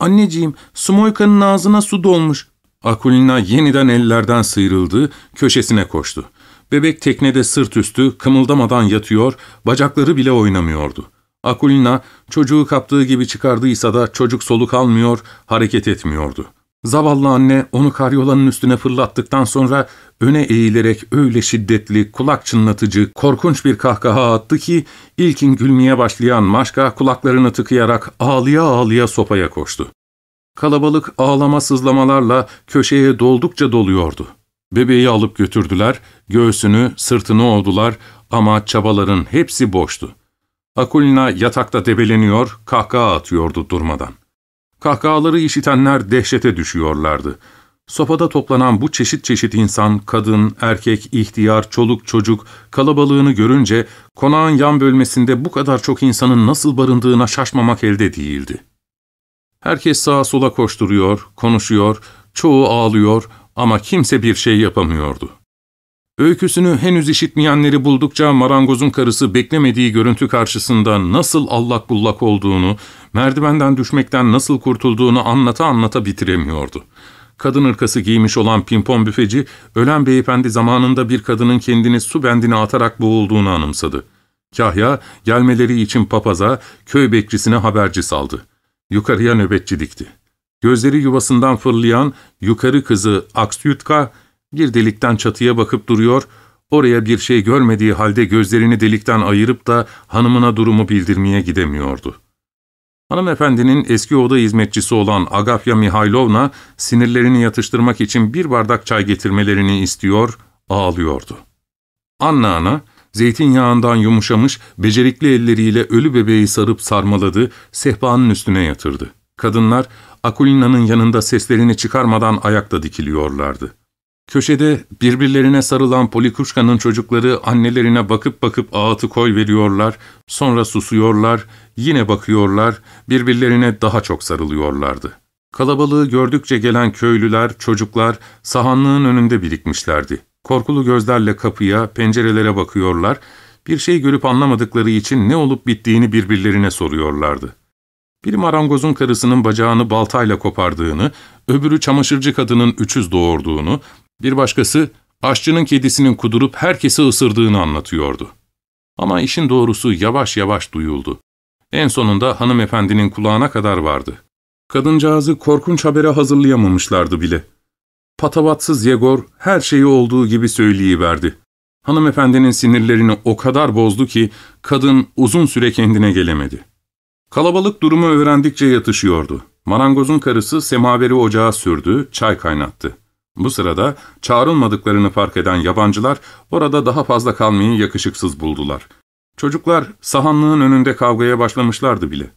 ''Anneciğim, Sumoyka'nın ağzına su dolmuş.'' Akulina yeniden ellerden sıyrıldı, köşesine koştu. Bebek teknede sırt üstü, kımıldamadan yatıyor, bacakları bile oynamıyordu. Akulina çocuğu kaptığı gibi çıkardıysa da çocuk soluk almıyor, hareket etmiyordu. Zavallı anne onu karyolanın üstüne fırlattıktan sonra öne eğilerek öyle şiddetli, kulak çınlatıcı, korkunç bir kahkaha attı ki ilkin gülmeye başlayan Maşka kulaklarını tıkayarak ağlıya ağlıya sopaya koştu. Kalabalık ağlama sızlamalarla köşeye doldukça doluyordu. Bebeği alıp götürdüler, göğsünü, sırtını ovdular ama çabaların hepsi boştu. Akulina yatakta debeleniyor, kahkaha atıyordu durmadan. Kahkahaları işitenler dehşete düşüyorlardı. Sopada toplanan bu çeşit çeşit insan, kadın, erkek, ihtiyar, çoluk, çocuk kalabalığını görünce konağın yan bölmesinde bu kadar çok insanın nasıl barındığına şaşmamak elde değildi. Herkes sağa sola koşturuyor, konuşuyor, çoğu ağlıyor ama kimse bir şey yapamıyordu. Öyküsünü henüz işitmeyenleri buldukça marangozun karısı beklemediği görüntü karşısında nasıl allak bullak olduğunu, merdivenden düşmekten nasıl kurtulduğunu anlata anlata bitiremiyordu. Kadın ırkası giymiş olan pimpon büfeci, ölen beyefendi zamanında bir kadının kendini su bendine atarak boğulduğunu anımsadı. Kahya, gelmeleri için papaza, köy bekçisine haberci saldı. Yukarıya nöbetçi dikti. Gözleri yuvasından fırlayan yukarı kızı Aksyutka, bir delikten çatıya bakıp duruyor, oraya bir şey görmediği halde gözlerini delikten ayırıp da hanımına durumu bildirmeye gidemiyordu. Hanımefendinin eski oda hizmetçisi olan Agafya Mihailovna, sinirlerini yatıştırmak için bir bardak çay getirmelerini istiyor, ağlıyordu. Anna ana, zeytinyağından yumuşamış, becerikli elleriyle ölü bebeği sarıp sarmaladı, sehpanın üstüne yatırdı. Kadınlar, Akulina'nın yanında seslerini çıkarmadan ayakta dikiliyorlardı. Köşede birbirlerine sarılan Polikuşka'nın çocukları annelerine bakıp bakıp ağıtı koy veriyorlar, sonra susuyorlar, yine bakıyorlar, birbirlerine daha çok sarılıyorlardı. Kalabalığı gördükçe gelen köylüler, çocuklar sahanlığın önünde birikmişlerdi. Korkulu gözlerle kapıya, pencerelere bakıyorlar, bir şey görüp anlamadıkları için ne olup bittiğini birbirlerine soruyorlardı. Bir marangozun karısının bacağını baltayla kopardığını, öbürü çamaşırcı kadının üçüz doğurduğunu, bir başkası aşçının kedisinin kudurup herkesi ısırdığını anlatıyordu. Ama işin doğrusu yavaş yavaş duyuldu. En sonunda hanımefendinin kulağına kadar vardı. Kadıncağızı korkunç habere hazırlayamamışlardı bile. Patavatsız Yegor her şeyi olduğu gibi söyleyiverdi. Hanımefendinin sinirlerini o kadar bozdu ki kadın uzun süre kendine gelemedi. Kalabalık durumu öğrendikçe yatışıyordu. Marangozun karısı semaveri ocağa sürdü, çay kaynattı. Bu sırada çağrılmadıklarını fark eden yabancılar orada daha fazla kalmayı yakışıksız buldular. Çocuklar sahanlığın önünde kavgaya başlamışlardı bile.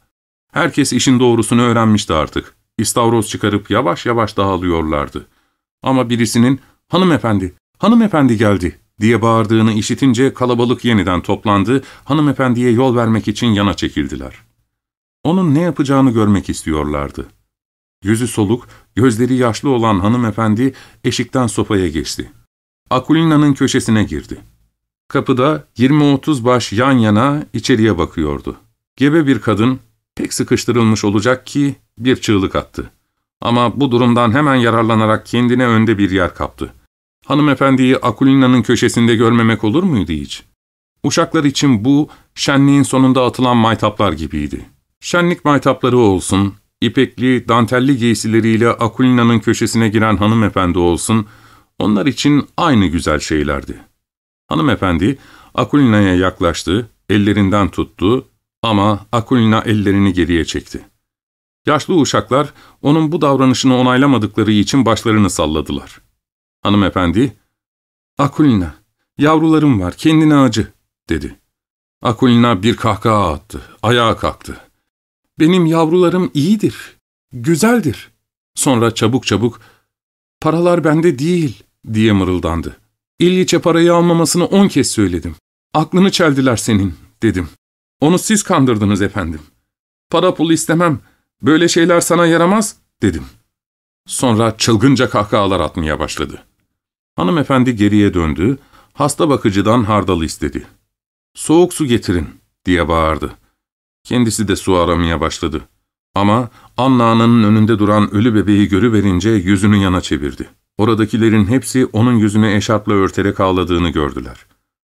Herkes işin doğrusunu öğrenmişti artık. İstavroz çıkarıp yavaş yavaş dağılıyorlardı. Ama birisinin ''Hanımefendi, hanımefendi geldi'' diye bağırdığını işitince kalabalık yeniden toplandı, hanımefendiye yol vermek için yana çekildiler. Onun ne yapacağını görmek istiyorlardı. Yüzü soluk, gözleri yaşlı olan hanımefendi eşikten sofaya geçti. Akulina'nın köşesine girdi. Kapıda 20-30 baş yan yana içeriye bakıyordu. Gebe bir kadın, pek sıkıştırılmış olacak ki bir çığlık attı. Ama bu durumdan hemen yararlanarak kendine önde bir yer kaptı. Hanımefendiyi Akulina'nın köşesinde görmemek olur muydu hiç? Uşaklar için bu, şenliğin sonunda atılan maytaplar gibiydi. Şenlik maytapları olsun, ipekli, dantelli giysileriyle Akulina'nın köşesine giren hanımefendi olsun, onlar için aynı güzel şeylerdi. Hanımefendi, Akulina'ya yaklaştı, ellerinden tuttu ama Akulina ellerini geriye çekti. Yaşlı uşaklar, onun bu davranışını onaylamadıkları için başlarını salladılar. Hanımefendi, ''Akulina, yavrularım var, kendine acı.'' dedi. Akulina bir kahkaha attı, ayağa kalktı. Benim yavrularım iyidir, güzeldir. Sonra çabuk çabuk, paralar bende değil diye mırıldandı. İlyiç'e parayı almamasını on kez söyledim. Aklını çeldiler senin dedim. Onu siz kandırdınız efendim. Para pul istemem, böyle şeyler sana yaramaz dedim. Sonra çılgınca kahkahalar atmaya başladı. Hanımefendi geriye döndü, hasta bakıcıdan hardal istedi. ''Soğuk su getirin.'' diye bağırdı. Kendisi de su aramaya başladı. Ama Anna'nın önünde duran ölü bebeği görüverince yüzünü yana çevirdi. Oradakilerin hepsi onun yüzünü eşarpla örterek ağladığını gördüler.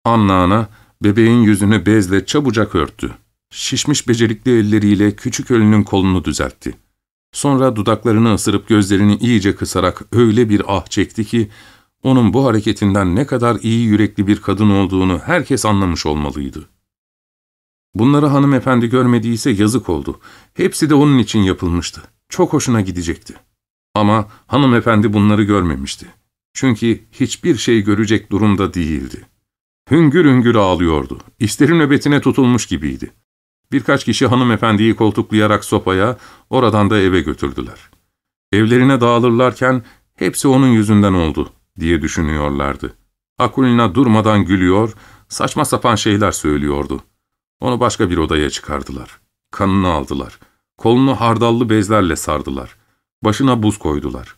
Anna ana bebeğin yüzünü bezle çabucak örttü. Şişmiş becerikli elleriyle küçük ölünün kolunu düzeltti. Sonra dudaklarını ısırıp gözlerini iyice kısarak öyle bir ah çekti ki, onun bu hareketinden ne kadar iyi yürekli bir kadın olduğunu herkes anlamış olmalıydı. Bunları hanımefendi görmediyse yazık oldu. Hepsi de onun için yapılmıştı. Çok hoşuna gidecekti. Ama hanımefendi bunları görmemişti. Çünkü hiçbir şey görecek durumda değildi. Hüngür hüngür ağlıyordu. İsteri nöbetine tutulmuş gibiydi. Birkaç kişi hanımefendiyi koltuklayarak sopaya, oradan da eve götürdüler. Evlerine dağılırlarken hepsi onun yüzünden oldu diye düşünüyorlardı. Akulina durmadan gülüyor, saçma sapan şeyler söylüyordu. Onu başka bir odaya çıkardılar. Kanını aldılar. Kolunu hardallı bezlerle sardılar. Başına buz koydular.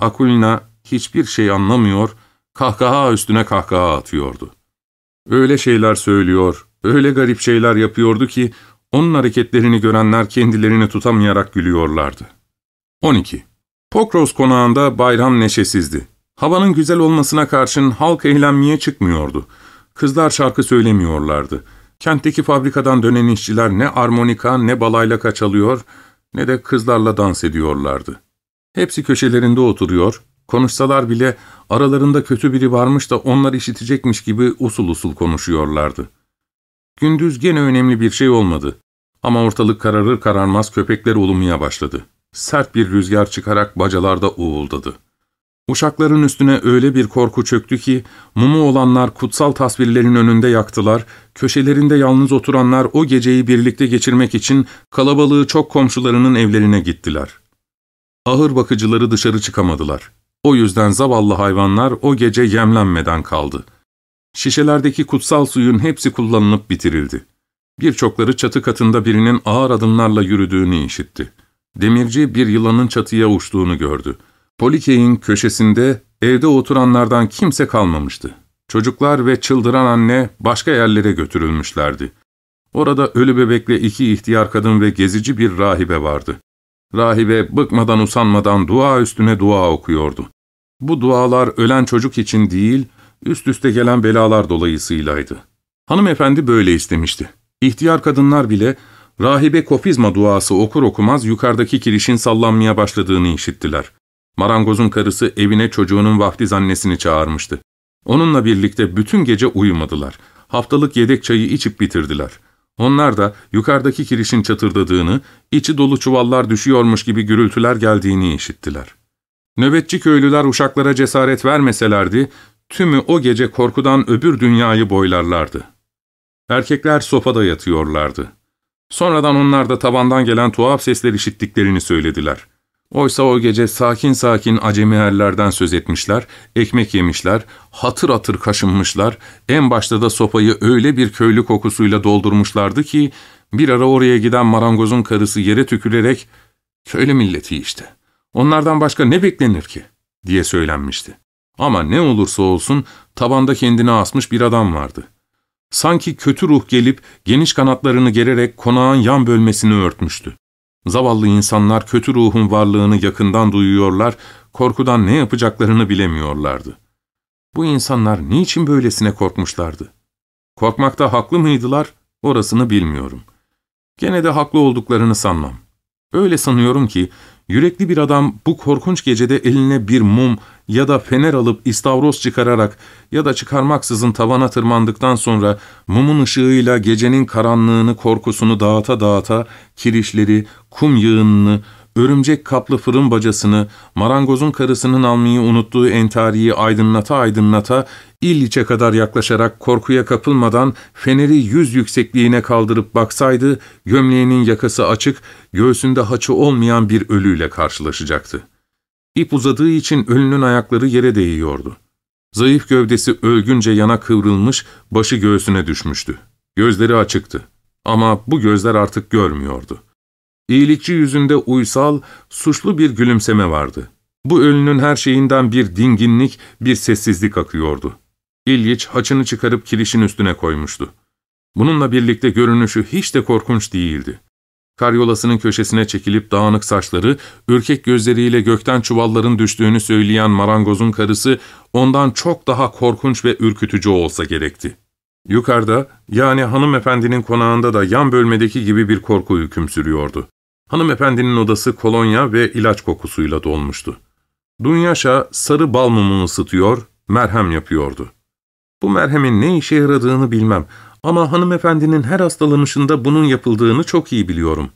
Akulina hiçbir şey anlamıyor, kahkaha üstüne kahkaha atıyordu. Öyle şeyler söylüyor, öyle garip şeyler yapıyordu ki onun hareketlerini görenler kendilerini tutamayarak gülüyorlardı. 12. Pokros konağında bayram neşesizdi. Havanın güzel olmasına karşın halk eğlenmeye çıkmıyordu. Kızlar şarkı söylemiyorlardı. Kentteki fabrikadan dönen işçiler ne armonika ne balayla çalıyor ne de kızlarla dans ediyorlardı. Hepsi köşelerinde oturuyor, konuşsalar bile aralarında kötü biri varmış da onlar işitecekmiş gibi usul usul konuşuyorlardı. Gündüz gene önemli bir şey olmadı. Ama ortalık kararır kararmaz köpekler ulumaya başladı. Sert bir rüzgar çıkarak bacalarda uğuldadı. Uşakların üstüne öyle bir korku çöktü ki, mumu olanlar kutsal tasvirlerin önünde yaktılar, köşelerinde yalnız oturanlar o geceyi birlikte geçirmek için kalabalığı çok komşularının evlerine gittiler. Ahır bakıcıları dışarı çıkamadılar. O yüzden zavallı hayvanlar o gece yemlenmeden kaldı. Şişelerdeki kutsal suyun hepsi kullanılıp bitirildi. Birçokları çatı katında birinin ağır adımlarla yürüdüğünü işitti. Demirci bir yılanın çatıya uçtuğunu gördü. Polikey'in köşesinde evde oturanlardan kimse kalmamıştı. Çocuklar ve çıldıran anne başka yerlere götürülmüşlerdi. Orada ölü bebekle iki ihtiyar kadın ve gezici bir rahibe vardı. Rahibe bıkmadan usanmadan dua üstüne dua okuyordu. Bu dualar ölen çocuk için değil, üst üste gelen belalar dolayısıylaydı. Hanımefendi böyle istemişti. İhtiyar kadınlar bile rahibe kofizma duası okur okumaz yukarıdaki kirişin sallanmaya başladığını işittiler. Marangozun karısı evine çocuğunun vaftiz annesini çağırmıştı. Onunla birlikte bütün gece uyumadılar. Haftalık yedek çayı içip bitirdiler. Onlar da yukarıdaki kirişin çatırdadığını, içi dolu çuvallar düşüyormuş gibi gürültüler geldiğini işittiler. Nöbetçi köylüler uşaklara cesaret vermeselerdi, tümü o gece korkudan öbür dünyayı boylarlardı. Erkekler sofada yatıyorlardı. Sonradan onlar da tabandan gelen tuhaf sesler işittiklerini söylediler. Oysa o gece sakin sakin acemi erlerden söz etmişler, ekmek yemişler, hatır hatır kaşınmışlar, en başta da sopayı öyle bir köylü kokusuyla doldurmuşlardı ki, bir ara oraya giden marangozun karısı yere tükürerek, ''Köylü milleti işte, onlardan başka ne beklenir ki?'' diye söylenmişti. Ama ne olursa olsun tabanda kendini asmış bir adam vardı. Sanki kötü ruh gelip geniş kanatlarını gererek konağın yan bölmesini örtmüştü. Zavallı insanlar kötü ruhun varlığını yakından duyuyorlar, korkudan ne yapacaklarını bilemiyorlardı. Bu insanlar niçin böylesine korkmuşlardı? Korkmakta haklı mıydılar, orasını bilmiyorum. Gene de haklı olduklarını sanmam. Öyle sanıyorum ki, yürekli bir adam bu korkunç gecede eline bir mum ya da fener alıp istavroz çıkararak ya da çıkarmaksızın tavana tırmandıktan sonra mumun ışığıyla gecenin karanlığını korkusunu dağıta dağıta kirişleri, kum yığınını, örümcek kaplı fırın bacasını, marangozun karısının almayı unuttuğu entariyi aydınlata aydınlata, İlliç'e kadar yaklaşarak korkuya kapılmadan feneri yüz yüksekliğine kaldırıp baksaydı, gömleğinin yakası açık, göğsünde haçı olmayan bir ölüyle karşılaşacaktı. İp uzadığı için ölünün ayakları yere değiyordu. Zayıf gövdesi ölgünce yana kıvrılmış, başı göğsüne düşmüştü. Gözleri açıktı. Ama bu gözler artık görmüyordu. İyilikçi yüzünde uysal, suçlu bir gülümseme vardı. Bu ölünün her şeyinden bir dinginlik, bir sessizlik akıyordu. İlyiç haçını çıkarıp kirişin üstüne koymuştu. Bununla birlikte görünüşü hiç de korkunç değildi. Karyolasının köşesine çekilip dağınık saçları, ürkek gözleriyle gökten çuvalların düştüğünü söyleyen marangozun karısı ondan çok daha korkunç ve ürkütücü olsa gerekti. Yukarıda, yani hanımefendinin konağında da yan bölmedeki gibi bir korku hüküm sürüyordu. Hanımefendinin odası kolonya ve ilaç kokusuyla dolmuştu. Dunyaşa sarı bal ısıtıyor, merhem yapıyordu. Bu merhemin ne işe yaradığını bilmem ama hanımefendinin her hastalanışında bunun yapıldığını çok iyi biliyorum.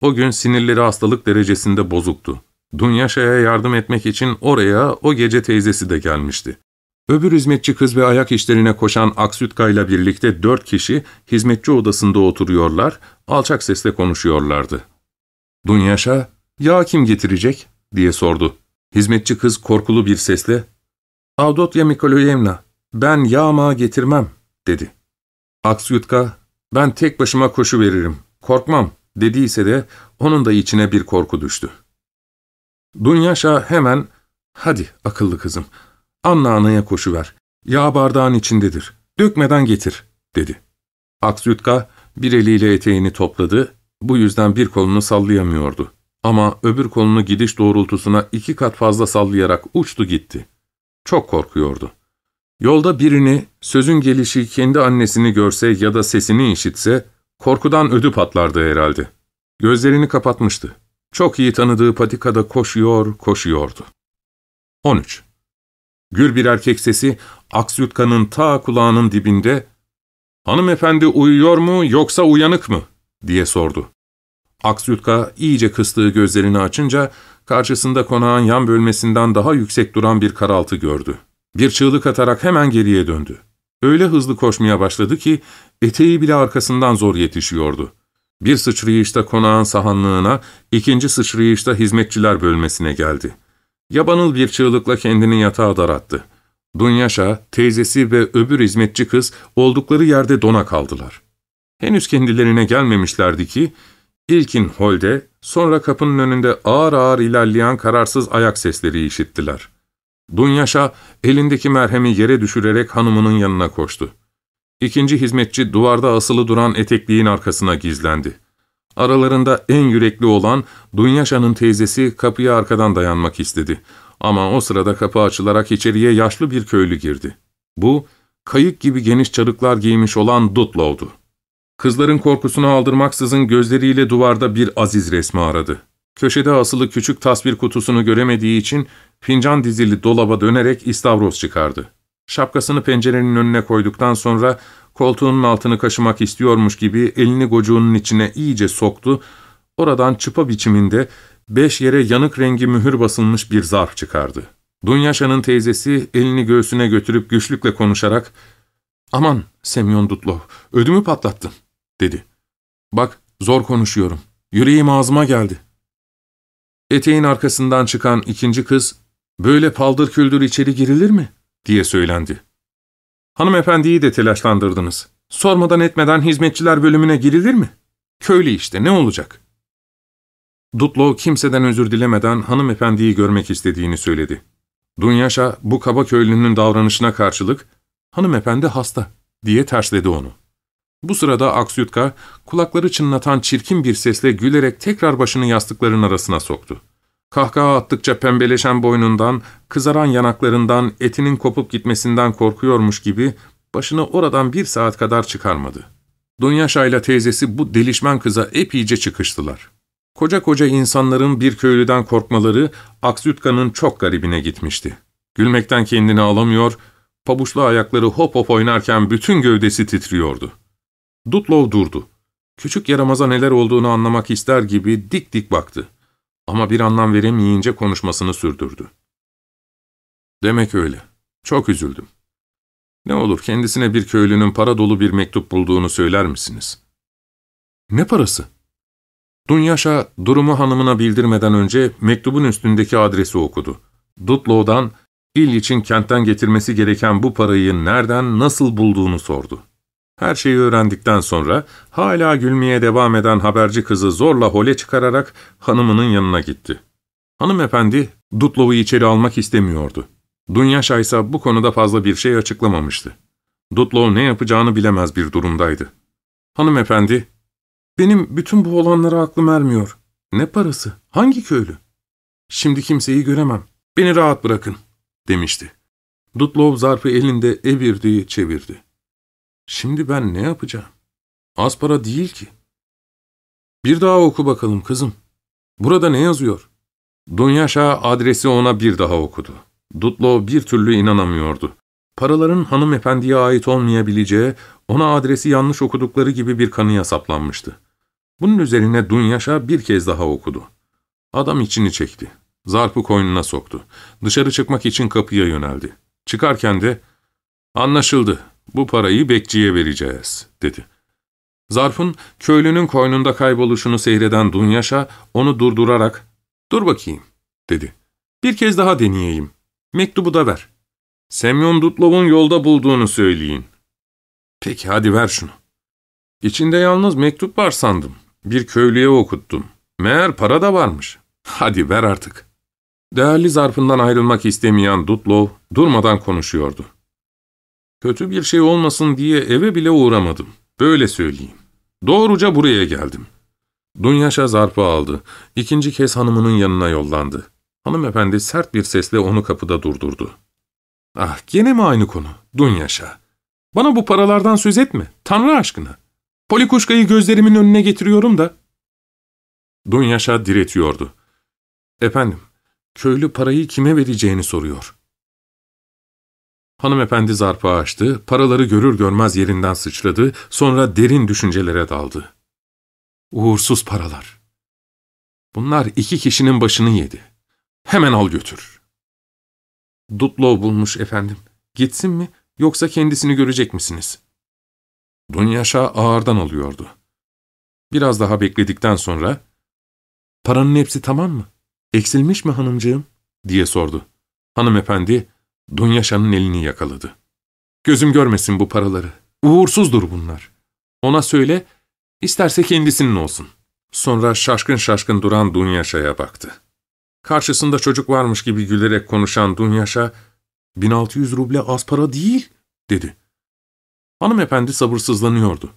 O gün sinirleri hastalık derecesinde bozuktu. Dunyaşa'ya yardım etmek için oraya o gece teyzesi de gelmişti. Öbür hizmetçi kız ve ayak işlerine koşan Aksütka ile birlikte dört kişi hizmetçi odasında oturuyorlar, alçak sesle konuşuyorlardı. Dunyaşa, ''Yağ kim getirecek?'' diye sordu. Hizmetçi kız korkulu bir sesle, ''Avdotya Mikoloyevna, ben yağma getirmem.'' dedi. Aksyutka, ''Ben tek başıma koşu veririm, korkmam.'' dediyse de onun da içine bir korku düştü. Dunyaşa hemen, ''Hadi akıllı kızım, Anna anaya koşuver. Yağ bardağın içindedir. Dökmeden getir, dedi. Aksyutka bir eliyle eteğini topladı, bu yüzden bir kolunu sallayamıyordu. Ama öbür kolunu gidiş doğrultusuna iki kat fazla sallayarak uçtu gitti. Çok korkuyordu. Yolda birini, sözün gelişi kendi annesini görse ya da sesini işitse, korkudan ödü patlardı herhalde. Gözlerini kapatmıştı. Çok iyi tanıdığı patikada koşuyor, koşuyordu. 13. Gür bir erkek sesi Aksyutka'nın ta kulağının dibinde ''Hanımefendi uyuyor mu yoksa uyanık mı?'' diye sordu. Aksyutka iyice kıstığı gözlerini açınca karşısında konağın yan bölmesinden daha yüksek duran bir karaltı gördü. Bir çığlık atarak hemen geriye döndü. Öyle hızlı koşmaya başladı ki eteği bile arkasından zor yetişiyordu. Bir sıçrayışta konağın sahanlığına, ikinci sıçrayışta hizmetçiler bölmesine geldi. Yabanıl bir çığlıkla kendini yatağa darattı. Dunyaşa, teyzesi ve öbür hizmetçi kız oldukları yerde dona kaldılar. Henüz kendilerine gelmemişlerdi ki, ilkin holde, sonra kapının önünde ağır ağır ilerleyen kararsız ayak sesleri işittiler. Dunyaşa, elindeki merhemi yere düşürerek hanımının yanına koştu. İkinci hizmetçi duvarda asılı duran etekliğin arkasına gizlendi. Aralarında en yürekli olan Dunyaşa'nın teyzesi kapıya arkadan dayanmak istedi. Ama o sırada kapı açılarak içeriye yaşlı bir köylü girdi. Bu, kayık gibi geniş çarıklar giymiş olan Dutlow'du. Kızların korkusunu aldırmaksızın gözleriyle duvarda bir aziz resmi aradı. Köşede asılı küçük tasvir kutusunu göremediği için fincan dizili dolaba dönerek istavroz çıkardı. Şapkasını pencerenin önüne koyduktan sonra koltuğunun altını kaşımak istiyormuş gibi elini gocuğunun içine iyice soktu, oradan çıpa biçiminde beş yere yanık rengi mühür basılmış bir zarf çıkardı. Dunyaşa'nın teyzesi elini göğsüne götürüp güçlükle konuşarak ''Aman Semyon Dutlov, ödümü patlattın.'' dedi. ''Bak zor konuşuyorum, yüreğim ağzıma geldi.'' Eteğin arkasından çıkan ikinci kız ''Böyle paldır küldür içeri girilir mi?'' diye söylendi. Hanımefendiyi de telaşlandırdınız. Sormadan etmeden hizmetçiler bölümüne girilir mi? Köylü işte, ne olacak? Dutlo kimseden özür dilemeden hanımefendiyi görmek istediğini söyledi. Dunyaşa bu kaba köylünün davranışına karşılık, hanımefendi hasta diye tersledi onu. Bu sırada Aksyutka, kulakları çınlatan çirkin bir sesle gülerek tekrar başını yastıkların arasına soktu. Kahkaha attıkça pembeleşen boynundan, kızaran yanaklarından, etinin kopup gitmesinden korkuyormuş gibi başını oradan bir saat kadar çıkarmadı. Dunyaşa ile teyzesi bu delişmen kıza epeyce çıkıştılar. Koca koca insanların bir köylüden korkmaları Aksyutka'nın çok garibine gitmişti. Gülmekten kendini alamıyor, pabuçlu ayakları hop hop oynarken bütün gövdesi titriyordu. Dutlov durdu. Küçük yaramaza neler olduğunu anlamak ister gibi dik dik baktı. Ama bir anlam veremeyince konuşmasını sürdürdü. Demek öyle. Çok üzüldüm. Ne olur kendisine bir köylünün para dolu bir mektup bulduğunu söyler misiniz? Ne parası? Dunyaşa durumu hanımına bildirmeden önce mektubun üstündeki adresi okudu. Dutlow'dan il için kentten getirmesi gereken bu parayı nereden, nasıl bulduğunu sordu. Her şeyi öğrendikten sonra hala gülmeye devam eden haberci kızı zorla hole çıkararak hanımının yanına gitti. Hanımefendi Dutlov'u içeri almak istemiyordu. Dunyaşa ise bu konuda fazla bir şey açıklamamıştı. Dutlov ne yapacağını bilemez bir durumdaydı. Hanımefendi, ''Benim bütün bu olanlara aklım ermiyor. Ne parası? Hangi köylü? Şimdi kimseyi göremem. Beni rahat bırakın.'' demişti. Dutlov zarfı elinde evirdi, çevirdi. Şimdi ben ne yapacağım? Az para değil ki. Bir daha oku bakalım kızım. Burada ne yazıyor? Dunyaşa adresi ona bir daha okudu. Dutlo bir türlü inanamıyordu. Paraların hanımefendiye ait olmayabileceği, ona adresi yanlış okudukları gibi bir kanıya saplanmıştı. Bunun üzerine Dunyaşa bir kez daha okudu. Adam içini çekti. Zarfı koynuna soktu. Dışarı çıkmak için kapıya yöneldi. Çıkarken de, ''Anlaşıldı, bu parayı bekçiye vereceğiz.'' dedi. Zarfın köylünün koynunda kayboluşunu seyreden Dunyaşa onu durdurarak, ''Dur bakayım.'' dedi. ''Bir kez daha deneyeyim. Mektubu da ver. Semyon Dutlov'un yolda bulduğunu söyleyin.'' ''Peki hadi ver şunu.'' İçinde yalnız mektup var sandım. Bir köylüye okuttum. Meğer para da varmış. Hadi ver artık. Değerli zarfından ayrılmak istemeyen Dutlov durmadan konuşuyordu. Kötü bir şey olmasın diye eve bile uğramadım. Böyle söyleyeyim. Doğruca buraya geldim. Dunyaşa zarfı aldı. İkinci kez hanımının yanına yollandı. Hanımefendi sert bir sesle onu kapıda durdurdu. Ah gene mi aynı konu? Dunyaşa. Bana bu paralardan söz etme. Tanrı aşkına. Polikuşkayı gözlerimin önüne getiriyorum da. Dunyaşa diretiyordu. Efendim, köylü parayı kime vereceğini soruyor. Hanımefendi zarfı açtı, paraları görür görmez yerinden sıçradı, sonra derin düşüncelere daldı. Uğursuz paralar. Bunlar iki kişinin başını yedi. Hemen al götür. Dutlow bulmuş efendim. Gitsin mi yoksa kendisini görecek misiniz? Dunyaşa ağırdan alıyordu. Biraz daha bekledikten sonra, ''Paranın hepsi tamam mı? Eksilmiş mi hanımcığım?'' diye sordu. Hanımefendi, Dunyaşa'nın elini yakaladı. ''Gözüm görmesin bu paraları. Uğursuzdur bunlar. Ona söyle, isterse kendisinin olsun.'' Sonra şaşkın şaşkın duran Dunyaşa'ya baktı. Karşısında çocuk varmış gibi gülerek konuşan Dunyaşa, ''1600 ruble az para değil.'' dedi. Hanımefendi sabırsızlanıyordu.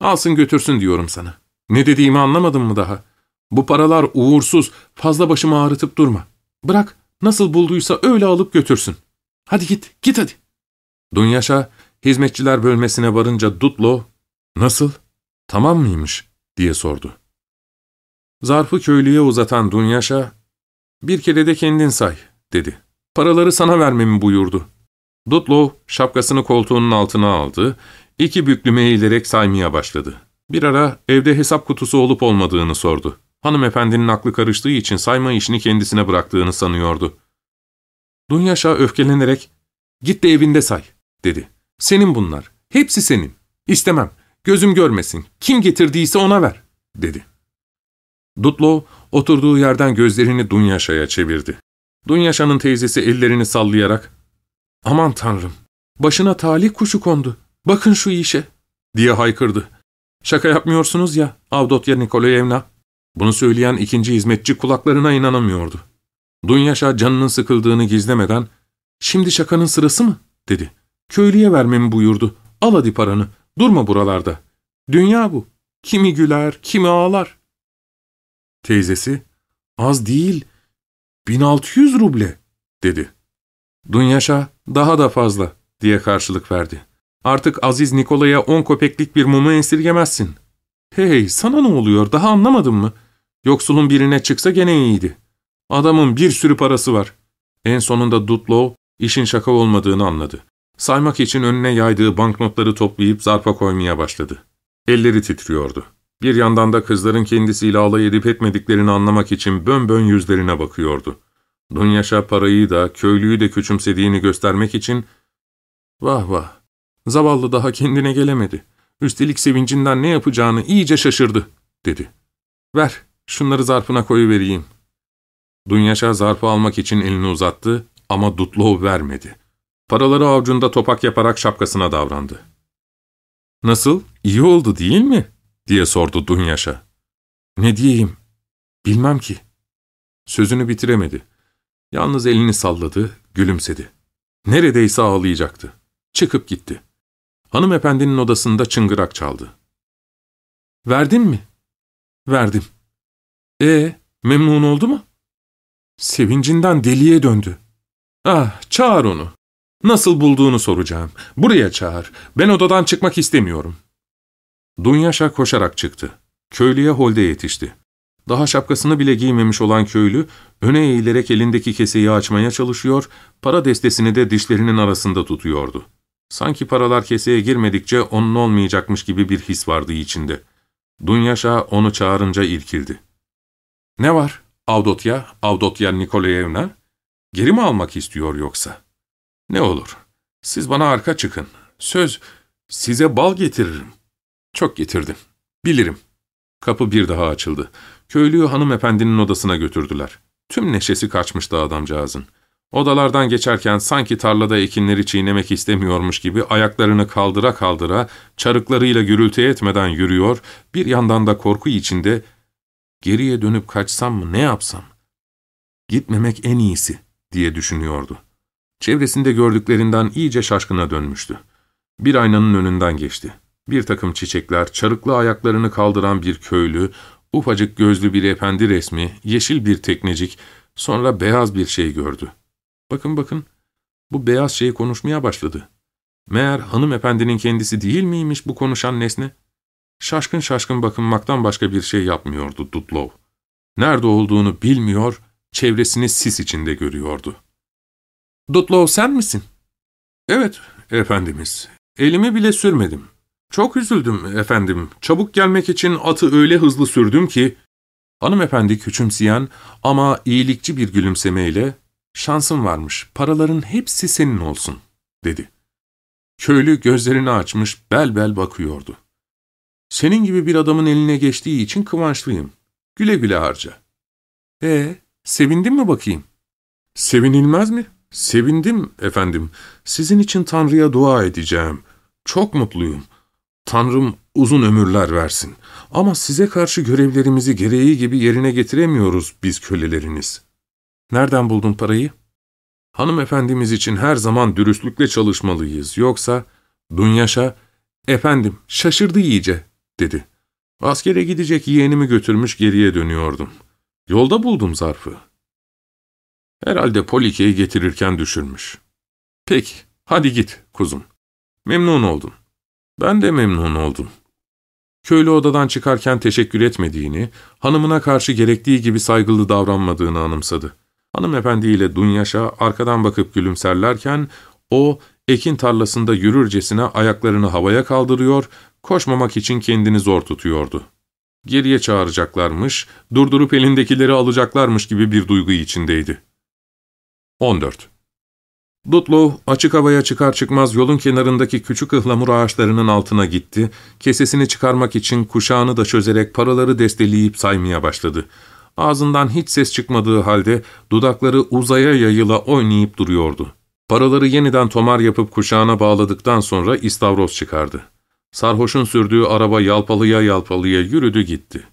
''Alsın götürsün diyorum sana. Ne dediğimi anlamadın mı daha? Bu paralar uğursuz, fazla başımı ağrıtıp durma. Bırak, nasıl bulduysa öyle alıp götürsün. Hadi git, git hadi.'' Dunyaşa, hizmetçiler bölmesine varınca Dutlo, ''Nasıl, tamam mıymış?'' diye sordu. Zarfı köylüye uzatan Dunyaşa, ''Bir kere de kendin say.'' dedi. ''Paraları sana vermemi buyurdu.'' Dutlow şapkasını koltuğunun altına aldı, iki büklüme eğilerek saymaya başladı. Bir ara evde hesap kutusu olup olmadığını sordu. Hanımefendinin aklı karıştığı için sayma işini kendisine bıraktığını sanıyordu. Dunyaşa öfkelenerek, ''Git de evinde say.'' dedi. ''Senin bunlar. Hepsi senin. İstemem. Gözüm görmesin. Kim getirdiyse ona ver.'' dedi. Dutlow oturduğu yerden gözlerini Dunyaşa'ya çevirdi. Dunyaşa'nın teyzesi ellerini sallayarak, ''Aman tanrım, başına talih kuşu kondu. Bakın şu işe.'' diye haykırdı. ''Şaka yapmıyorsunuz ya, Avdotya Nikolayevna.'' Bunu söyleyen ikinci hizmetçi kulaklarına inanamıyordu. Dunyaşa canının sıkıldığını gizlemeden, ''Şimdi şakanın sırası mı?'' dedi. ''Köylüye vermemi buyurdu. Al hadi paranı. Durma buralarda. Dünya bu. Kimi güler, kimi ağlar.'' Teyzesi, ''Az değil, 1600 ruble.'' dedi. Dunyaşa, ''Daha da fazla.'' diye karşılık verdi. ''Artık Aziz Nikola'ya on köpeklik bir mumu esirgemezsin.'' ''Hey, sana ne oluyor, daha anlamadın mı? Yoksulun birine çıksa gene iyiydi. Adamın bir sürü parası var.'' En sonunda Dutlow, işin şaka olmadığını anladı. Saymak için önüne yaydığı banknotları toplayıp zarfa koymaya başladı. Elleri titriyordu. Bir yandan da kızların kendisiyle alay edip etmediklerini anlamak için bön bön yüzlerine bakıyordu. Dunyaşa parayı da, köylüyü de küçümsediğini göstermek için, ''Vah vah, zavallı daha kendine gelemedi. Üstelik sevincinden ne yapacağını iyice şaşırdı.'' dedi. ''Ver, şunları zarfına koyuvereyim.'' Dunyaşa zarfı almak için elini uzattı ama Dutlov vermedi. Paraları avucunda topak yaparak şapkasına davrandı. ''Nasıl, iyi oldu değil mi?'' diye sordu Dunyaşa. ''Ne diyeyim, bilmem ki.'' Sözünü bitiremedi. Yalnız elini salladı, gülümsedi. Neredeyse ağlayacaktı. Çıkıp gitti. Hanımefendinin odasında çıngırak çaldı. ''Verdin mi?'' ''Verdim.'' ''Ee, memnun oldu mu?'' Sevincinden deliye döndü. ''Ah, çağır onu.
Nasıl bulduğunu soracağım. Buraya çağır. Ben odadan çıkmak istemiyorum.
Dunyaşa koşarak çıktı. Köylüye holde yetişti. Daha şapkasını bile giymemiş olan köylü, öne eğilerek elindeki keseyi açmaya çalışıyor, para destesini de dişlerinin arasında tutuyordu. Sanki paralar keseye girmedikçe onun olmayacakmış gibi bir his vardı içinde. Dunyaşa onu çağırınca irkildi. ''Ne var, Avdotya, Avdotya Nikolayevna? Geri mi almak istiyor yoksa?'' ''Ne olur, siz bana arka çıkın. Söz, size bal getiririm.'' ''Çok getirdim, bilirim.'' Kapı bir daha açıldı. Köylüyü hanımefendinin odasına götürdüler. Tüm neşesi kaçmıştı adamcağızın. Odalardan geçerken sanki tarlada ekinleri çiğnemek istemiyormuş gibi ayaklarını kaldıra kaldıra, çarıklarıyla gürültü etmeden yürüyor, bir yandan da korku içinde, geriye dönüp kaçsam mı ne yapsam? Gitmemek en iyisi diye düşünüyordu. Çevresinde gördüklerinden iyice şaşkına dönmüştü. Bir aynanın önünden geçti. Bir takım çiçekler, çarıklı ayaklarını kaldıran bir köylü, ufacık gözlü bir efendi resmi, yeşil bir teknecik, sonra beyaz bir şey gördü. Bakın bakın, bu beyaz şey konuşmaya başladı. Meğer hanımefendinin kendisi değil miymiş bu konuşan nesne? Şaşkın şaşkın bakınmaktan başka bir şey yapmıyordu Dudlov. Nerede olduğunu bilmiyor, çevresini sis içinde görüyordu.
''Dudlov sen misin?''
''Evet, efendimiz. Elimi bile sürmedim. Çok üzüldüm efendim. Çabuk gelmek için atı öyle hızlı sürdüm ki... Hanımefendi küçümseyen ama iyilikçi bir gülümsemeyle ''Şansın varmış, paraların hepsi senin olsun.'' dedi. Köylü gözlerini açmış, bel bel bakıyordu. ''Senin gibi bir adamın eline geçtiği için kıvançlıyım. Güle güle harca.'' ''Ee, sevindin mi bakayım?'' ''Sevinilmez mi? Sevindim efendim. Sizin için Tanrı'ya dua edeceğim. Çok mutluyum. Tanrım uzun ömürler versin. Ama size karşı görevlerimizi gereği gibi yerine getiremiyoruz biz köleleriniz.'' ''Nereden buldun parayı?'' ''Hanımefendimiz için her zaman dürüstlükle çalışmalıyız. Yoksa...'' Dunyaşa, ''Efendim, şaşırdı iyice.'' Dedi. ''Askere gidecek yeğenimi götürmüş geriye dönüyordum. Yolda buldum zarfı.'' Herhalde Polike'yi getirirken düşürmüş. ''Peki, hadi git kuzum. Memnun oldum.'' Ben de memnun oldum. Köylü odadan çıkarken teşekkür etmediğini, hanımına karşı gerektiği gibi saygılı davranmadığını anımsadı. Hanımefendi ile Dunyaş'a arkadan bakıp gülümserlerken, o ekin tarlasında yürürcesine ayaklarını havaya kaldırıyor, koşmamak için kendini zor tutuyordu. Geriye çağıracaklarmış, durdurup elindekileri alacaklarmış gibi bir duygu içindeydi. 14. Dutlow açık havaya çıkar çıkmaz yolun kenarındaki küçük ıhlamur ağaçlarının altına gitti, kesesini çıkarmak için kuşağını da çözerek paraları desteleyip saymaya başladı. Ağzından hiç ses çıkmadığı halde dudakları uzaya yayıla oynayıp duruyordu. Paraları yeniden tomar yapıp kuşağına bağladıktan sonra istavroz çıkardı. Sarhoşun sürdüğü araba yalpalıya yalpalıya yürüdü gitti.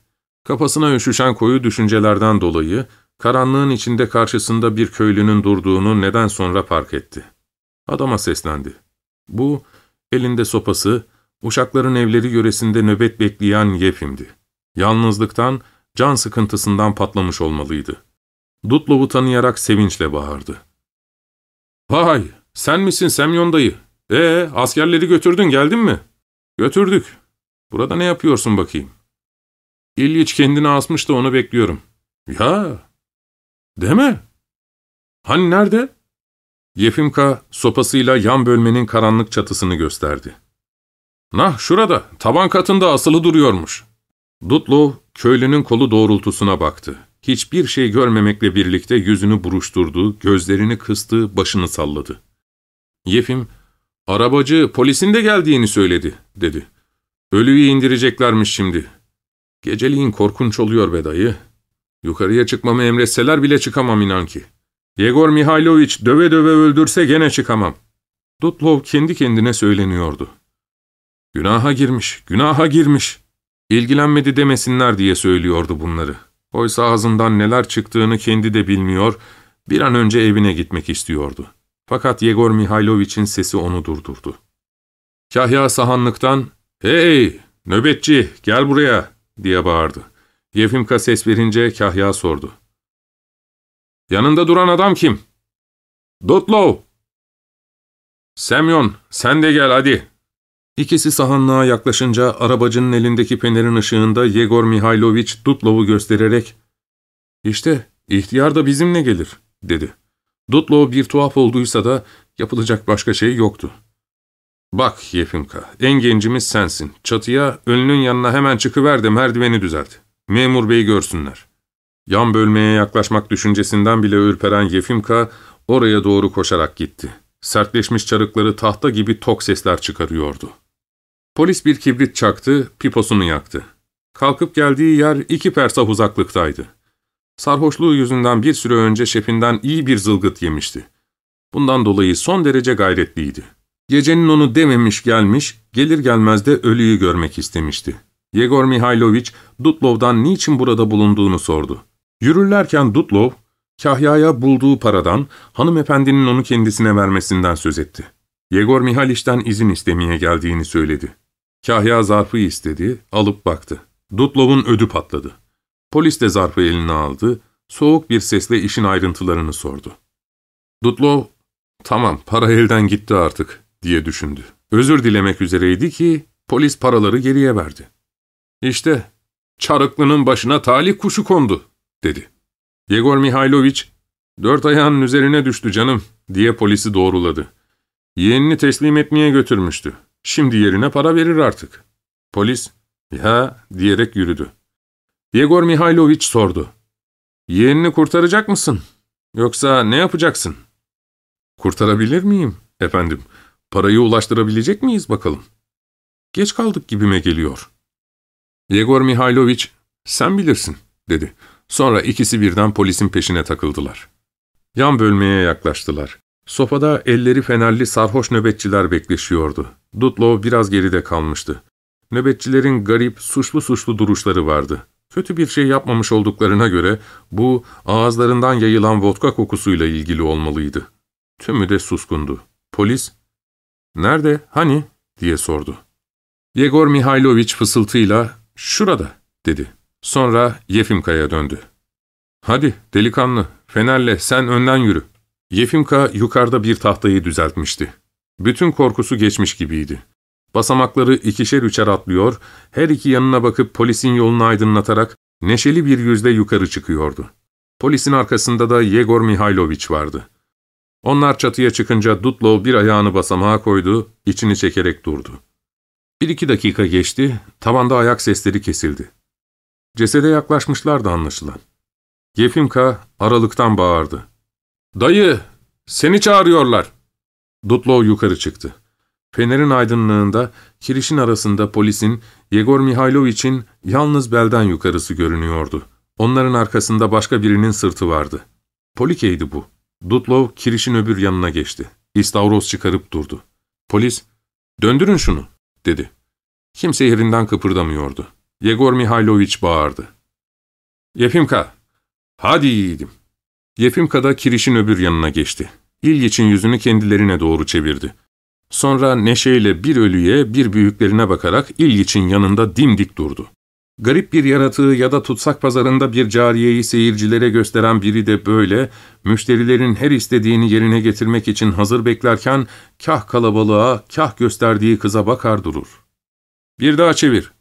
Kafasına üşüşen koyu düşüncelerden dolayı karanlığın içinde karşısında bir köylünün durduğunu neden sonra fark etti. Adama seslendi. Bu, elinde sopası, uşakların evleri yöresinde nöbet bekleyen Yefim'di. Yalnızlıktan, can sıkıntısından patlamış olmalıydı. Dutlov'u tanıyarak sevinçle bağırdı. ''Vay, sen misin Semyon dayı? Ee, askerleri götürdün, geldin mi?'' ''Götürdük. Burada ne yapıyorsun bakayım?'' İlyich kendini asmış da onu bekliyorum. ''Ya, deme. Hani nerede?'' Yefimka sopasıyla yan bölmenin karanlık çatısını gösterdi. ''Nah, şurada, taban katında asılı duruyormuş.'' Dutlow, köylünün kolu doğrultusuna baktı. Hiçbir şey görmemekle birlikte yüzünü buruşturdu, gözlerini kıstı, başını salladı. Yefim, ''Arabacı, polisin de geldiğini söyledi.'' dedi. ''Ölüyü indireceklermiş şimdi. Geceliğin korkunç oluyor be dayı. Yukarıya çıkmamı emretseler bile çıkamam inan ki. Yegor Mihailoviç döve döve öldürse gene çıkamam.'' Dutlov kendi kendine söyleniyordu. ''Günaha girmiş, günaha girmiş.'' İlgilenmedi demesinler diye söylüyordu bunları. Oysa ağzından neler çıktığını kendi de bilmiyor, bir an önce evine gitmek istiyordu. Fakat Yegor Mihailoviç'in sesi onu durdurdu. Kahya sahanlıktan, ''Hey, nöbetçi, gel buraya!'' diye bağırdı. Yefimka ses verince Kahya sordu. ''Yanında duran adam kim?'' ''Dutlow.'' Semyon, sen de gel hadi.
İkisi sahanlığa yaklaşınca arabacının elindeki fenerin ışığında Yegor Mihailoviç Dutlov'u göstererek ''İşte ihtiyar da bizimle gelir.'' dedi. Dutlov bir tuhaf olduysa da yapılacak başka şey yoktu. ''Bak Yefimka, en gencimiz sensin. Çatıya, ölünün yanına hemen çıkıver de merdiveni düzelt. Memur bey görsünler.'' Yan bölmeye yaklaşmak düşüncesinden bile ürperen Yefimka oraya doğru koşarak gitti. Sertleşmiş çarıkları tahta gibi tok sesler çıkarıyordu. Polis bir kibrit çaktı, piposunu yaktı. Kalkıp geldiği yer iki persah uzaklıktaydı. Sarhoşluğu yüzünden bir süre önce şefinden iyi bir zılgıt yemişti. Bundan dolayı son derece gayretliydi. Gecenin onu dememiş gelmiş, gelir gelmez de ölüyü görmek istemişti. Yegor Mihailoviç, Dutlov'dan niçin burada bulunduğunu sordu. Yürürlerken Dutlov, Kahya'ya bulduğu paradan, hanımefendinin onu kendisine vermesinden söz etti. Yegor Mihaliç'ten izin istemeye geldiğini söyledi. Kahya zarfı istedi, alıp baktı. Dutlov'un ödü patladı. Polis de zarfı eline aldı, soğuk bir sesle işin ayrıntılarını sordu. Dutlov, tamam para elden gitti artık diye düşündü. Özür dilemek üzereydi ki polis paraları geriye verdi. İşte Çarıklı'nın başına talih kuşu kondu dedi. Yegor Mihailoviç, dört ayağının üzerine düştü canım diye polisi doğruladı. Yeğenini teslim etmeye götürmüştü. Şimdi yerine para verir artık. Polis, ya diyerek yürüdü. Yegor Mihailoviç sordu. Yeğenini kurtaracak mısın? Yoksa ne yapacaksın? Kurtarabilir miyim, efendim? Parayı ulaştırabilecek miyiz bakalım? Geç kaldık gibime geliyor. Yegor Mihailoviç, sen bilirsin, dedi. Sonra ikisi birden polisin peşine takıldılar. Yan bölmeye yaklaştılar. Sofada elleri fenerli sarhoş nöbetçiler bekleşiyordu. Dutlow biraz geride kalmıştı. Nöbetçilerin garip, suçlu suçlu duruşları vardı. Kötü bir şey yapmamış olduklarına göre bu ağızlarından yayılan vodka kokusuyla ilgili olmalıydı. Tümü de suskundu. Polis, ''Nerede, hani?'' diye sordu. Yegor Mihailoviç fısıltıyla ''Şurada'' dedi. Sonra Yefimka'ya döndü. ''Hadi delikanlı, fenerle sen önden yürü.'' Yefimka yukarıda bir tahtayı düzeltmişti. Bütün korkusu geçmiş gibiydi. Basamakları ikişer üçer atlıyor, her iki yanına bakıp polisin yolunu aydınlatarak neşeli bir yüzle yukarı çıkıyordu. Polisin arkasında da Yegor Mihailoviç vardı. Onlar çatıya çıkınca Dutlov bir ayağını basamağa koydu, içini çekerek durdu. Bir iki dakika geçti, tavanda ayak sesleri kesildi. Cesede yaklaşmışlardı anlaşılan. Yefimka aralıktan bağırdı. ''Dayı, seni çağırıyorlar.'' Dutlov yukarı çıktı. Fenerin aydınlığında, kirişin arasında polisin, Yegor Mihailoviç'in yalnız belden yukarısı görünüyordu. Onların arkasında başka birinin sırtı vardı. Polike'ydi bu. Dutlov kirişin öbür yanına geçti. İstavros çıkarıp durdu. Polis, ''Döndürün şunu.'' dedi. Kimse yerinden kıpırdamıyordu. Yegor Mihailoviç bağırdı. ''Yefimka, hadi yiğidim.'' Yefimka da kirişin öbür yanına geçti. İlgiç'in yüzünü kendilerine doğru çevirdi. Sonra neşeyle bir ölüye bir büyüklerine bakarak İlgiç'in yanında dimdik durdu. Garip bir yaratığı ya da tutsak pazarında bir cariyeyi seyircilere gösteren biri de böyle, müşterilerin her istediğini yerine getirmek için hazır beklerken, kah kalabalığa, kah gösterdiği kıza bakar durur. ''Bir daha çevir.''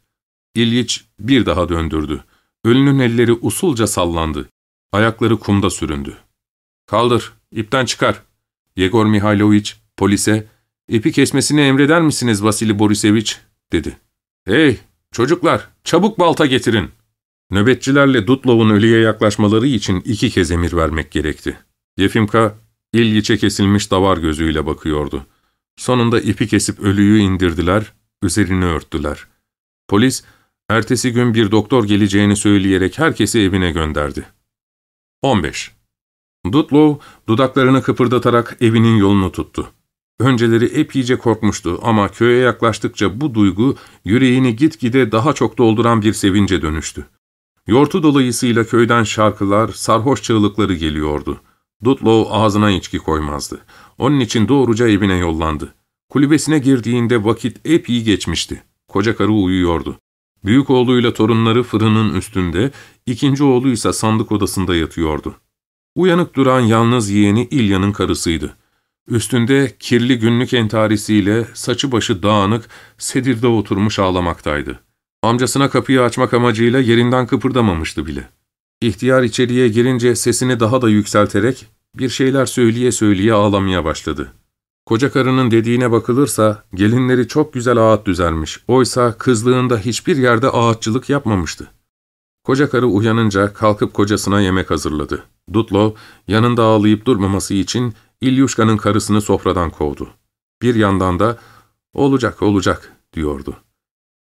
İlgiç bir daha döndürdü. Ölünün elleri usulca sallandı. Ayakları kumda süründü. ''Kaldır, ipten çıkar.'' Yegor Mihailoviç polise, ''İpi kesmesini emreder misiniz Vasili Boriseviç?'' dedi. ''Hey, çocuklar, çabuk balta getirin.'' Nöbetçilerle Dutlov'un ölüye yaklaşmaları için iki kez emir vermek gerekti. Yefimka, ilgiçe kesilmiş davar gözüyle bakıyordu. Sonunda ipi kesip ölüyü indirdiler, üzerini örttüler. Polis, ertesi gün bir doktor geleceğini söyleyerek herkesi evine gönderdi. 15. Dutlow dudaklarını kıpırdatarak evinin yolunu tuttu. Önceleri epeyce korkmuştu ama köye yaklaştıkça bu duygu yüreğini gitgide daha çok dolduran bir sevince dönüştü. Yortu dolayısıyla köyden şarkılar, sarhoş çığlıkları geliyordu. Dutlow ağzına içki koymazdı. Onun için doğruca evine yollandı. Kulübesine girdiğinde vakit epey geçmişti. Koca karı uyuyordu. Büyük oğluyla torunları fırının üstünde, ikinci oğluysa sandık odasında yatıyordu. Uyanık duran yalnız yeğeni İlya'nın karısıydı. Üstünde kirli günlük entarisiyle saçı başı dağınık, sedirde oturmuş ağlamaktaydı. Amcasına kapıyı açmak amacıyla yerinden kıpırdamamıştı bile. İhtiyar içeriye girince sesini daha da yükselterek bir şeyler söyleye söyleye ağlamaya başladı. Koca karının dediğine bakılırsa gelinleri çok güzel ağıt düzermiş. Oysa kızlığında hiçbir yerde ağaççılık yapmamıştı. Koca karı uyanınca kalkıp kocasına yemek hazırladı. Dutlov yanında ağlayıp durmaması için İlyuşka'nın karısını sofradan kovdu. Bir yandan da ''Olacak, olacak'' diyordu.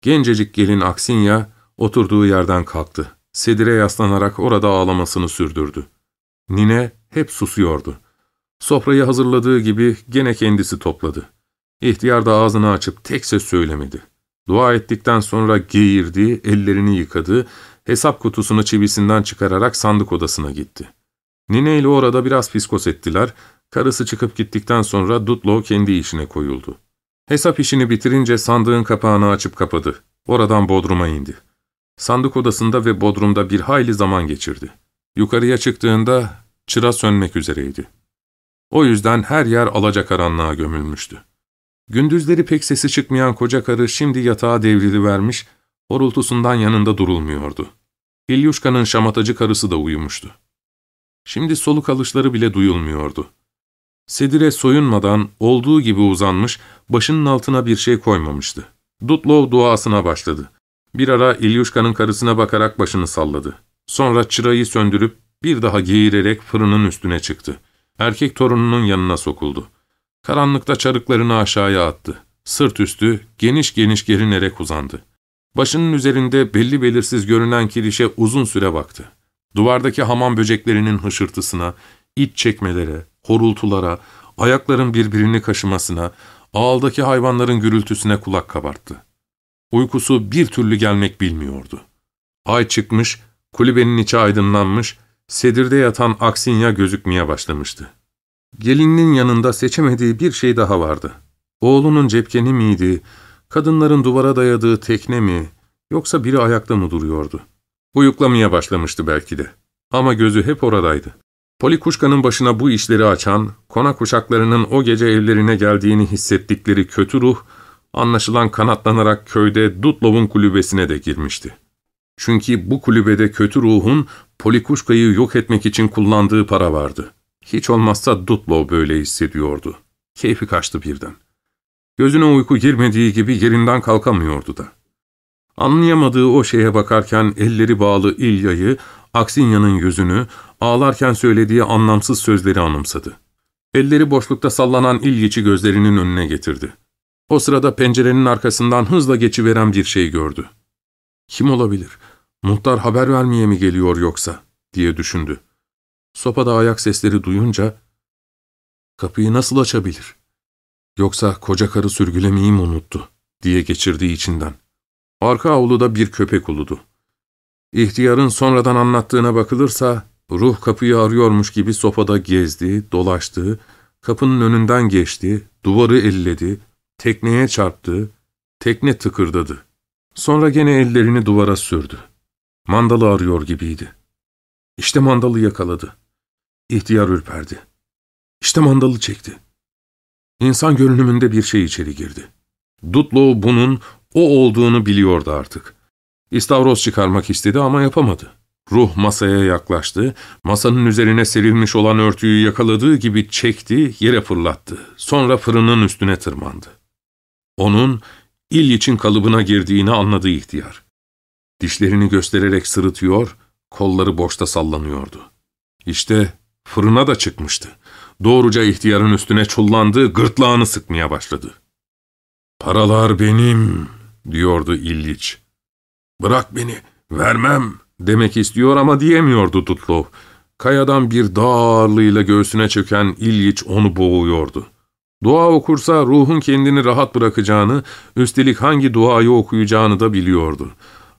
Gencecik gelin Aksinya oturduğu yerden kalktı. Sedire yaslanarak orada ağlamasını sürdürdü. Nine hep susuyordu. Sofrayı hazırladığı gibi gene kendisi topladı. İhtiyar da ağzını açıp tek söz söylemedi. Dua ettikten sonra geğirdi, ellerini yıkadı, hesap kutusunu çivisinden çıkararak sandık odasına gitti. Nine ile orada biraz fiskos ettiler, karısı çıkıp gittikten sonra Dutlow kendi işine koyuldu. Hesap işini bitirince sandığın kapağını açıp kapadı. Oradan bodruma indi. Sandık odasında ve bodrumda bir hayli zaman geçirdi. Yukarıya çıktığında çıra sönmek üzereydi. O yüzden her yer alacakaranlığa gömülmüştü. Gündüzleri pek sesi çıkmayan koca karı şimdi yatağa devrilivermiş, horultusundan yanında durulmuyordu. İlyuşka'nın şamatacı karısı da uyumuştu. Şimdi soluk alışları bile duyulmuyordu. Sedire soyunmadan olduğu gibi uzanmış, başının altına bir şey koymamıştı. Dutlov duasına başladı. Bir ara İlyuşka'nın karısına bakarak başını salladı. Sonra çırayı söndürüp bir daha geğirerek fırının üstüne çıktı. Erkek torununun yanına sokuldu. Karanlıkta çarıklarını aşağıya attı. Sırt üstü geniş geniş gerinerek uzandı. Başının üzerinde belli belirsiz görünen kirişe uzun süre baktı. Duvardaki hamam böceklerinin hışırtısına, iç çekmelere, horultulara, ayakların birbirini kaşımasına, ağaldaki hayvanların gürültüsüne kulak kabarttı. Uykusu bir türlü gelmek bilmiyordu. Ay çıkmış, kulübenin içi aydınlanmış, sedirde yatan Aksinya gözükmeye başlamıştı. Gelininin yanında seçemediği bir şey daha vardı. Oğlunun cepkeni miydi, kadınların duvara dayadığı tekne mi, yoksa biri ayakta mı duruyordu? Uyuklamaya başlamıştı belki de. Ama gözü hep oradaydı. Polikuşka'nın başına bu işleri açan, konak uşaklarının o gece evlerine geldiğini hissettikleri kötü ruh, anlaşılan kanatlanarak köyde Dutlov'un kulübesine de girmişti. Çünkü bu kulübede kötü ruhun Polikuşka'yı yok etmek için kullandığı para vardı. Hiç olmazsa Dutlov böyle hissediyordu. Keyfi kaçtı birden. Gözüne uyku girmediği gibi yerinden kalkamıyordu da. Anlayamadığı o şeye bakarken elleri bağlı İlya'yı, Aksinya'nın yüzünü, ağlarken söylediği anlamsız sözleri anımsadı. Elleri boşlukta sallanan İlyiç'i gözlerinin önüne getirdi. O sırada pencerenin arkasından hızla geçiveren bir şey gördü. Kim olabilir? Muhtar haber vermeye mi geliyor yoksa? diye düşündü. Sopada ayak sesleri duyunca, kapıyı nasıl açabilir? Yoksa koca karı sürgülemeyi mi unuttu? diye geçirdiği içinden. Arka avluda bir köpek uludu. İhtiyarın sonradan anlattığına bakılırsa, ruh kapıyı arıyormuş gibi sofada gezdi, dolaştı, kapının önünden geçti, duvarı elledi, tekneye çarptı, tekne tıkırdadı. Sonra gene ellerini duvara sürdü. Mandalı arıyor gibiydi. İşte mandalı yakaladı. İhtiyar ürperdi. İşte mandalı çekti. İnsan görünümünde bir şey içeri girdi. Dutlo bunun o olduğunu biliyordu artık. İstavroz çıkarmak istedi ama yapamadı. Ruh masaya yaklaştı, masanın üzerine serilmiş olan örtüyü yakaladığı gibi çekti, yere fırlattı. Sonra fırının üstüne tırmandı. Onun il için kalıbına girdiğini anladı ihtiyar. Dişlerini göstererek sırıtıyor, kolları boşta sallanıyordu. İşte fırına da çıkmıştı. Doğruca ihtiyarın üstüne çullandı, gırtlağını sıkmaya başladı. ''Paralar benim.'' diyordu İlliç. ''Bırak beni, vermem.'' demek istiyor ama diyemiyordu Dutlov. Kayadan bir dağ ağırlığıyla göğsüne çöken İlyiç onu boğuyordu. Dua okursa ruhun kendini rahat bırakacağını, üstelik hangi duayı okuyacağını da biliyordu.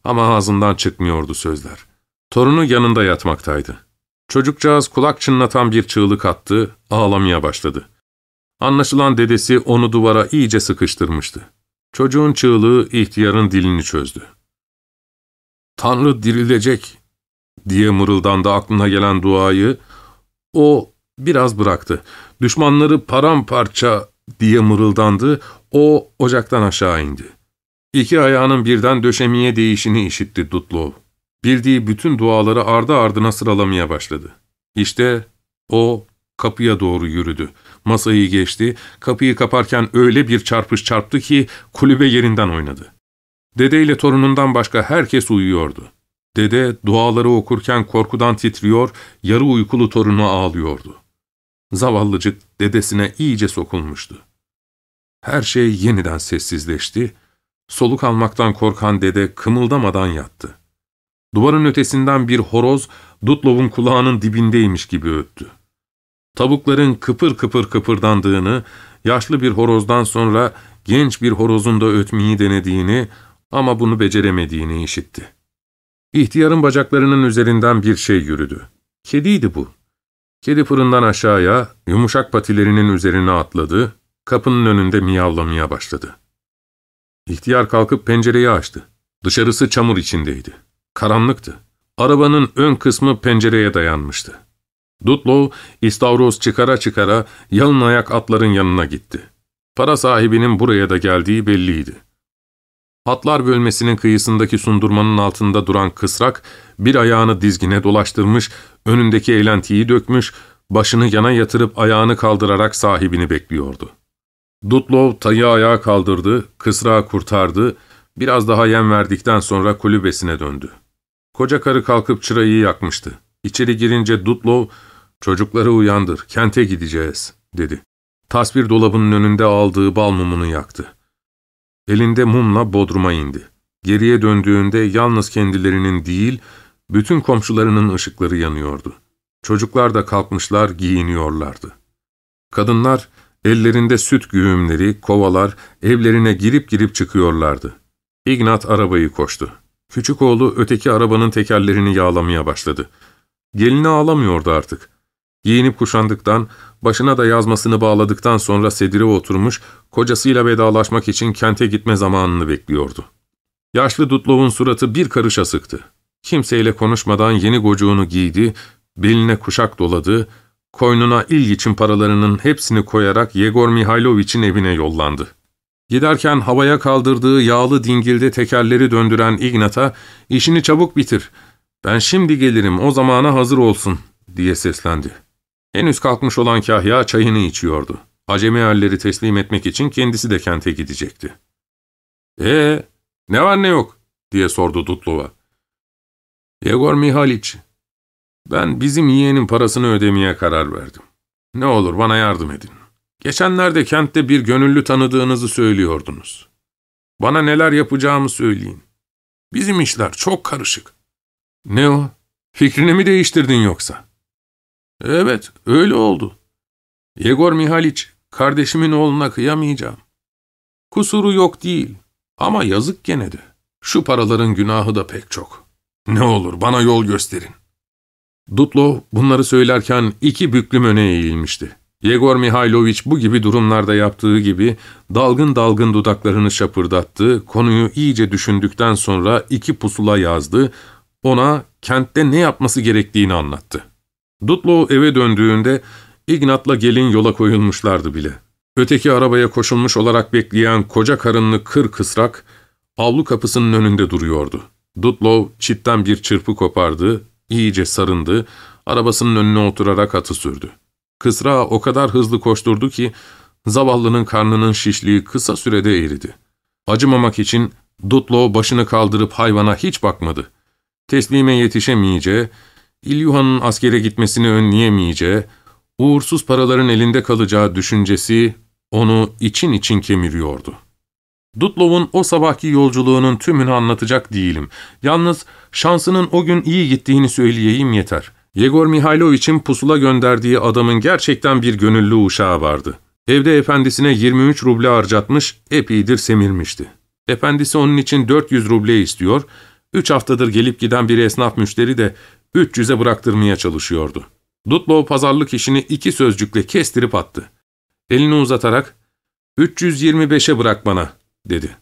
Ama ağzından çıkmıyordu sözler. Torunu yanında yatmaktaydı. Çocukcağız kulak çınlatan bir çığlık attı, ağlamaya başladı. Anlaşılan dedesi onu duvara iyice sıkıştırmıştı. Çocuğun çığlığı ihtiyarın dilini çözdü. ''Tanrı dirilecek!'' diye mırıldandı aklına gelen duayı. O biraz bıraktı. düşmanları paramparça diye mırıldandı, o ocaktan aşağı indi. İki ayağının birden döşemeye değişini işitti Dutlow. Bildiği bütün duaları ardı ardına sıralamaya başladı. İşte o kapıya doğru yürüdü. Masayı geçti, kapıyı kaparken öyle bir çarpış çarptı ki kulübe yerinden oynadı. Dede ile torunundan başka herkes uyuyordu. Dede duaları okurken korkudan titriyor, yarı uykulu torunu ağlıyordu. Zavallıcık dedesine iyice sokulmuştu. Her şey yeniden sessizleşti, soluk almaktan korkan dede kımıldamadan yattı. Duvarın ötesinden bir horoz Dutlov'un kulağının dibindeymiş gibi öttü. Tavukların kıpır kıpır kıpırdandığını, yaşlı bir horozdan sonra genç bir horozun da ötmeyi denediğini ama bunu beceremediğini işitti. İhtiyarın bacaklarının üzerinden bir şey yürüdü. Kediydi bu. Kedi fırından aşağıya, yumuşak patilerinin üzerine atladı, kapının önünde miyavlamaya başladı. İhtiyar kalkıp pencereyi açtı. Dışarısı çamur içindeydi. Karanlıktı. Arabanın ön kısmı pencereye dayanmıştı. Dutlow, istavroz çıkara çıkara yalın ayak atların yanına gitti. Para sahibinin buraya da geldiği belliydi. Atlar bölmesinin kıyısındaki sundurmanın altında duran kısrak, bir ayağını dizgine dolaştırmış, önündeki eğlentiyi dökmüş, başını yana yatırıp ayağını kaldırarak sahibini bekliyordu. Dutlow tayı ayağa kaldırdı, kısrağı kurtardı, biraz daha yem verdikten sonra kulübesine döndü. Koca karı kalkıp çırayı yakmıştı. İçeri girince Dutlow, ''Çocukları uyandır, kente gideceğiz.'' dedi. Tasvir dolabının önünde aldığı bal mumunu yaktı. Elinde mumla bodruma indi. Geriye döndüğünde yalnız kendilerinin değil, bütün komşularının ışıkları yanıyordu. Çocuklar da kalkmışlar, giyiniyorlardı. Kadınlar, ellerinde süt güğümleri, kovalar, evlerine girip girip çıkıyorlardı. Ignat arabayı koştu. Küçük oğlu öteki arabanın tekerlerini yağlamaya başladı. Gelini ağlamıyordu artık. Giyinip kuşandıktan, başına da yazmasını bağladıktan sonra sedire oturmuş, kocasıyla vedalaşmak için kente gitme zamanını bekliyordu. Yaşlı Dutlov'un suratı bir karış asıktı. Kimseyle konuşmadan yeni gocuğunu giydi, beline kuşak doladı, koynuna ilk için paralarının hepsini koyarak Yegor Mihailoviç'in evine yollandı. Giderken havaya kaldırdığı yağlı dingilde tekerleri döndüren Ignat'a, ''İşini çabuk bitir, ben şimdi gelirim, o zamana hazır olsun.'' diye seslendi. Henüz kalkmış olan Kahya çayını içiyordu. Acemi halleri teslim etmek için kendisi de kente gidecekti. ''Ee, ne var ne yok?'' diye sordu Dutlova. ''Yegor Mihaliç, ben bizim yeğenin parasını ödemeye karar verdim. Ne olur bana yardım edin. Geçenlerde kentte bir gönüllü tanıdığınızı söylüyordunuz. Bana neler yapacağımı söyleyin. Bizim işler çok karışık. Ne o? Fikrini mi değiştirdin yoksa? Evet, öyle oldu. Yegor Mihaliç, kardeşimin oğluna kıyamayacağım. Kusuru yok değil ama yazık gene de. Şu paraların günahı da pek çok. Ne olur bana yol gösterin. Dutlo bunları söylerken iki büklüm öne eğilmişti. Yegor Mihailoviç bu gibi durumlarda yaptığı gibi dalgın dalgın dudaklarını şapırdattı, konuyu iyice düşündükten sonra iki pusula yazdı, ona kentte ne yapması gerektiğini anlattı. Dutlow eve döndüğünde Ignat'la gelin yola koyulmuşlardı bile. Öteki arabaya koşulmuş olarak bekleyen koca karınlı kır kısrak, avlu kapısının önünde duruyordu. Dutlow çitten bir çırpı kopardı, iyice sarındı, arabasının önüne oturarak atı sürdü. Kısra o kadar hızlı koşturdu ki, zavallının karnının şişliği kısa sürede eridi. Acımamak için Dutlow başını kaldırıp hayvana hiç bakmadı. Teslime yetişemeyeceği, İlyuhan'ın askere gitmesini önleyemeyeceği, uğursuz paraların elinde kalacağı düşüncesi onu için için kemiriyordu. Dutlow'un o sabahki yolculuğunun tümünü anlatacak değilim. Yalnız şansının o gün iyi gittiğini söyleyeyim yeter. Yegor Mihailoviç'in pusula gönderdiği adamın gerçekten bir gönüllü uşağı vardı. Evde efendisine 23 ruble harcatmış, epeydir semirmişti. Efendisi onun için 400 ruble istiyor, 3 haftadır gelip giden bir esnaf müşteri de 300'e bıraktırmaya çalışıyordu. Dutlow pazarlık işini iki sözcükle kestirip attı. Elini uzatarak, ''325'e bırak bana.'' Dedi.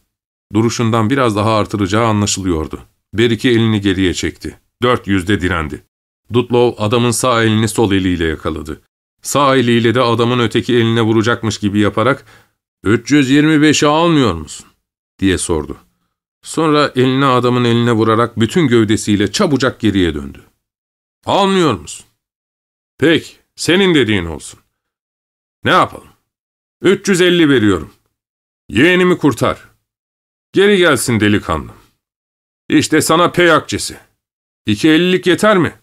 Duruşundan biraz daha artıracağı anlaşılıyordu. Beriki elini geriye çekti. 400'de direndi. Dutlow adamın sağ elini sol eliyle yakaladı. Sağ eliyle de adamın öteki eline vuracakmış gibi yaparak ''325'i almıyor musun?'' diye sordu. Sonra eline adamın eline vurarak bütün gövdesiyle çabucak geriye döndü. ''Almıyor musun?'' ''Peki, senin dediğin olsun. Ne yapalım? 350 veriyorum. Yeğenimi kurtar. Geri gelsin delikanlı. İşte sana pey. İki ellilik yeter mi?''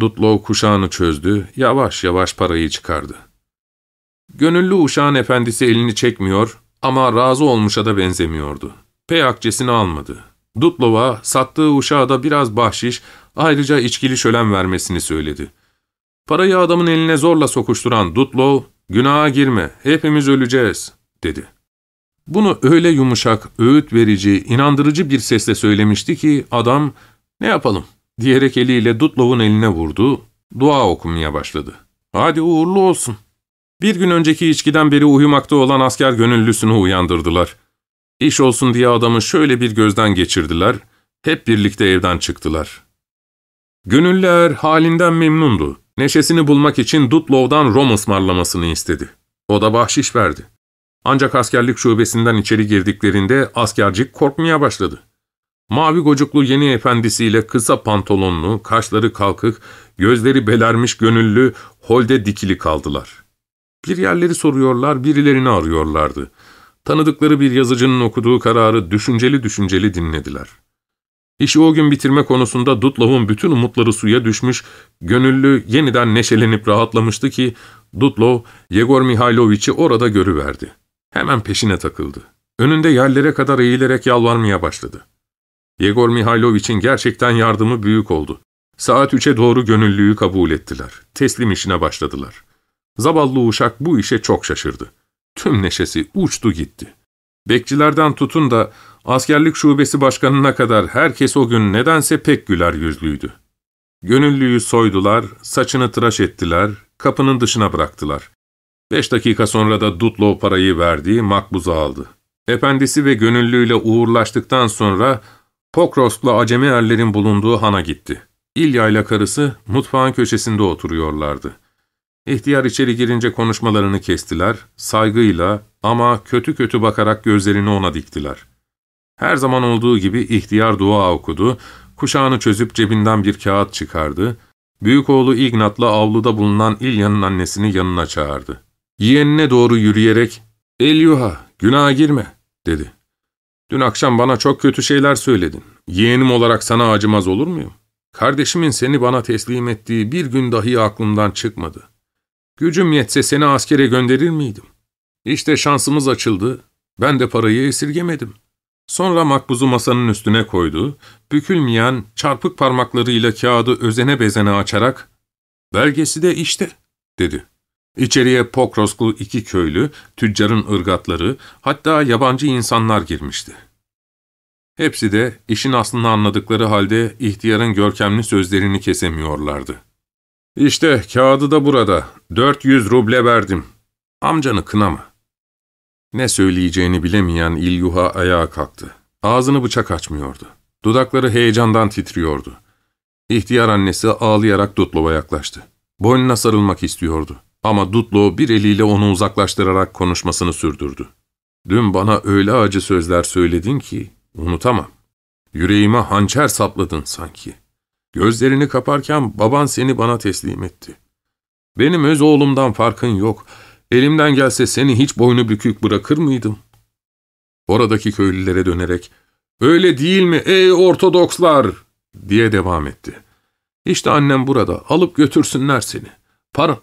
Dutlow kuşağını çözdü, yavaş yavaş parayı çıkardı. Gönüllü uşağın efendisi elini çekmiyor ama razı olmuşa da benzemiyordu. Pey almadı. Dutlow'a sattığı uşağa da biraz bahşiş, ayrıca içkili şölen vermesini söyledi. Parayı adamın eline zorla sokuşturan Dutlow, ''Günaha girme, hepimiz öleceğiz.'' Dedi. Bunu öyle yumuşak, öğüt verici, inandırıcı bir sesle söylemişti ki adam, ''Ne yapalım?'' diyerek eliyle Dutlow'un eline vurdu, dua okumaya başladı. ''Hadi uğurlu olsun.'' Bir gün önceki içkiden beri uyumakta olan asker gönüllüsünü uyandırdılar. İş olsun diye adamı şöyle bir gözden geçirdiler, hep birlikte evden çıktılar. Gönüllüler halinden memnundu. Neşesini bulmak için Dutlow'dan rom ısmarlamasını istedi. O da bahşiş verdi. Ancak askerlik şubesinden içeri girdiklerinde askercik korkmaya başladı. Mavi gocuklu yeni efendisiyle kısa pantolonlu, kaşları kalkık, gözleri belermiş gönüllü, holde dikili kaldılar. Bir yerleri soruyorlar, birilerini arıyorlardı. Tanıdıkları bir yazıcının okuduğu kararı düşünceli düşünceli dinlediler. İşi o gün bitirme konusunda Dutlow'un bütün umutları suya düşmüş, gönüllü yeniden neşelenip rahatlamıştı ki, Dutlow, Yegor Mihailoviç'i orada görüverdi. Hemen peşine takıldı. Önünde yerlere kadar eğilerek yalvarmaya başladı. Yegor Mihailoviç'in gerçekten yardımı büyük oldu. Saat üçe doğru gönüllüyü kabul ettiler. Teslim işine başladılar. Zavallı uşak bu işe çok şaşırdı. Tüm neşesi uçtu gitti. Bekçilerden tutun da askerlik şubesi başkanına kadar herkes o gün nedense pek güler yüzlüydü. Gönüllüyü soydular, saçını tıraş ettiler, kapının dışına bıraktılar. Beş dakika sonra da Dutlo parayı verdi, makbuzu aldı. Efendisi ve gönüllüyle uğurlaştıktan sonra Pokros'la acemi erlerin bulunduğu hana gitti. İlya ile karısı mutfağın köşesinde oturuyorlardı. İhtiyar içeri girince konuşmalarını kestiler, saygıyla ama kötü kötü bakarak gözlerini ona diktiler. Her zaman olduğu gibi ihtiyar dua okudu, kuşağını çözüp cebinden bir kağıt çıkardı, büyük oğlu Ignat'la avluda bulunan İlya'nın annesini yanına çağırdı. Yeğenine doğru yürüyerek, ''Elyuha, günaha girme.'' dedi. ''Dün akşam bana çok kötü şeyler söyledin. Yeğenim olarak sana acımaz olur muyum? Kardeşimin seni bana teslim ettiği bir gün dahi aklımdan çıkmadı. Gücüm yetse seni askere gönderir miydim? İşte şansımız açıldı. Ben de parayı esirgemedim. Sonra makbuzu masanın üstüne koydu, bükülmeyen çarpık parmaklarıyla kağıdı özene bezene açarak, ''Belgesi de işte.'' dedi. İçeriye Pokroslu iki köylü, tüccarın ırgatları, hatta yabancı insanlar girmişti. Hepsi de işin aslını anladıkları halde ihtiyarın görkemli sözlerini kesemiyorlardı. ''İşte kağıdı da burada. 400 ruble verdim. Amcanı kınama.'' Ne söyleyeceğini bilemeyen İlyuha ayağa kalktı. Ağzını bıçak açmıyordu. Dudakları heyecandan titriyordu. İhtiyar annesi ağlayarak Dutlow'a yaklaştı. Boynuna sarılmak istiyordu. Ama Dutlow bir eliyle onu uzaklaştırarak konuşmasını sürdürdü. ''Dün bana öyle acı sözler söyledin ki unutamam. Yüreğime hançer sapladın sanki. Gözlerini kaparken baban seni bana teslim etti. Benim öz oğlumdan farkın yok. Elimden gelse seni hiç boynu bükük bırakır mıydım? Oradaki köylülere dönerek, ''Öyle değil mi ey Ortodokslar?'' diye devam etti. ''İşte annem burada, alıp götürsünler seni. Para.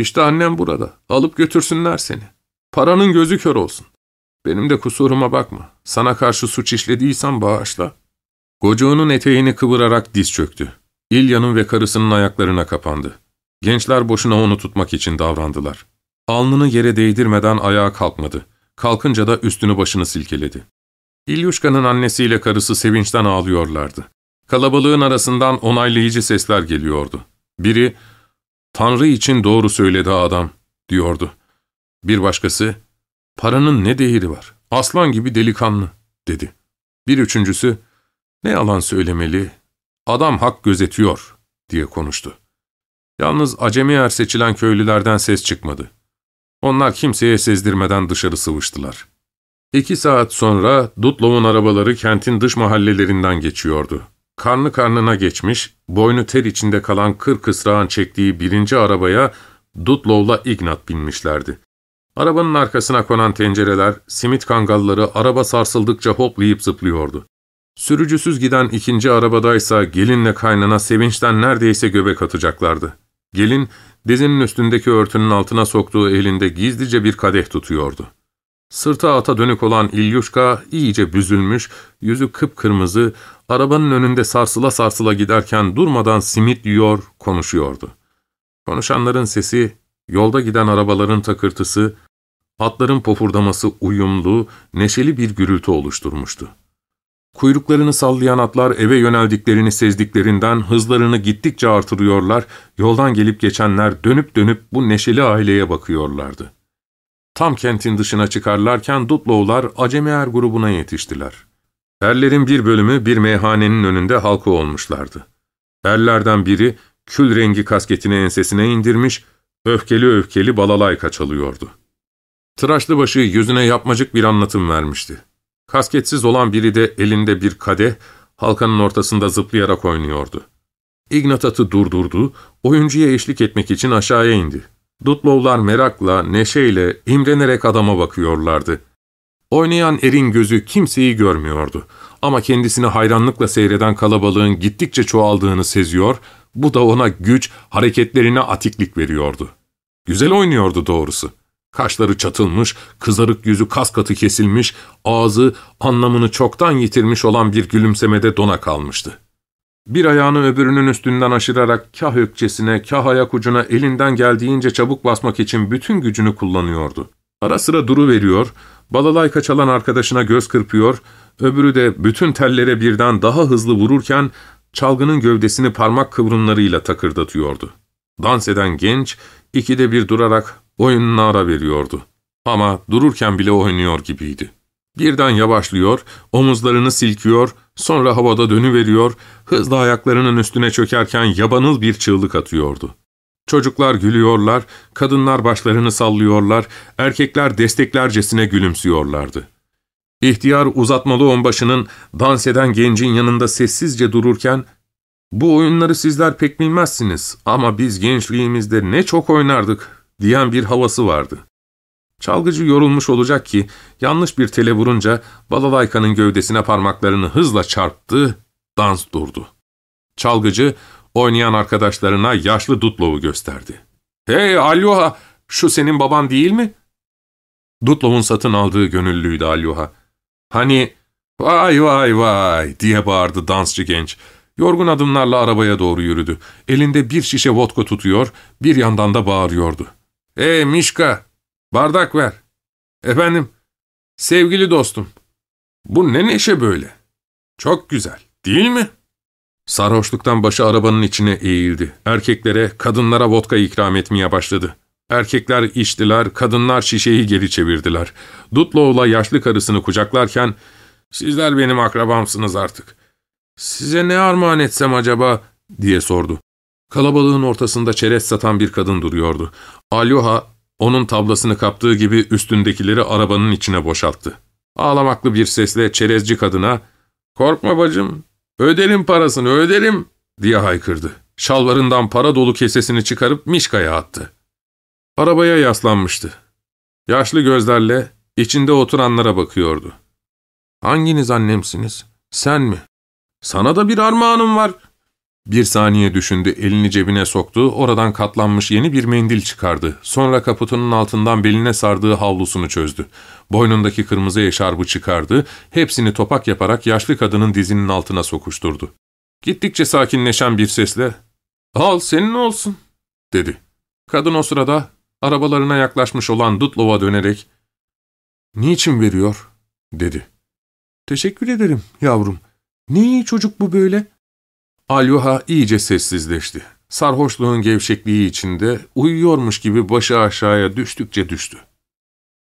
İşte annem burada, alıp götürsünler seni. Paranın gözü kör olsun. Benim de kusuruma bakma. Sana karşı suç işlediysem bağışla.'' Gocuğunun eteğini kıvırarak diz çöktü. İlya'nın ve karısının ayaklarına kapandı. Gençler boşuna onu tutmak için davrandılar. Alnını yere değdirmeden ayağa kalkmadı. Kalkınca da üstünü başını silkeledi. İlyuşka'nın annesiyle karısı sevinçten ağlıyorlardı. Kalabalığın arasından onaylayıcı sesler geliyordu. Biri, ''Tanrı için doğru söyledi adam.'' diyordu. Bir başkası, ''Paranın ne değeri var? Aslan gibi delikanlı.'' dedi. Bir üçüncüsü, ''Ne yalan söylemeli, adam hak gözetiyor.'' diye konuştu. Yalnız acemi er seçilen köylülerden ses çıkmadı. Onlar kimseye sezdirmeden dışarı sıvıştılar. İki saat sonra Dutlow'un arabaları kentin dış mahallelerinden geçiyordu. Karnı karnına geçmiş, boynu ter içinde kalan kır kısrağın çektiği birinci arabaya Dutlow'la Ignat binmişlerdi. Arabanın arkasına konan tencereler, simit kangalları araba sarsıldıkça hoplayıp zıplıyordu. Sürücüsüz giden ikinci arabadaysa gelinle kaynana sevinçten neredeyse göbek atacaklardı. Gelin, dizinin üstündeki örtünün altına soktuğu elinde gizlice bir kadeh tutuyordu. Sırta ata dönük olan İlyuşka iyice büzülmüş, yüzü kıpkırmızı, arabanın önünde sarsıla sarsıla giderken durmadan simit yiyor, konuşuyordu. Konuşanların sesi, yolda giden arabaların takırtısı, atların pofurdaması uyumlu, neşeli bir gürültü oluşturmuştu. Kuyruklarını sallayan atlar eve yöneldiklerini sezdiklerinden hızlarını gittikçe artırıyorlar, yoldan gelip geçenler dönüp dönüp bu neşeli aileye bakıyorlardı. Tam kentin dışına çıkarlarken Dutlow'lar Acemi Er grubuna yetiştiler. Erlerin bir bölümü bir meyhanenin önünde halka olmuşlardı. Erlerden biri kül rengi kasketini ensesine indirmiş, öfkeli öfkeli balalayka çalıyordu. Tıraşlı başı yüzüne yapmacık bir anlatım vermişti. Kasketsiz olan biri de elinde bir kadeh, halkanın ortasında zıplayarak oynuyordu. Ignat atı durdurdu, oyuncuya eşlik etmek için aşağıya indi. Dutlow'lar merakla, neşeyle, imrenerek adama bakıyorlardı. Oynayan erin gözü kimseyi görmüyordu. Ama kendisini hayranlıkla seyreden kalabalığın gittikçe çoğaldığını seziyor, bu da ona güç, hareketlerine atiklik veriyordu. Güzel oynuyordu doğrusu. Kaşları çatılmış, kızarık yüzü kas katı kesilmiş, ağzı anlamını çoktan yitirmiş olan bir gülümsemede dona kalmıştı. Bir ayağını öbürünün üstünden aşırarak kah ökçesine, kah ayak ucuna elinden geldiğince çabuk basmak için bütün gücünü kullanıyordu. Ara sıra duru veriyor, balalayka çalan arkadaşına göz kırpıyor, öbürü de bütün tellere birden daha hızlı vururken çalgının gövdesini parmak kıvrımlarıyla takırdatıyordu. Dans eden genç, ikide bir durarak oyununa ara veriyordu. Ama dururken bile oynuyor gibiydi. Birden yavaşlıyor, omuzlarını silkiyor, sonra havada dönüveriyor, hızla ayaklarının üstüne çökerken yabanıl bir çığlık atıyordu. Çocuklar gülüyorlar, kadınlar başlarını sallıyorlar, erkekler desteklercesine gülümsüyorlardı. İhtiyar uzatmalı onbaşının dans eden gencin yanında sessizce dururken, ''Bu oyunları sizler pek bilmezsiniz ama biz gençliğimizde ne çok oynardık.'' diyen bir havası vardı. Çalgıcı yorulmuş olacak ki yanlış bir tele vurunca balalaykanın gövdesine parmaklarını hızla çarptı, dans durdu. Çalgıcı oynayan arkadaşlarına yaşlı Dutlow'u gösterdi. ''Hey Alyoha, şu senin baban değil mi?'' Dutlow'un satın aldığı gönüllüydü Alyoha. ''Hani, vay vay vay'' diye bağırdı dansçı genç. Yorgun adımlarla arabaya doğru yürüdü. Elinde bir şişe vodka tutuyor, bir yandan da bağırıyordu. ''Hey Mişka, bardak ver.'' ''Efendim, sevgili dostum, bu ne neşe böyle? Çok güzel, değil mi?'' Sarhoşluktan başı arabanın içine eğildi. Erkeklere, kadınlara vodka ikram etmeye başladı. Erkekler içtiler, kadınlar şişeyi geri çevirdiler. Dutlow'la yaşlı karısını kucaklarken, ''Sizler benim akrabamsınız artık. Size ne armağan etsem acaba?'' diye sordu. Kalabalığın ortasında çerez satan bir kadın duruyordu. Alyoha, onun tablasını kaptığı gibi üstündekileri arabanın içine boşalttı. Ağlamaklı bir sesle çerezci kadına, ''Korkma bacım, öderim parasını, öderim!'' diye haykırdı. Şalvarından para dolu kesesini çıkarıp Mişka'ya attı. Arabaya yaslanmıştı. Yaşlı gözlerle içinde oturanlara bakıyordu. ''Hanginiz annemsiniz? Sen mi? Sana da bir armağanım var.'' Bir saniye düşündü, elini cebine soktu, oradan katlanmış yeni bir mendil çıkardı. Sonra kaputunun altından beline sardığı havlusunu çözdü. Boynundaki kırmızı eşarbı çıkardı, hepsini topak yaparak yaşlı kadının dizinin altına sokuşturdu. Gittikçe sakinleşen bir sesle, ''Al senin olsun.'' dedi. Kadın o sırada arabalarına yaklaşmış olan Dutlow'a dönerek, ''Niçin veriyor?'' dedi. ''Teşekkür ederim yavrum. Ne iyi çocuk bu böyle.'' Alyuha iyice sessizleşti. Sarhoşluğun gevşekliği içinde uyuyormuş gibi başı aşağıya düştükçe düştü.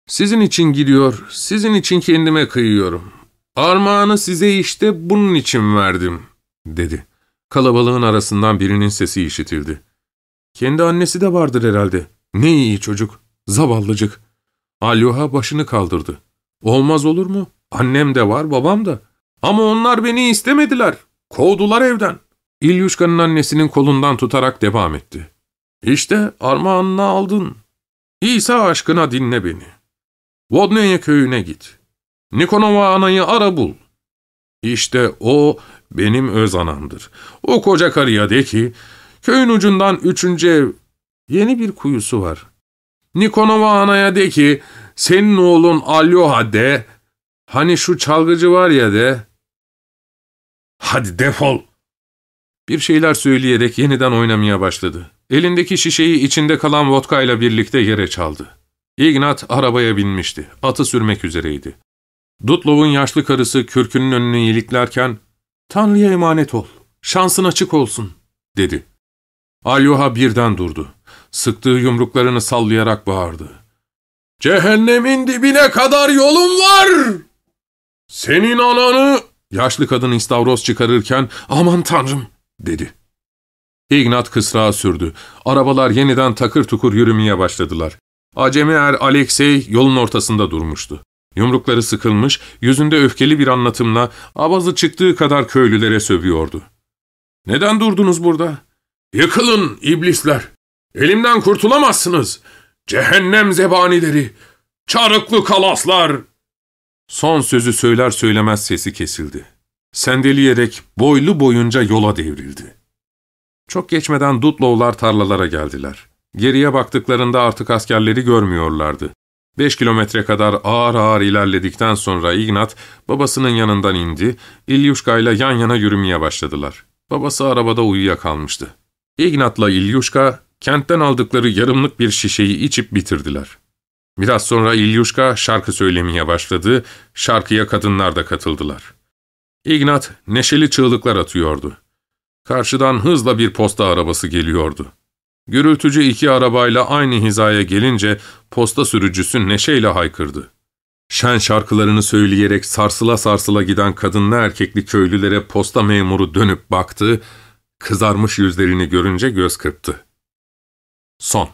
''Sizin için gidiyor, sizin için kendime kıyıyorum. Armağanı size işte bunun için verdim.'' dedi. Kalabalığın arasından birinin sesi işitildi. Kendi annesi de vardır herhalde. Ne iyi çocuk, zavallıcık. Alyoha başını kaldırdı. Olmaz olur mu? Annem de var, babam da. Ama onlar beni istemediler. Kovdular evden. İlyuşka'nın annesinin kolundan tutarak devam etti. İşte armağanını aldın. İsa aşkına dinle beni. Vodneye köyüne git. Nikonova anayı ara bul. İşte o benim öz anamdır. O koca karıya de ki, köyün ucundan üçüncü ev, yeni bir kuyusu var. Nikonova anaya de ki, senin oğlun Alyoha de, hani şu çalgıcı var ya de, hadi defol. Bir şeyler söyleyerek yeniden oynamaya başladı. Elindeki şişeyi içinde kalan vodka ile birlikte yere çaldı. Ignat arabaya binmişti. Atı sürmek üzereydi. Dutlov'un yaşlı karısı kürkünün önünü iliklerken ''Tanrı'ya emanet ol, şansın açık olsun.'' dedi. Alyoha birden durdu. Sıktığı yumruklarını sallayarak bağırdı. ''Cehennemin dibine kadar yolum var! Senin ananı...'' Yaşlı kadın istavroz çıkarırken ''Aman tanrım!'' Dedi. Ignat kısrağı sürdü. Arabalar yeniden takır tukur yürümeye başladılar. Acemi er Alexey yolun ortasında durmuştu. Yumrukları sıkılmış, yüzünde öfkeli bir anlatımla avazı çıktığı kadar köylülere sövüyordu. ''Neden durdunuz burada? Yıkılın iblisler! Elimden kurtulamazsınız! Cehennem zebanileri! Çarıklı kalaslar!'' Son sözü söyler söylemez sesi kesildi. Sendeleyerek boylu boyunca yola devrildi. Çok geçmeden Dutlow'lar tarlalara geldiler. Geriye baktıklarında artık askerleri görmüyorlardı. Beş kilometre kadar ağır ağır ilerledikten sonra Ignat babasının yanından indi, İlyuşka ile yan yana yürümeye başladılar. Babası arabada uyuyakalmıştı. Ignat'la İlyuşka kentten aldıkları yarımlık bir şişeyi içip bitirdiler. Biraz sonra İlyuşka şarkı söylemeye başladı, şarkıya kadınlar da katıldılar. Ignat neşeli çığlıklar atıyordu. Karşıdan hızla bir posta arabası geliyordu. Gürültücü iki arabayla aynı hizaya gelince posta sürücüsü neşeyle haykırdı. Şen şarkılarını söyleyerek sarsıla sarsıla giden kadınlı erkekli köylülere posta memuru dönüp baktı, kızarmış yüzlerini görünce göz kırptı. Son